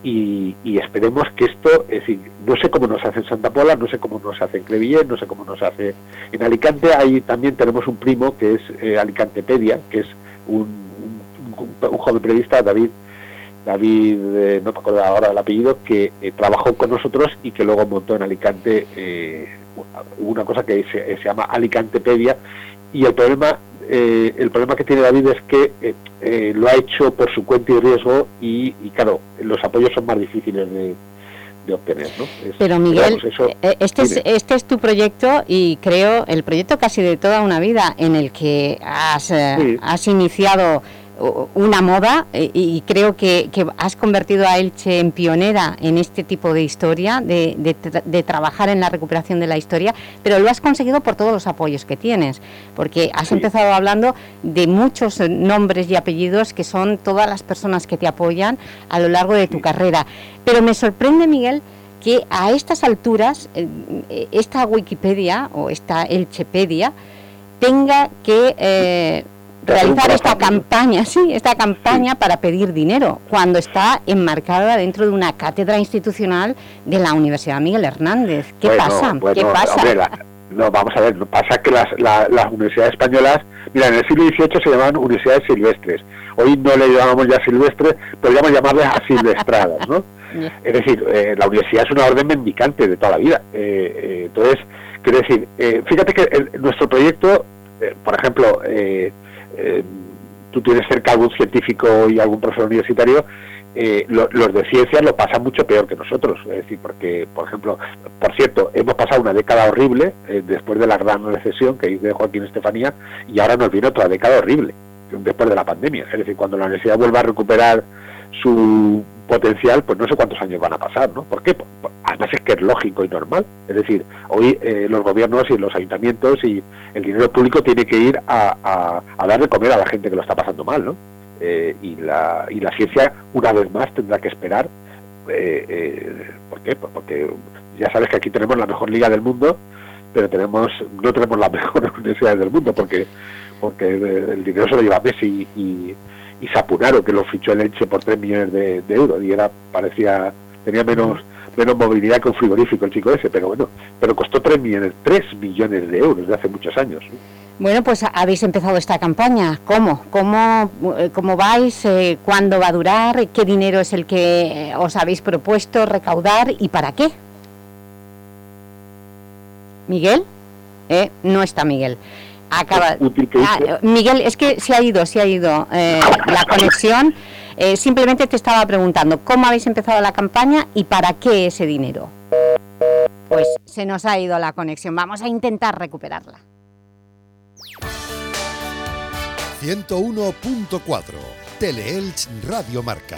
Speaker 27: y, y, esperemos que esto, es decir, no sé cómo nos hace en Santa Pola, no sé cómo nos hace en Crevillén, no sé cómo nos hace en Alicante. Ahí también tenemos un primo que es Alicantepedia, que es un, un, un joven periodista, David David, eh, no me acuerdo ahora del apellido, que eh, trabajó con nosotros y que luego montó en Alicante eh, una cosa que se, se, llama Alicantepedia y el problema el problema que tiene David es que lo ha hecho por su cuenta y riesgo y, claro, los apoyos son más difíciles de, obtener. ¿no?
Speaker 2: Pero Miguel, este, es, este es tu proyecto y creo el proyecto casi de toda una vida en el que has, has iniciado una moda eh, y creo que, has convertido a Elche en pionera en este tipo de historia, de, trabajar en la recuperación de la historia, pero lo has conseguido por todos los apoyos que tienes, porque has empezado hablando de muchos nombres y apellidos que son todas las personas que te apoyan a lo largo de tu carrera. Pero me sorprende, Miguel, que a estas alturas, eh, esta Wikipedia o esta Elchepedia tenga que... Eh, realizar esta campaña, sí, esta campaña para pedir dinero, cuando está enmarcada dentro de una cátedra institucional de la Universidad Miguel Hernández. ¿Qué pasa? ¿Qué pasa?
Speaker 27: no, vamos a ver, pasa que las, las universidades españolas, mira, en el siglo XVIII se llamaban universidades silvestres, hoy no le llamamos ya silvestres, podríamos llamarles asilvestradas, ¿no? [laughs] es decir, eh, la universidad es una orden mendicante de toda la vida. Eh, eh, entonces, quiero decir, fíjate que nuestro proyecto, por ejemplo, eh, tú tienes cerca algún científico y algún profesor universitario, eh, los de ciencias lo pasan mucho peor que nosotros. Es decir, porque, por ejemplo, por cierto, hemos pasado una década horrible eh, después de la gran recesión que dice Joaquín Estefanía y ahora nos viene otra década horrible después de la pandemia. Es decir, cuando la universidad vuelva a recuperar su potencial, pues no sé cuántos años van a pasar, ¿no? ¿Por qué? Además es que es lógico y normal. Es decir, hoy eh, los gobiernos y los ayuntamientos y el dinero público tiene que ir a, a, dar de comer a la gente que lo está pasando mal, ¿no? Eh, y, la, y la ciencia, una vez más, tendrá que esperar. Eh, ¿Por qué? Pues porque ya sabes que aquí tenemos la mejor liga del mundo, pero tenemos no tenemos la [laughs] mejor universidad del mundo, porque porque el dinero se lo lleva Messi y y Sapunaro, que lo fichó el Elche por 3 millones de, euros y era parecía tenía menos menos movilidad que un frigorífico el chico ese, pero bueno, pero costó 3 millones, 3 millones de euros de hace muchos años.
Speaker 2: Bueno, pues habéis empezado esta campaña. ¿Cómo? ¿Cómo, eh, cómo vais? Eh, ¿Cuándo va a durar? ¿Qué dinero es el que eh, os habéis propuesto recaudar y para qué? ¿Miguel? no está Miguel. Acaba. Ah, Miguel, es que se ha ido, se ha ido eh, la conexión. Eh, simplemente te estaba preguntando cómo habéis empezado la campaña y para qué ese dinero. Pues se nos ha ido la conexión. Vamos a intentar recuperarla.
Speaker 7: 101.4 Teleelch Radio Marca.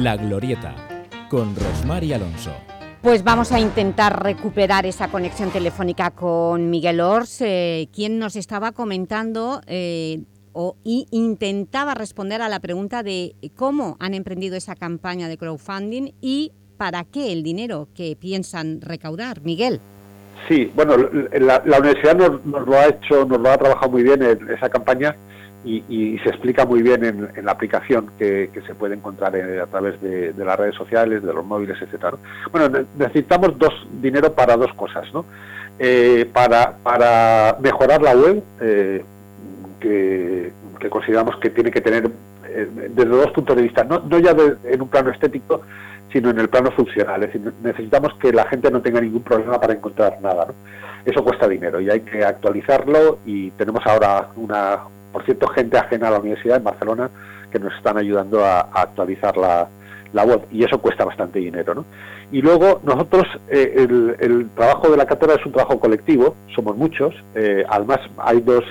Speaker 15: La Glorieta, con Rosmar y Alonso.
Speaker 2: Pues vamos a intentar recuperar esa conexión telefónica con Miguel Ors, eh, quien nos estaba comentando eh, o intentaba responder a la pregunta de cómo han emprendido esa campaña de crowdfunding y para qué el dinero que piensan recaudar. Miguel.
Speaker 27: Sí, bueno, la, universidad nos, lo ha hecho, nos lo ha trabajado muy bien en esa campaña y, se explica muy bien en, la aplicación que, se puede encontrar eh, a través de, las redes sociales, de los móviles, etcétera. Bueno, necesitamos dos dinero para dos cosas, ¿no? Eh, para, para mejorar la web, eh, que, consideramos que tiene que tener desde dos puntos de vista, no, ya en un plano estético, sino en el plano funcional. Es decir, necesitamos que la gente no tenga ningún problema para encontrar nada. ¿no? Eso cuesta dinero y hay que actualizarlo y tenemos ahora una por cierto, gente ajena a la universidad en Barcelona que nos están ayudando a, actualizar la, la, web y eso cuesta bastante dinero. ¿no? Y luego nosotros, eh, el, el, trabajo de la cátedra es un trabajo colectivo, somos muchos, eh, además hay dos,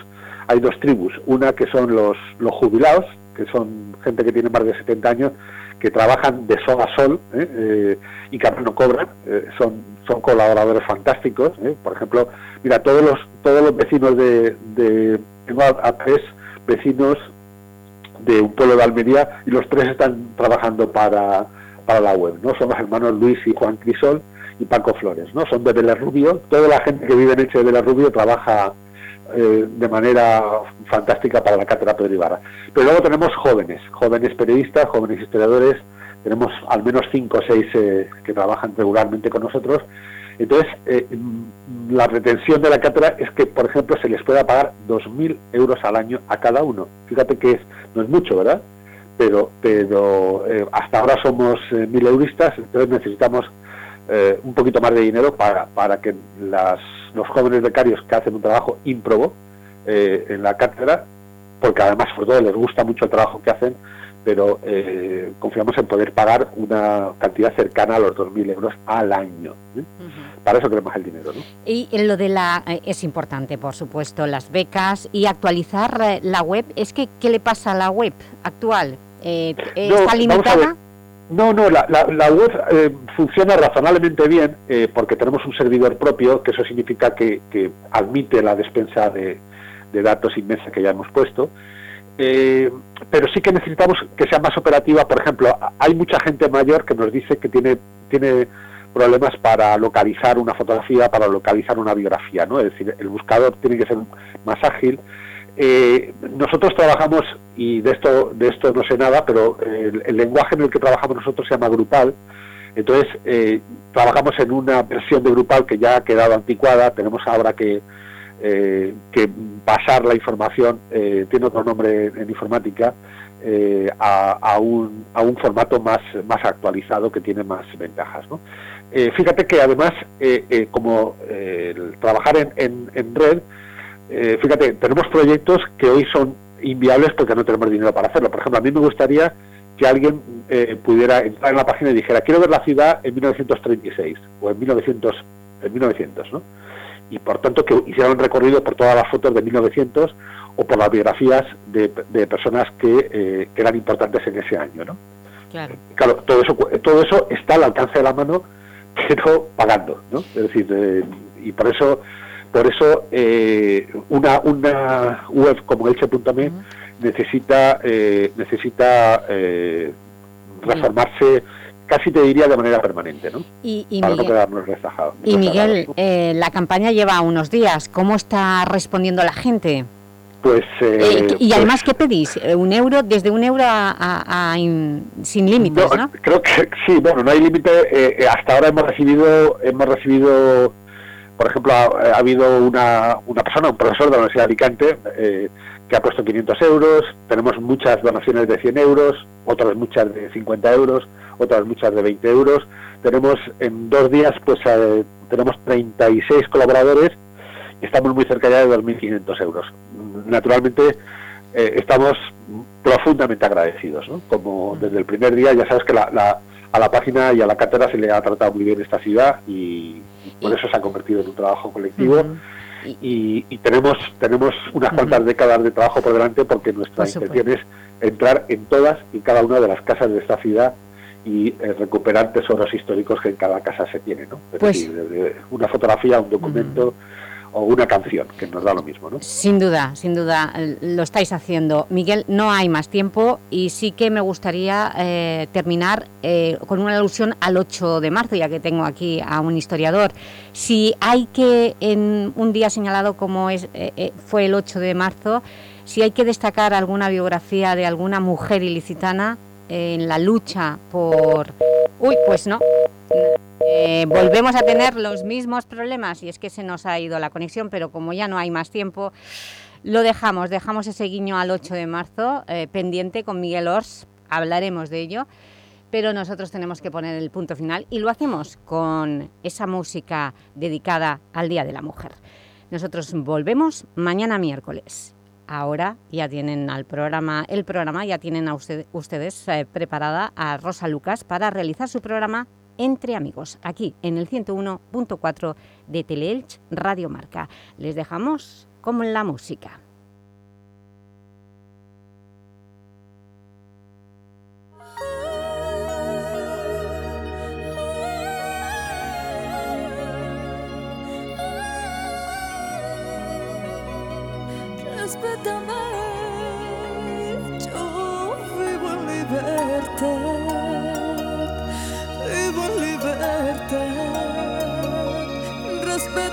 Speaker 27: hay dos tribus, una que son los, los jubilados, que son gente que tiene más de 70 años, que trabajan de sol a sol ¿eh? y que no cobran, son, son colaboradores fantásticos. Por ejemplo, mira, todos los, todos los vecinos de, de tengo a, tres vecinos de un pueblo de Almería y los tres están trabajando para, para la web, ¿no? Son los hermanos Luis y Juan Crisol y Paco Flores, ¿no? Son de Vélez Rubio. Toda la gente que vive en Eche de Vélez Rubio trabaja eh, de manera fantástica para la cátedra Pedro Ibarra. Pero luego tenemos jóvenes, jóvenes periodistas, jóvenes historiadores, tenemos al menos cinco o seis eh, que trabajan regularmente con nosotros. Entonces, eh, mm, la retención de la cátedra es que, por ejemplo, se les pueda pagar 2.000 euros al año a cada uno. Fíjate que es, no es mucho, ¿verdad? Pero, pero hasta ahora somos mil euristas, entonces necesitamos un poquito más de dinero para, para que las los jóvenes becarios que hacen un trabajo ímprobo eh, en la cátedra, porque además sobre todo les gusta mucho el trabajo que hacen, pero eh, confiamos en poder pagar una cantidad cercana a los 2.000 euros al año. ¿eh? Para eso queremos el dinero. ¿no?
Speaker 2: Y lo de la... es importante, por supuesto, las becas y actualizar la web. Es que, ¿qué le pasa a la web actual? ¿Está limitada?
Speaker 27: No, no, la, la, web eh, funciona razonablemente bien eh, porque tenemos un servidor propio, que eso significa que, admite la despensa de, datos inmensa que ya hemos puesto. Eh, pero sí que necesitamos que sea más operativa. Por ejemplo, hay mucha gente mayor que nos dice que tiene, tiene problemas para localizar una fotografía, para localizar una biografía, ¿no? Es decir, el buscador tiene que ser más ágil. Eh, nosotros trabajamos, y de esto, de esto no sé nada, pero el, lenguaje en el que trabajamos nosotros se llama grupal. Entonces, eh, trabajamos en una versión de grupal que ya ha quedado anticuada. Tenemos ahora que, eh, que pasar la información, tiene otro nombre en, informática, a, un, a un formato más, más actualizado que tiene más ventajas. fíjate que además, como trabajar en, en red, eh, fíjate, tenemos proyectos que hoy son inviables porque no tenemos dinero para hacerlo. Por ejemplo, a mí me gustaría que alguien eh, pudiera entrar en la página y dijera, quiero ver la ciudad en 1936 o en 1900, en 1900 ¿no? Y por tanto que hiciera un recorrido por todas las fotos de 1900 o por las biografías de, personas eh, que, eran importantes en ese año, ¿no? Claro. claro. todo eso, todo eso está al alcance de la mano, pero pagando, ¿no? Es decir, y por eso por eso eh, una, una web como elche.me necesita, eh, necesita eh, reformarse casi te diría de manera permanente, ¿no?
Speaker 2: Y, Para Miguel, no quedarnos rezagados. Y Miguel, la campaña lleva unos días. ¿Cómo está respondiendo la gente?
Speaker 27: Pues,
Speaker 2: y pues además, ¿qué pedís? ¿Un euro? ¿Desde un euro a, sin límites, no,
Speaker 27: Creo que sí, bueno, no hay límite. hasta ahora hemos recibido, hemos recibido por ejemplo, ha, habido una, una, persona, un profesor de la Universidad de Alicante, eh, que ha puesto 500 euros, tenemos muchas donaciones de 100 euros, otras muchas de 50 euros, otras muchas de 20 euros. Tenemos en dos días, pues eh, tenemos 36 colaboradores y estamos muy cerca ya de 2.500 euros. Naturalmente, eh, estamos profundamente agradecidos, ¿no? Como desde el primer día, ya sabes que la, a la página y a la cátedra se le ha tratado muy bien esta ciudad y, por eso se ha convertido en un trabajo colectivo. y, tenemos tenemos unas cuantas décadas de trabajo por delante porque nuestra intención es entrar en todas y cada una de las casas de esta ciudad y eh, recuperar tesoros históricos que en cada casa se tiene, ¿no? Pues una fotografía, un documento, o una canción, que nos da lo mismo, ¿no?
Speaker 2: Sin duda, sin duda, lo estáis haciendo. Miguel, no hay más tiempo y sí que me gustaría eh, terminar eh, con una alusión al 8 de marzo, ya que tengo aquí a un historiador. Si hay que, en un día señalado como es, eh, fue el 8 de marzo, si hay que destacar alguna biografía de alguna mujer ilicitana en la lucha por... Uy, pues no, eh, volvemos a tener los mismos problemas y es que se nos ha ido la conexión, pero como ya no hay más tiempo, lo dejamos, dejamos ese guiño al 8 de marzo eh, pendiente con Miguel Ors, hablaremos de ello, pero nosotros tenemos que poner el punto final y lo hacemos con esa música dedicada al Día de la Mujer. Nosotros volvemos mañana miércoles. Ahora ya tienen al programa, el programa ya tienen a ustedes eh, preparada a Rosa Lucas para realizar su programa Entre Amigos, aquí en el 101.4 de Teleelch Radio Marca. Les dejamos como la música.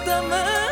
Speaker 28: Vivo en libertad, respétame.